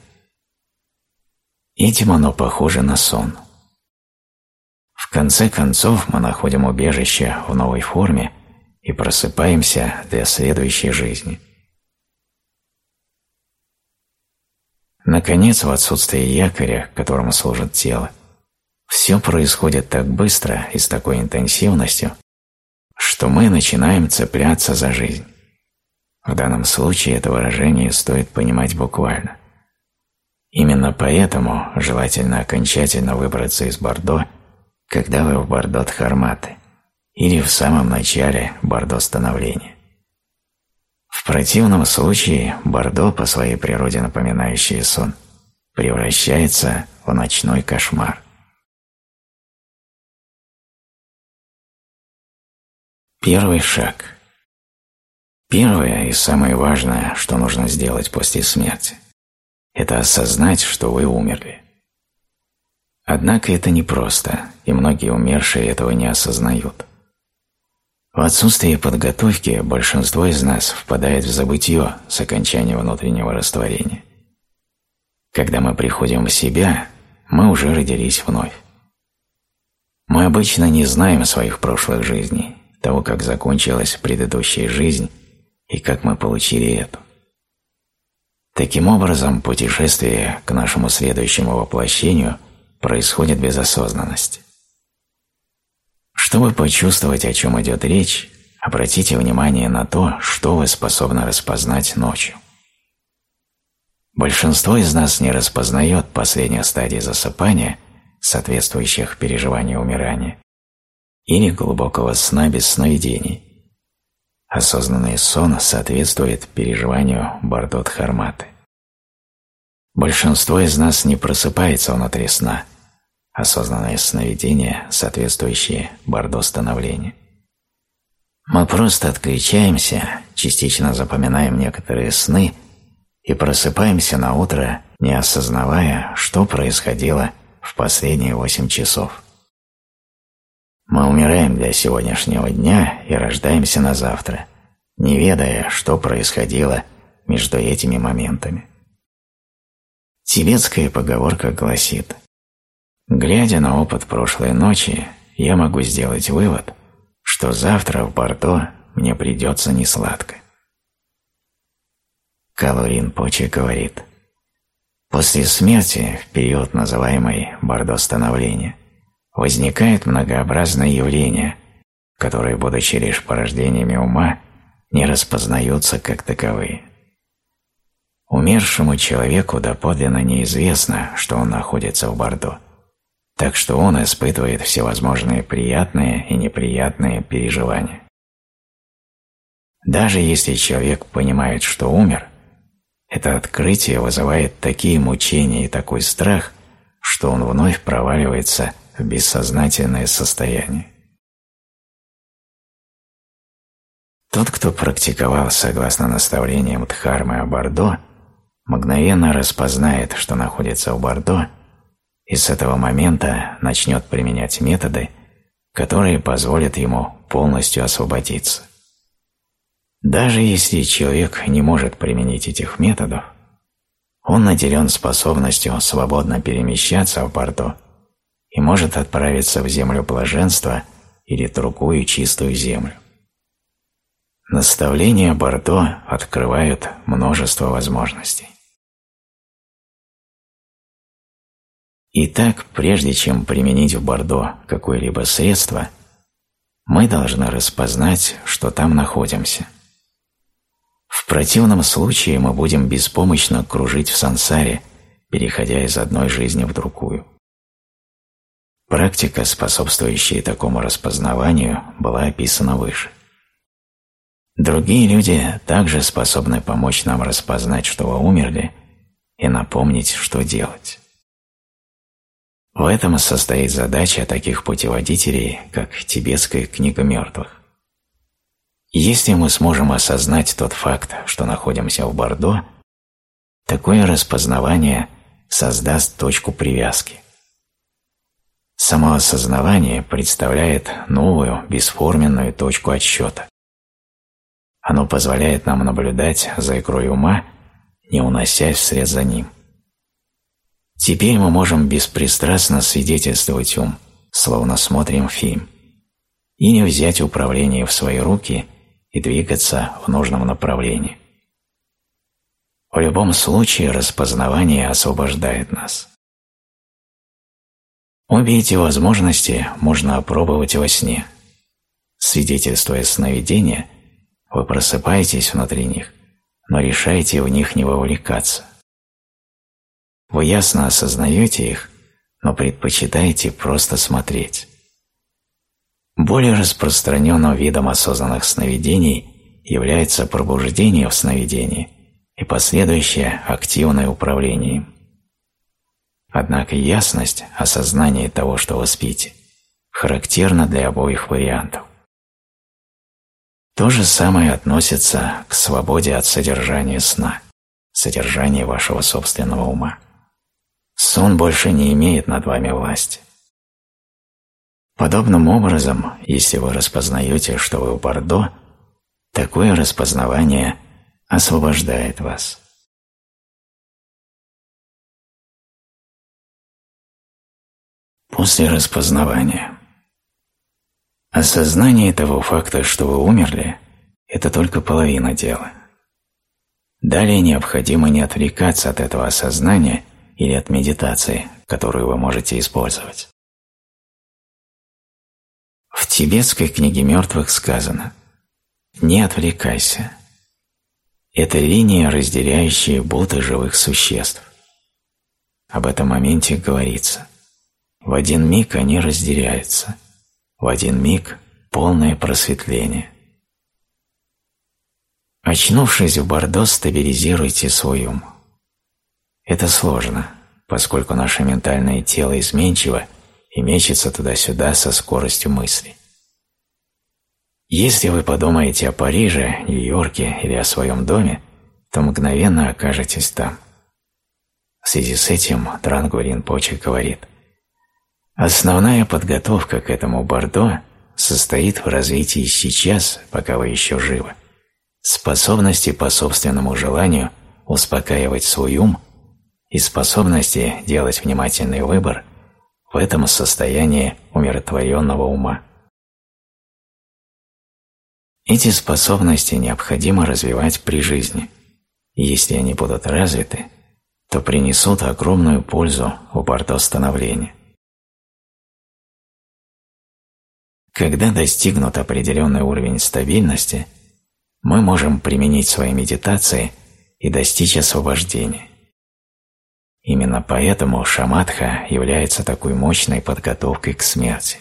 Этим оно похоже на сон – в конце концов мы находим убежище в новой форме и просыпаемся для следующей жизни. Наконец, в отсутствие якоря, которому служит тело, все происходит так быстро и с такой интенсивностью, что мы начинаем цепляться за жизнь. В данном случае это выражение стоит понимать буквально. Именно поэтому желательно окончательно выбраться из Бордо – когда вы в бордо Дхарматы или в самом начале бордо становления. В противном случае бордо, по своей природе напоминающий сон, превращается в ночной кошмар. Первый шаг. Первое и самое важное, что нужно сделать после смерти, это осознать, что вы умерли. Однако это непросто, и многие умершие этого не осознают. В отсутствие подготовки большинство из нас впадает в забытье с окончанием внутреннего растворения. Когда мы приходим в себя, мы уже родились вновь. Мы обычно не знаем своих прошлых жизней, того, как закончилась предыдущая жизнь и как мы получили эту. Таким образом, путешествие к нашему следующему воплощению происходит без осознанности. Чтобы почувствовать, о чем идет речь, обратите внимание на то, что вы способны распознать ночью. Большинство из нас не распознает последние стадии засыпания, соответствующих переживанию умирания, или глубокого сна без сновидений. Осознанный сон соответствует переживанию Бардот-Харматы. Большинство из нас не просыпается внутри сна, осознанное сновидение, соответствующее Бардо-становлению. Мы просто отключаемся, частично запоминаем некоторые сны и просыпаемся на утро, не осознавая, что происходило в последние восемь часов. Мы умираем для сегодняшнего дня и рождаемся на завтра, не ведая, что происходило между этими моментами. Тибетская поговорка гласит «Глядя на опыт прошлой ночи, я могу сделать вывод, что завтра в Бордо мне придется несладко». Калурин Почи говорит «После смерти, в период, называемый Бордо-становления, возникают многообразные явления, которые, будучи лишь порождениями ума, не распознаются как таковые. Умершему человеку доподлинно неизвестно, что он находится в Бордо, так что он испытывает всевозможные приятные и неприятные переживания. Даже если человек понимает, что умер, это открытие вызывает такие мучения и такой страх, что он вновь проваливается в бессознательное состояние. Тот, кто практиковал согласно наставлениям Дхармы о Бордо, мгновенно распознает, что находится в Бордо, и с этого момента начнет применять методы, которые позволят ему полностью освободиться. Даже если человек не может применить этих методов, он наделен способностью свободно перемещаться в Бордо и может отправиться в землю блаженства или другую чистую землю. Наставления Бордо открывают множество возможностей. Итак, прежде чем применить в Бордо какое-либо средство, мы должны распознать, что там находимся. В противном случае мы будем беспомощно кружить в сансаре, переходя из одной жизни в другую. Практика, способствующая такому распознаванию, была описана выше. Другие люди также способны помочь нам распознать, что вы умерли, и напомнить, что делать. В этом состоит задача таких путеводителей, как Тибетская книга мертвых. Если мы сможем осознать тот факт, что находимся в Бордо, такое распознавание создаст точку привязки. Само осознавание представляет новую, бесформенную точку отсчета. Оно позволяет нам наблюдать за игрой ума, не уносясь вслед за ним. Теперь мы можем беспристрастно свидетельствовать ум, словно смотрим фильм, и не взять управление в свои руки и двигаться в нужном направлении. В любом случае распознавание освобождает нас. Обе эти возможности можно опробовать во сне. Свидетельствуя сновидения, вы просыпаетесь внутри них, но решаете в них не вовлекаться. Вы ясно осознаете их, но предпочитаете просто смотреть. Более распространенным видом осознанных сновидений является пробуждение в сновидении и последующее активное управление им. Однако ясность, осознание того, что вы спите, характерна для обоих вариантов. То же самое относится к свободе от содержания сна, содержания вашего собственного ума. Сон больше не имеет над вами власти. Подобным образом, если вы распознаете, что вы в Бордо, такое распознавание освобождает вас. После распознавания. Осознание того факта, что вы умерли, это только половина дела. Далее необходимо не отвлекаться от этого осознания или от медитации, которую вы можете использовать. В тибетской книге мертвых сказано «Не отвлекайся». Это линия, разделяющая Будды живых существ. Об этом моменте говорится. В один миг они разделяются. В один миг полное просветление. Очнувшись в Бордо, стабилизируйте свой ум. Это сложно, поскольку наше ментальное тело изменчиво и мечется туда-сюда со скоростью мысли. Если вы подумаете о Париже, Нью-Йорке или о своем доме, то мгновенно окажетесь там. В связи с этим Дрангу Ринпоче говорит, «Основная подготовка к этому Бордо состоит в развитии сейчас, пока вы еще живы, способности по собственному желанию успокаивать свой ум и способности делать внимательный выбор в этом состоянии умиротворенного ума. Эти способности необходимо развивать при жизни, если они будут развиты, то принесут огромную пользу в борту становления. Когда достигнут определенный уровень стабильности – мы можем применить свои медитации и достичь освобождения. Именно поэтому шаматха является такой мощной подготовкой к смерти.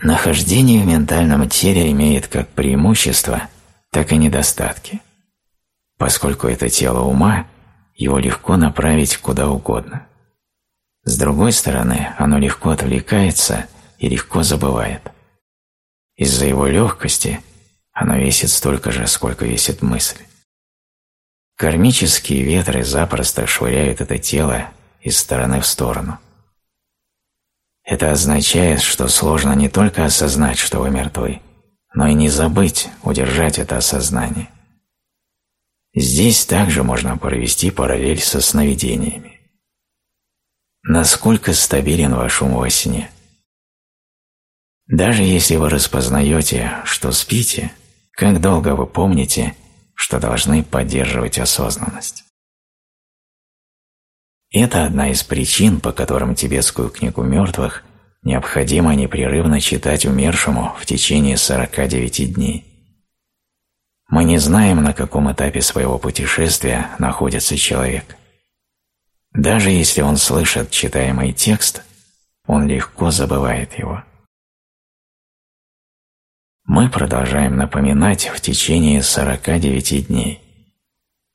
Нахождение в ментальном теле имеет как преимущества, так и недостатки. Поскольку это тело ума, его легко направить куда угодно. С другой стороны, оно легко отвлекается и легко забывает – из-за его легкости оно весит столько же, сколько весит мысль. Кармические ветры запросто швыряют это тело из стороны в сторону. Это означает, что сложно не только осознать, что вы мертвы, но и не забыть удержать это осознание. Здесь также можно провести параллель со сновидениями. Насколько стабилен ваш ум во сне – даже если вы распознаете, что спите, как долго вы помните, что должны поддерживать осознанность? Это одна из причин, по которым тибетскую книгу мертвых необходимо непрерывно читать умершему в течение 49 дней. Мы не знаем, на каком этапе своего путешествия находится человек. Даже если он слышит читаемый текст, он легко забывает его мы продолжаем напоминать в течение 49 дней.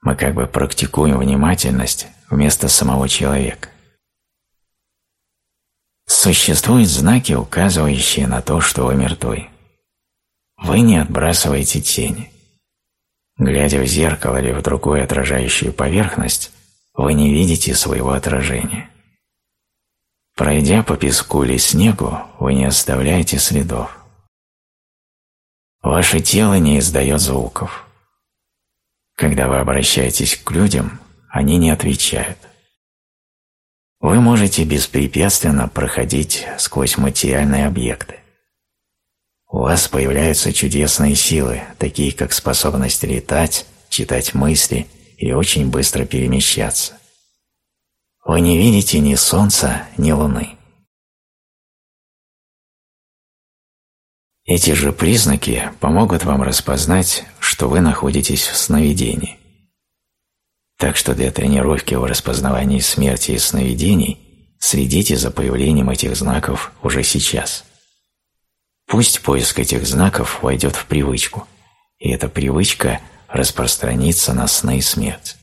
Мы как бы практикуем внимательность вместо самого человека. Существуют знаки, указывающие на то, что вы мертвы. Вы не отбрасываете тени. Глядя в зеркало или в другую отражающую поверхность, вы не видите своего отражения. Пройдя по песку или снегу, вы не оставляете следов. Ваше тело не издает звуков. Когда вы обращаетесь к людям, они не отвечают. Вы можете беспрепятственно проходить сквозь материальные объекты. У вас появляются чудесные силы, такие как способность летать, читать мысли и очень быстро перемещаться. Вы не видите ни солнца, ни луны. Эти же признаки помогут вам распознать, что вы находитесь в сновидении. Так что для тренировки в распознавании смерти и сновидений следите за появлением этих знаков уже сейчас. Пусть поиск этих знаков войдет в привычку, и эта привычка распространится на сны и смерть.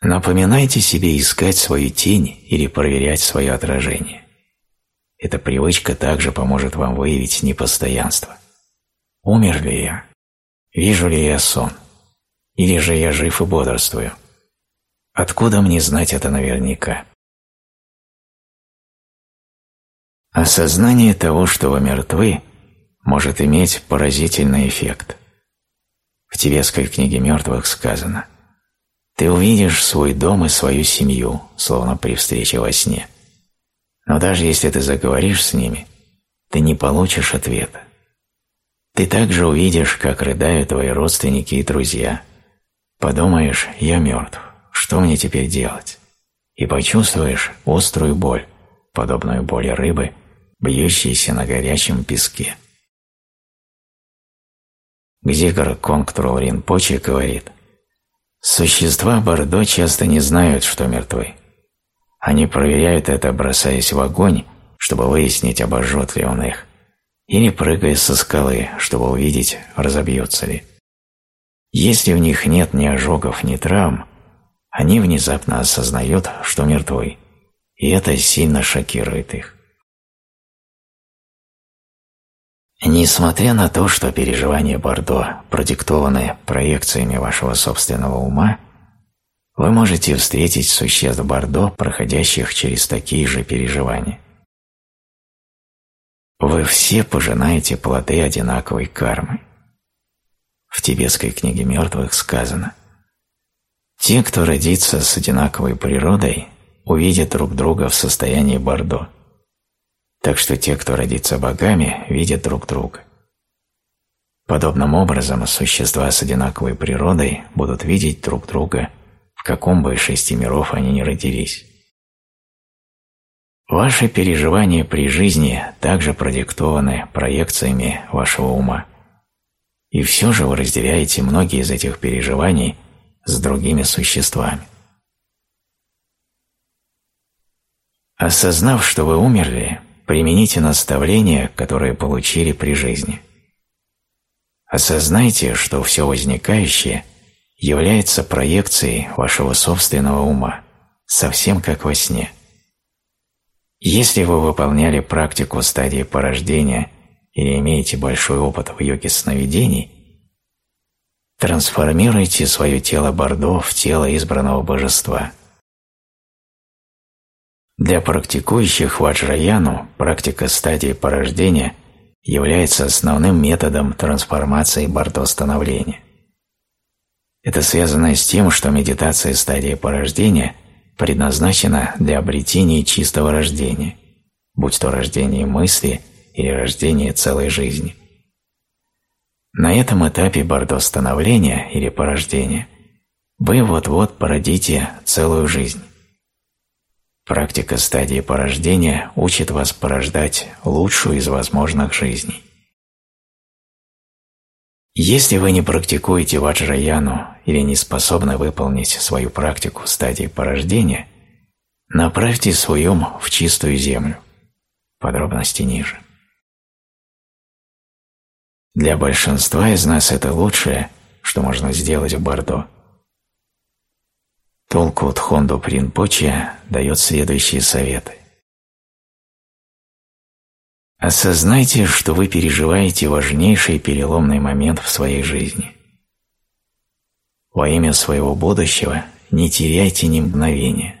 Напоминайте себе искать свою тень или проверять свое отражение. Эта привычка также поможет вам выявить непостоянство. Умер ли я? Вижу ли я сон? Или же я жив и бодрствую? Откуда мне знать это наверняка? Осознание того, что вы мертвы, может иметь поразительный эффект. В тибетской книге мертвых сказано «Ты увидишь свой дом и свою семью, словно при встрече во сне». Но даже если ты заговоришь с ними, ты не получишь ответа. Ты также увидишь, как рыдают твои родственники и друзья. Подумаешь, я мертв, что мне теперь делать? И почувствуешь острую боль, подобную боли рыбы, бьющейся на горячем песке. Гзигар Конгтрул Ринпоче говорит, «Существа Бордо часто не знают, что мертвы. Они проверяют это, бросаясь в огонь, чтобы выяснить, обожжет ли он их, или прыгая со скалы, чтобы увидеть, разобьется ли. Если в них нет ни ожогов, ни травм, они внезапно осознают, что мертвы, и это сильно шокирует их. Несмотря на то, что переживания Бордо продиктованы проекциями вашего собственного ума, вы можете встретить существ Бордо, проходящих через такие же переживания. Вы все пожинаете плоды одинаковой кармы. В тибетской книге мертвых сказано «Те, кто родится с одинаковой природой, увидят друг друга в состоянии Бордо» так что те, кто родится богами, видят друг друга. Подобным образом существа с одинаковой природой будут видеть друг друга, в каком бы из шести миров они ни родились. Ваши переживания при жизни также продиктованы проекциями вашего ума. И все же вы разделяете многие из этих переживаний с другими существами. Осознав, что вы умерли, примените наставления, которые получили при жизни. Осознайте, что все возникающее является проекцией вашего собственного ума, совсем как во сне. Если вы выполняли практику стадии порождения или имеете большой опыт в йоге сновидений, трансформируйте свое тело Бордо в тело избранного божества – для практикующих ваджраяну практика стадии порождения является основным методом трансформации бордостановления. Это связано с тем, что медитация стадии порождения предназначена для обретения чистого рождения, будь то рождение мысли или рождение целой жизни. На этом этапе бордостановления или порождения вы вот-вот породите целую жизнь. Практика стадии порождения учит вас порождать лучшую из возможных жизней. Если вы не практикуете ваджраяну или не способны выполнить свою практику стадии порождения, направьте свой ум в чистую землю. Подробности ниже. Для большинства из нас это лучшее, что можно сделать в Бордо – Толку Тхонду Принпоче дает следующие советы. Осознайте, что вы переживаете важнейший переломный момент в своей жизни. Во имя своего будущего не теряйте ни мгновения.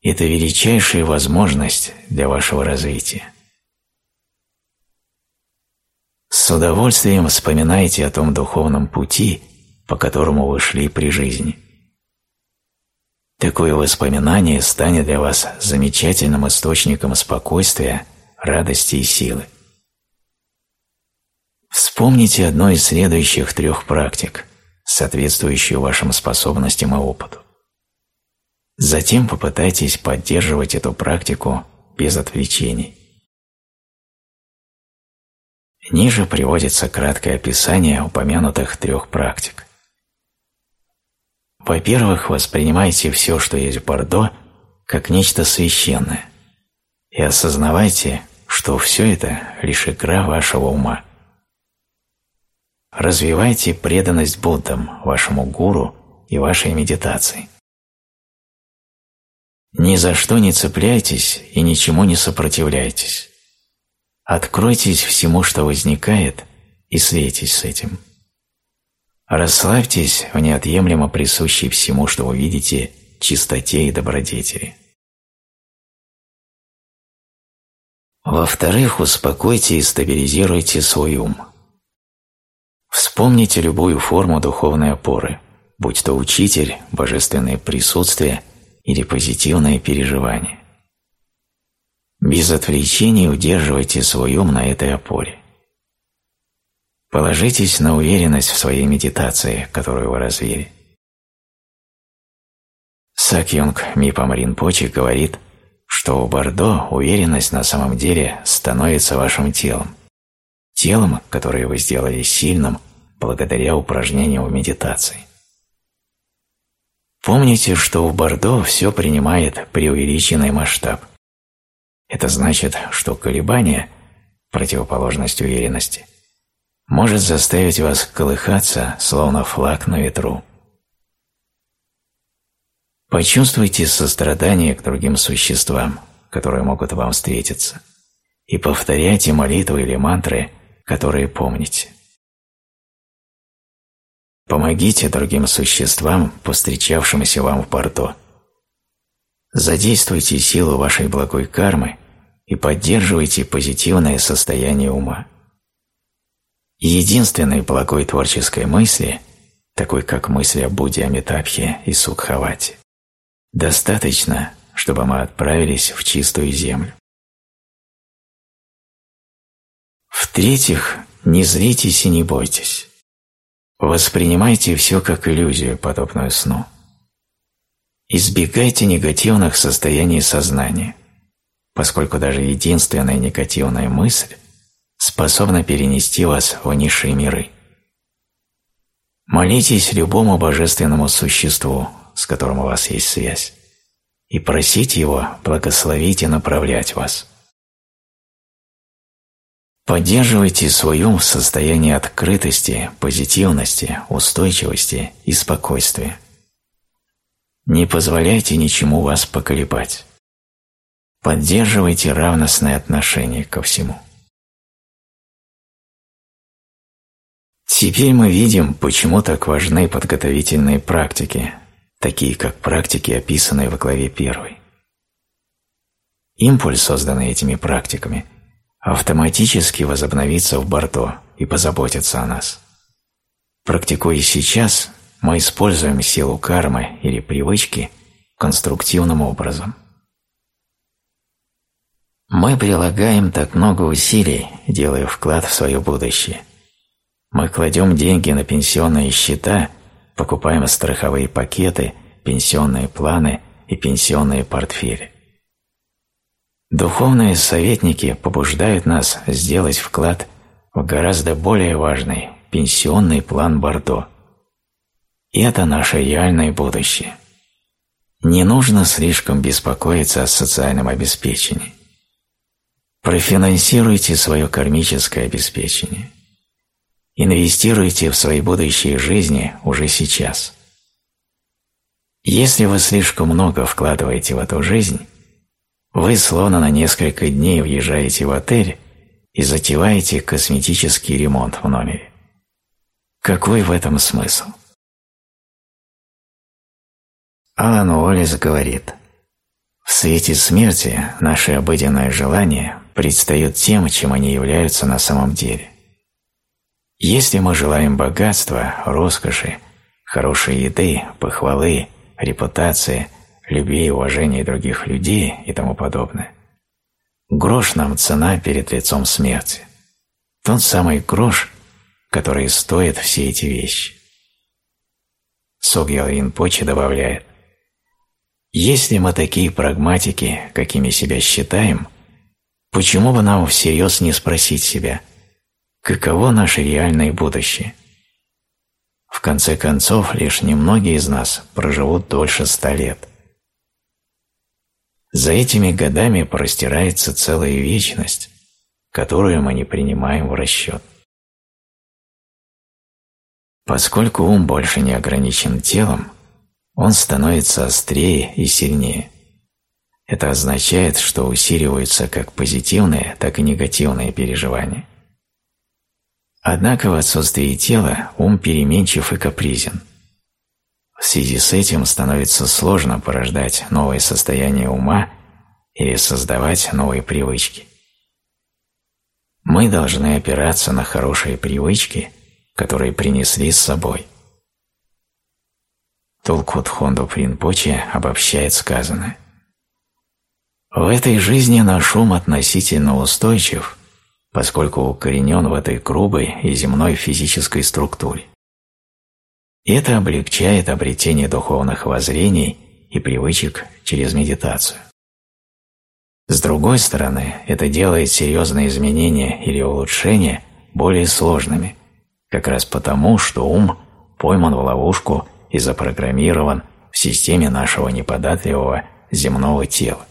Это величайшая возможность для вашего развития. С удовольствием вспоминайте о том духовном пути, по которому вы шли при жизни – Такое воспоминание станет для вас замечательным источником спокойствия, радости и силы. Вспомните одну из следующих трех практик, соответствующую вашим способностям и опыту. Затем попытайтесь поддерживать эту практику без отвлечений. Ниже приводится краткое описание упомянутых трех практик. Во-первых, воспринимайте все, что есть в Бордо, как нечто священное, и осознавайте, что все это – лишь игра вашего ума. Развивайте преданность Буддам, вашему гуру и вашей медитации. Ни за что не цепляйтесь и ничему не сопротивляйтесь. Откройтесь всему, что возникает, и светитесь с этим. Расслабьтесь в неотъемлемо присущей всему, что вы видите, чистоте и добродетели. Во-вторых, успокойте и стабилизируйте свой ум. Вспомните любую форму духовной опоры, будь то учитель, божественное присутствие или позитивное переживание. Без отвлечений удерживайте свой ум на этой опоре. Положитесь на уверенность в своей медитации, которую вы развили. Сакьюнг Мипам Ринпочи говорит, что у Бордо уверенность на самом деле становится вашим телом. Телом, которое вы сделали сильным благодаря упражнению в медитации. Помните, что у Бордо все принимает преувеличенный масштаб. Это значит, что колебание, противоположность уверенности, может заставить вас колыхаться, словно флаг на ветру. Почувствуйте сострадание к другим существам, которые могут вам встретиться, и повторяйте молитвы или мантры, которые помните. Помогите другим существам, повстречавшимся вам в порту. Задействуйте силу вашей благой кармы и поддерживайте позитивное состояние ума. Единственной благой творческой мысли, такой как мысли о Будде Амитабхе и Сукхавате, достаточно, чтобы мы отправились в чистую землю. В-третьих, не зритесь и не бойтесь. Воспринимайте все как иллюзию, подобную сну. Избегайте негативных состояний сознания, поскольку даже единственная негативная мысль способна перенести вас в низшие миры. Молитесь любому божественному существу, с которым у вас есть связь, и просите его благословить и направлять вас. Поддерживайте свой ум в состоянии открытости, позитивности, устойчивости и спокойствия. Не позволяйте ничему вас поколебать. Поддерживайте равностное отношение ко всему. Теперь мы видим, почему так важны подготовительные практики, такие как практики, описанные в главе 1. Импульс, созданный этими практиками – автоматически возобновится в борту и позаботится о нас. Практикуя сейчас, мы используем силу кармы или привычки конструктивным образом. Мы прилагаем так много усилий, делая вклад в свое будущее. Мы кладем деньги на пенсионные счета, покупаем страховые пакеты, пенсионные планы и пенсионные портфели. Духовные советники побуждают нас сделать вклад в гораздо более важный пенсионный план Бордо. И это наше реальное будущее. Не нужно слишком беспокоиться о социальном обеспечении. Профинансируйте свое кармическое обеспечение. Инвестируйте в свои будущие жизни уже сейчас. Если вы слишком много вкладываете в эту жизнь, вы словно на несколько дней въезжаете в отель и затеваете косметический ремонт в номере. Какой в этом смысл? Алан Уоллес говорит, «В свете смерти наши обыденные желания предстают тем, чем они являются на самом деле. Если мы желаем богатства, роскоши, хорошей еды, похвалы, репутации – любви и уважения других людей и тому подобное. Грош нам цена перед лицом смерти. Тот самый грош, который стоит все эти вещи. Согьял Ринпочи добавляет, «Если мы такие прагматики, какими себя считаем, почему бы нам всерьез не спросить себя, каково наше реальное будущее?» В конце концов, лишь немногие из нас проживут дольше ста лет. За этими годами простирается целая вечность, которую мы не принимаем в расчет. Поскольку ум больше не ограничен телом, он становится острее и сильнее. Это означает, что усиливаются как позитивные, так и негативные переживания. Однако в отсутствии тела ум переменчив и капризен – в связи с этим становится сложно порождать новое состояние ума или создавать новые привычки. Мы должны опираться на хорошие привычки, которые принесли с собой. Толкут Хонду Принпоче обобщает сказанное. В этой жизни наш ум относительно устойчив, поскольку укоренен в этой грубой и земной физической структуре. Это облегчает обретение духовных воззрений и привычек через медитацию. С другой стороны, это делает серьезные изменения или улучшения более сложными, как раз потому, что ум пойман в ловушку и запрограммирован в системе нашего неподатливого земного тела.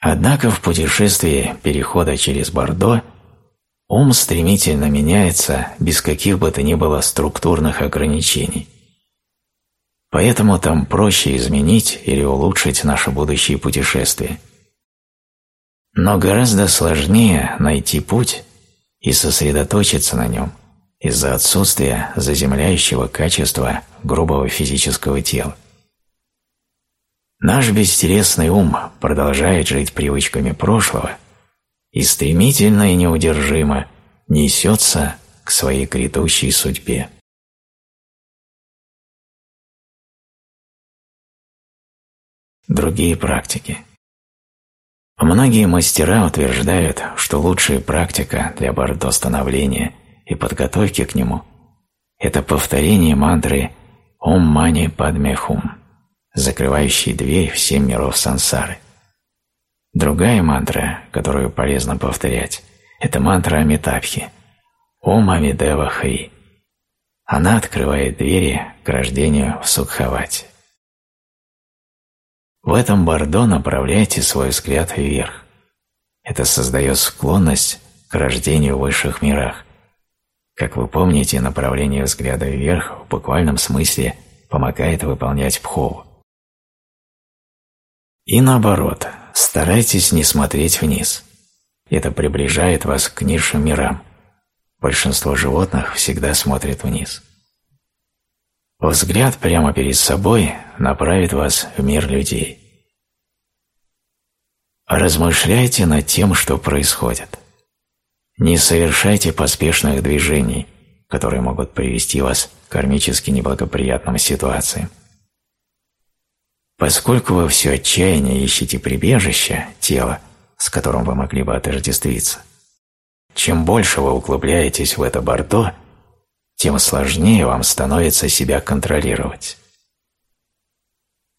Однако в путешествии перехода через Бордо ум стремительно меняется без каких бы то ни было структурных ограничений. Поэтому там проще изменить или улучшить наше будущее путешествие. Но гораздо сложнее найти путь и сосредоточиться на нем из-за отсутствия заземляющего качества грубого физического тела. Наш бестелесный ум продолжает жить привычками прошлого и стремительно и неудержимо несется к своей грядущей судьбе. Другие практики Многие мастера утверждают, что лучшая практика для бордо-становления и подготовки к нему – это повторение мантры «Ом Мани Падме Хум» закрывающий дверь в семь миров сансары. Другая мантра, которую полезно повторять, это мантра Амитабхи «Ом Амидева Хри». Она открывает двери к рождению в Сукхавате. В этом бордо направляйте свой взгляд вверх. Это создает склонность к рождению в высших мирах. Как вы помните, направление взгляда вверх в буквальном смысле помогает выполнять пхову. И наоборот, старайтесь не смотреть вниз. Это приближает вас к низшим мирам. Большинство животных всегда смотрят вниз. Взгляд прямо перед собой направит вас в мир людей. Размышляйте над тем, что происходит. Не совершайте поспешных движений, которые могут привести вас к кармически неблагоприятным ситуациям. Поскольку вы все отчаяние ищете прибежище, тело, с которым вы могли бы отождествиться, чем больше вы углубляетесь в это бордо, тем сложнее вам становится себя контролировать.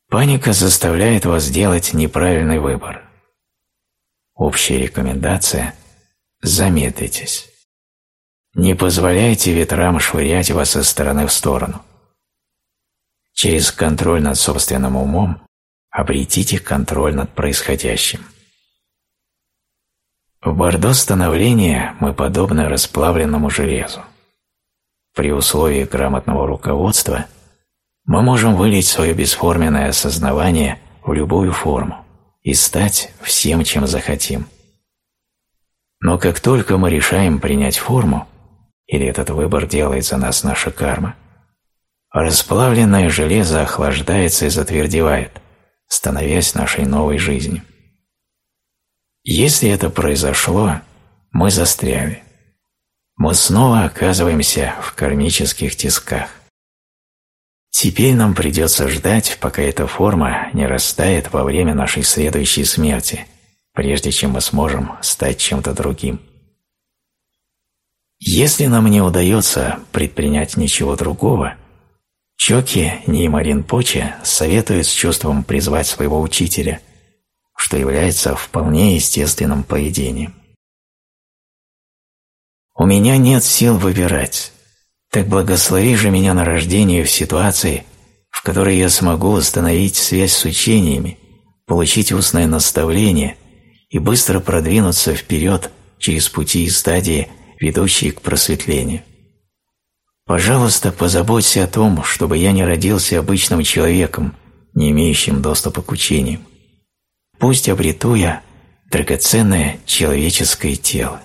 Паника заставляет вас делать неправильный выбор. Общая рекомендация – замедлитесь. Не позволяйте ветрам швырять вас из стороны в сторону. Через контроль над собственным умом обретите контроль над происходящим. В бордо становления мы подобны расплавленному железу. При условии грамотного руководства мы можем вылить свое бесформенное осознавание в любую форму и стать всем, чем захотим. Но как только мы решаем принять форму, или этот выбор делает за нас наша карма – Расплавленное железо охлаждается и затвердевает, становясь нашей новой жизнью. Если это произошло, мы застряли. Мы снова оказываемся в кармических тисках. Теперь нам придется ждать, пока эта форма не растает во время нашей следующей смерти, прежде чем мы сможем стать чем-то другим. Если нам не удается предпринять ничего другого – Чоки Неймарин Поче советует с чувством призвать своего учителя, что является вполне естественным поведением. «У меня нет сил выбирать, так благослови же меня на рождение в ситуации, в которой я смогу установить связь с учениями, получить устное наставление и быстро продвинуться вперед через пути и стадии, ведущие к просветлению. Пожалуйста, позаботься о том, чтобы я не родился обычным человеком, не имеющим доступа к учениям. Пусть обрету я драгоценное человеческое тело.